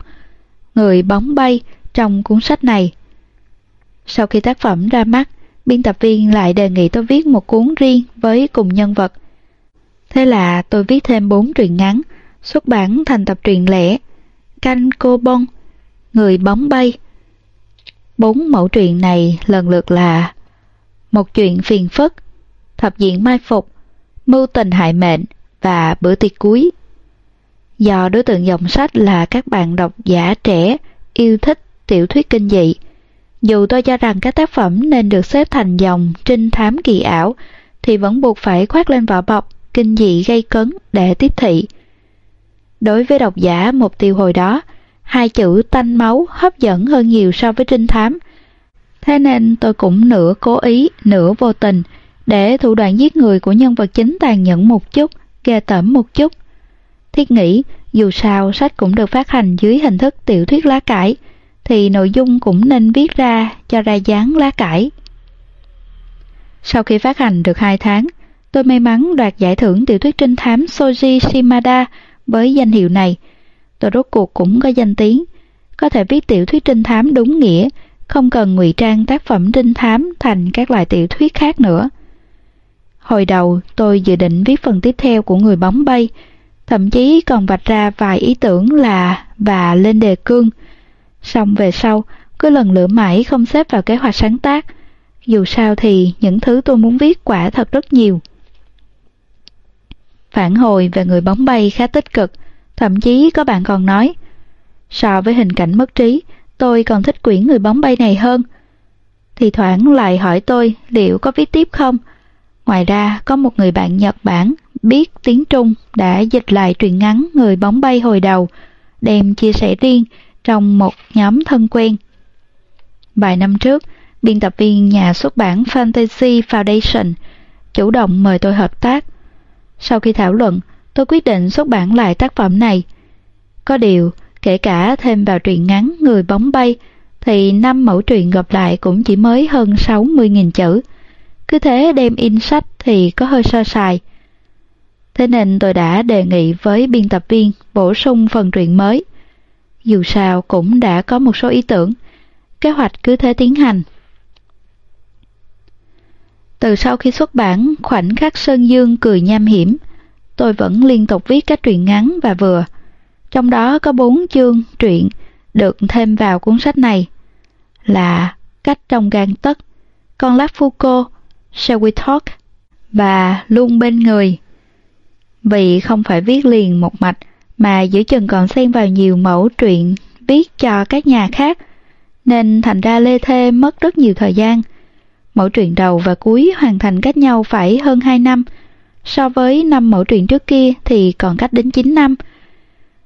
Speaker 1: người bóng bay trong cuốn sách này. Sau khi tác phẩm ra mắt, biên tập viên lại đề nghị tôi viết một cuốn riêng với cùng nhân vật. Thế là tôi viết thêm bốn truyện ngắn, xuất bản thành tập truyện lẻ, Canh Cô Bông, Người bóng bay. Bốn mẫu truyện này lần lượt là Một chuyện phiền phức, Thập diện mai phục, Mưu tình hại mệnh và Bữa tiệc cuối. Do đối tượng dòng sách là các bạn độc giả trẻ yêu thích tiểu thuyết kinh dị, dù tôi cho rằng các tác phẩm nên được xếp thành dòng trinh thám kỳ ảo, thì vẫn buộc phải khoác lên vỏ bọc kinh dị gây cấn để tiếp thị. Đối với độc giả mục tiêu hồi đó, hai chữ tanh máu hấp dẫn hơn nhiều so với trinh thám. Thế nên tôi cũng nửa cố ý, nửa vô tình, để thủ đoạn giết người của nhân vật chính tàn nhẫn một chút, ghê tởm một chút. Thiết nghĩ, dù sao sách cũng được phát hành dưới hình thức tiểu thuyết lá cải, thì nội dung cũng nên viết ra cho ra dáng lá cải. Sau khi phát hành được 2 tháng, tôi may mắn đoạt giải thưởng tiểu thuyết trinh thám Soji Shimada với danh hiệu này. Tôi rốt cuộc cũng có danh tiếng. có thể viết tiểu thuyết trinh thám đúng nghĩa, không cần ngụy trang tác phẩm trinh thám thành các loại tiểu thuyết khác nữa. Hồi đầu, tôi dự định viết phần tiếp theo của Người bóng bay, thậm chí còn vạch ra vài ý tưởng là và lên đề cương. Xong về sau, cứ lần lửa mãi không xếp vào kế hoạch sáng tác. Dù sao thì những thứ tôi muốn viết quả thật rất nhiều. Phản hồi về người bóng bay khá tích cực, thậm chí có bạn còn nói So với hình cảnh mất trí, tôi còn thích quyển người bóng bay này hơn. Thì thoảng lại hỏi tôi liệu có viết tiếp không? Ngoài ra, có một người bạn Nhật Bản biết tiếng Trung đã dịch lại truyện ngắn Người bóng bay hồi đầu, đem chia sẻ riêng trong một nhóm thân quen. Vài năm trước, biên tập viên nhà xuất bản Fantasy Foundation chủ động mời tôi hợp tác. Sau khi thảo luận, tôi quyết định xuất bản lại tác phẩm này. Có điều, kể cả thêm vào truyện ngắn Người bóng bay, thì năm mẫu truyện gặp lại cũng chỉ mới hơn 60.000 chữ. Cứ thế đem in sách thì có hơi sơ sài. Thế nên tôi đã đề nghị với biên tập viên bổ sung phần truyện mới. Dù sao cũng đã có một số ý tưởng, kế hoạch cứ thế tiến hành. Từ sau khi xuất bản Khoảnh khắc Sơn Dương cười nham hiểm, tôi vẫn liên tục viết các truyện ngắn và vừa. Trong đó có bốn chương truyện được thêm vào cuốn sách này là Cách trong gan tất, Con lát Foucault, Shall We Talk và Luôn bên người. Vì không phải viết liền một mạch mà giữa chừng còn xen vào nhiều mẫu truyện viết cho các nhà khác nên thành ra Lê Thê mất rất nhiều thời gian. Mẫu truyện đầu và cuối hoàn thành cách nhau phải hơn 2 năm, so với năm mẫu truyện trước kia thì còn cách đến 9 năm.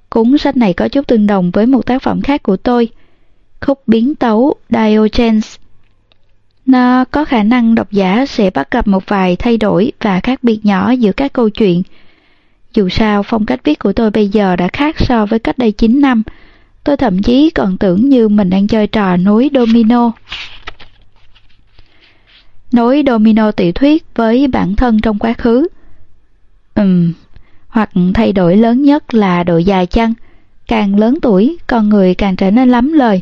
Speaker 1: Cuốn sách này có chút tương đồng với một tác phẩm khác của tôi, Khúc biến tấu Diogenes. Nó có khả năng độc giả sẽ bắt gặp một vài thay đổi và khác biệt nhỏ giữa các câu chuyện. Dù sao, phong cách viết của tôi bây giờ đã khác so với cách đây 9 năm. Tôi thậm chí còn tưởng như mình đang chơi trò nối domino. Nối domino tiểu thuyết với bản thân trong quá khứ. Ừm, hoặc thay đổi lớn nhất là độ dài chăng. Càng lớn tuổi, con người càng trở nên lắm lời.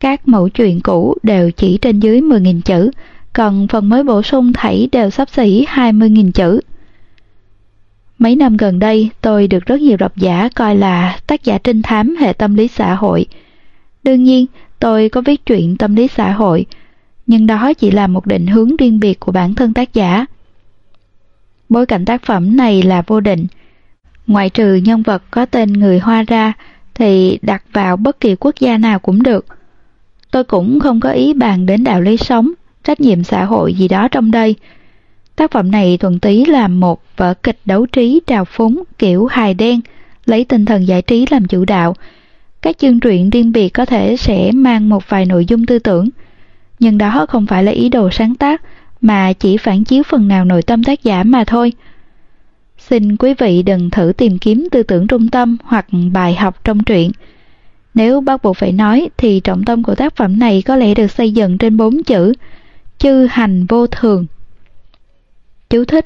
Speaker 1: Các mẫu chuyện cũ đều chỉ trên dưới 10.000 chữ, còn phần mới bổ sung thảy đều sắp xỉ 20.000 chữ. Mấy năm gần đây, tôi được rất nhiều độc giả coi là tác giả trinh thám hệ tâm lý xã hội. Đương nhiên, tôi có viết chuyện tâm lý xã hội, nhưng đó chỉ là một định hướng riêng biệt của bản thân tác giả. Bối cảnh tác phẩm này là vô định. Ngoại trừ nhân vật có tên người Hoa ra, thì đặt vào bất kỳ quốc gia nào cũng được. Tôi cũng không có ý bàn đến đạo lý sống, trách nhiệm xã hội gì đó trong đây. Tác phẩm này thuần túy là một vở kịch đấu trí trào phúng kiểu hài đen, lấy tinh thần giải trí làm chủ đạo. Các chương truyện riêng biệt có thể sẽ mang một vài nội dung tư tưởng, nhưng đó không phải là ý đồ sáng tác, mà chỉ phản chiếu phần nào nội tâm tác giả mà thôi. Xin quý vị đừng thử tìm kiếm tư tưởng trung tâm hoặc bài học trong truyện. Nếu bắt buộc phải nói thì trọng tâm của tác phẩm này có lẽ được xây dựng trên bốn chữ chư hành vô thường. Chú thích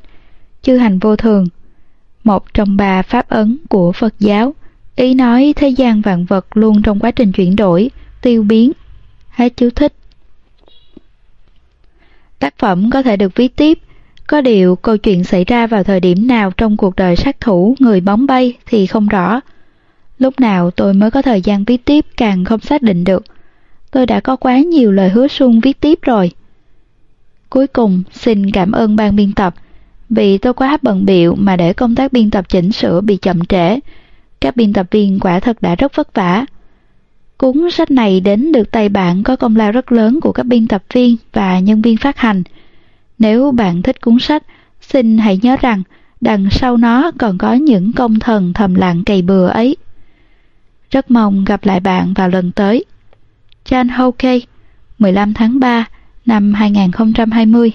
Speaker 1: Chư hành vô thường Một trong ba pháp ấn của Phật giáo Ý nói thế gian vạn vật luôn trong quá trình chuyển đổi, tiêu biến. Hết chú thích. Tác phẩm có thể được viết tiếp, có điều câu chuyện xảy ra vào thời điểm nào trong cuộc đời sát thủ người bóng bay thì không rõ. Lúc nào tôi mới có thời gian viết tiếp càng không xác định được. Tôi đã có quá nhiều lời hứa suông viết tiếp rồi. Cuối cùng, xin cảm ơn ban biên tập, vì tôi quá bận biệu mà để công tác biên tập chỉnh sửa bị chậm trễ. Các biên tập viên quả thật đã rất vất vả. Cuốn sách này đến được tay bạn có công lao rất lớn của các biên tập viên và nhân viên phát hành. Nếu bạn thích cuốn sách, xin hãy nhớ rằng đằng sau nó còn có những công thần thầm lặng cày bừa ấy. Rất mong gặp lại bạn vào lần tới. Chan Hokey, 15 tháng 3 năm 2020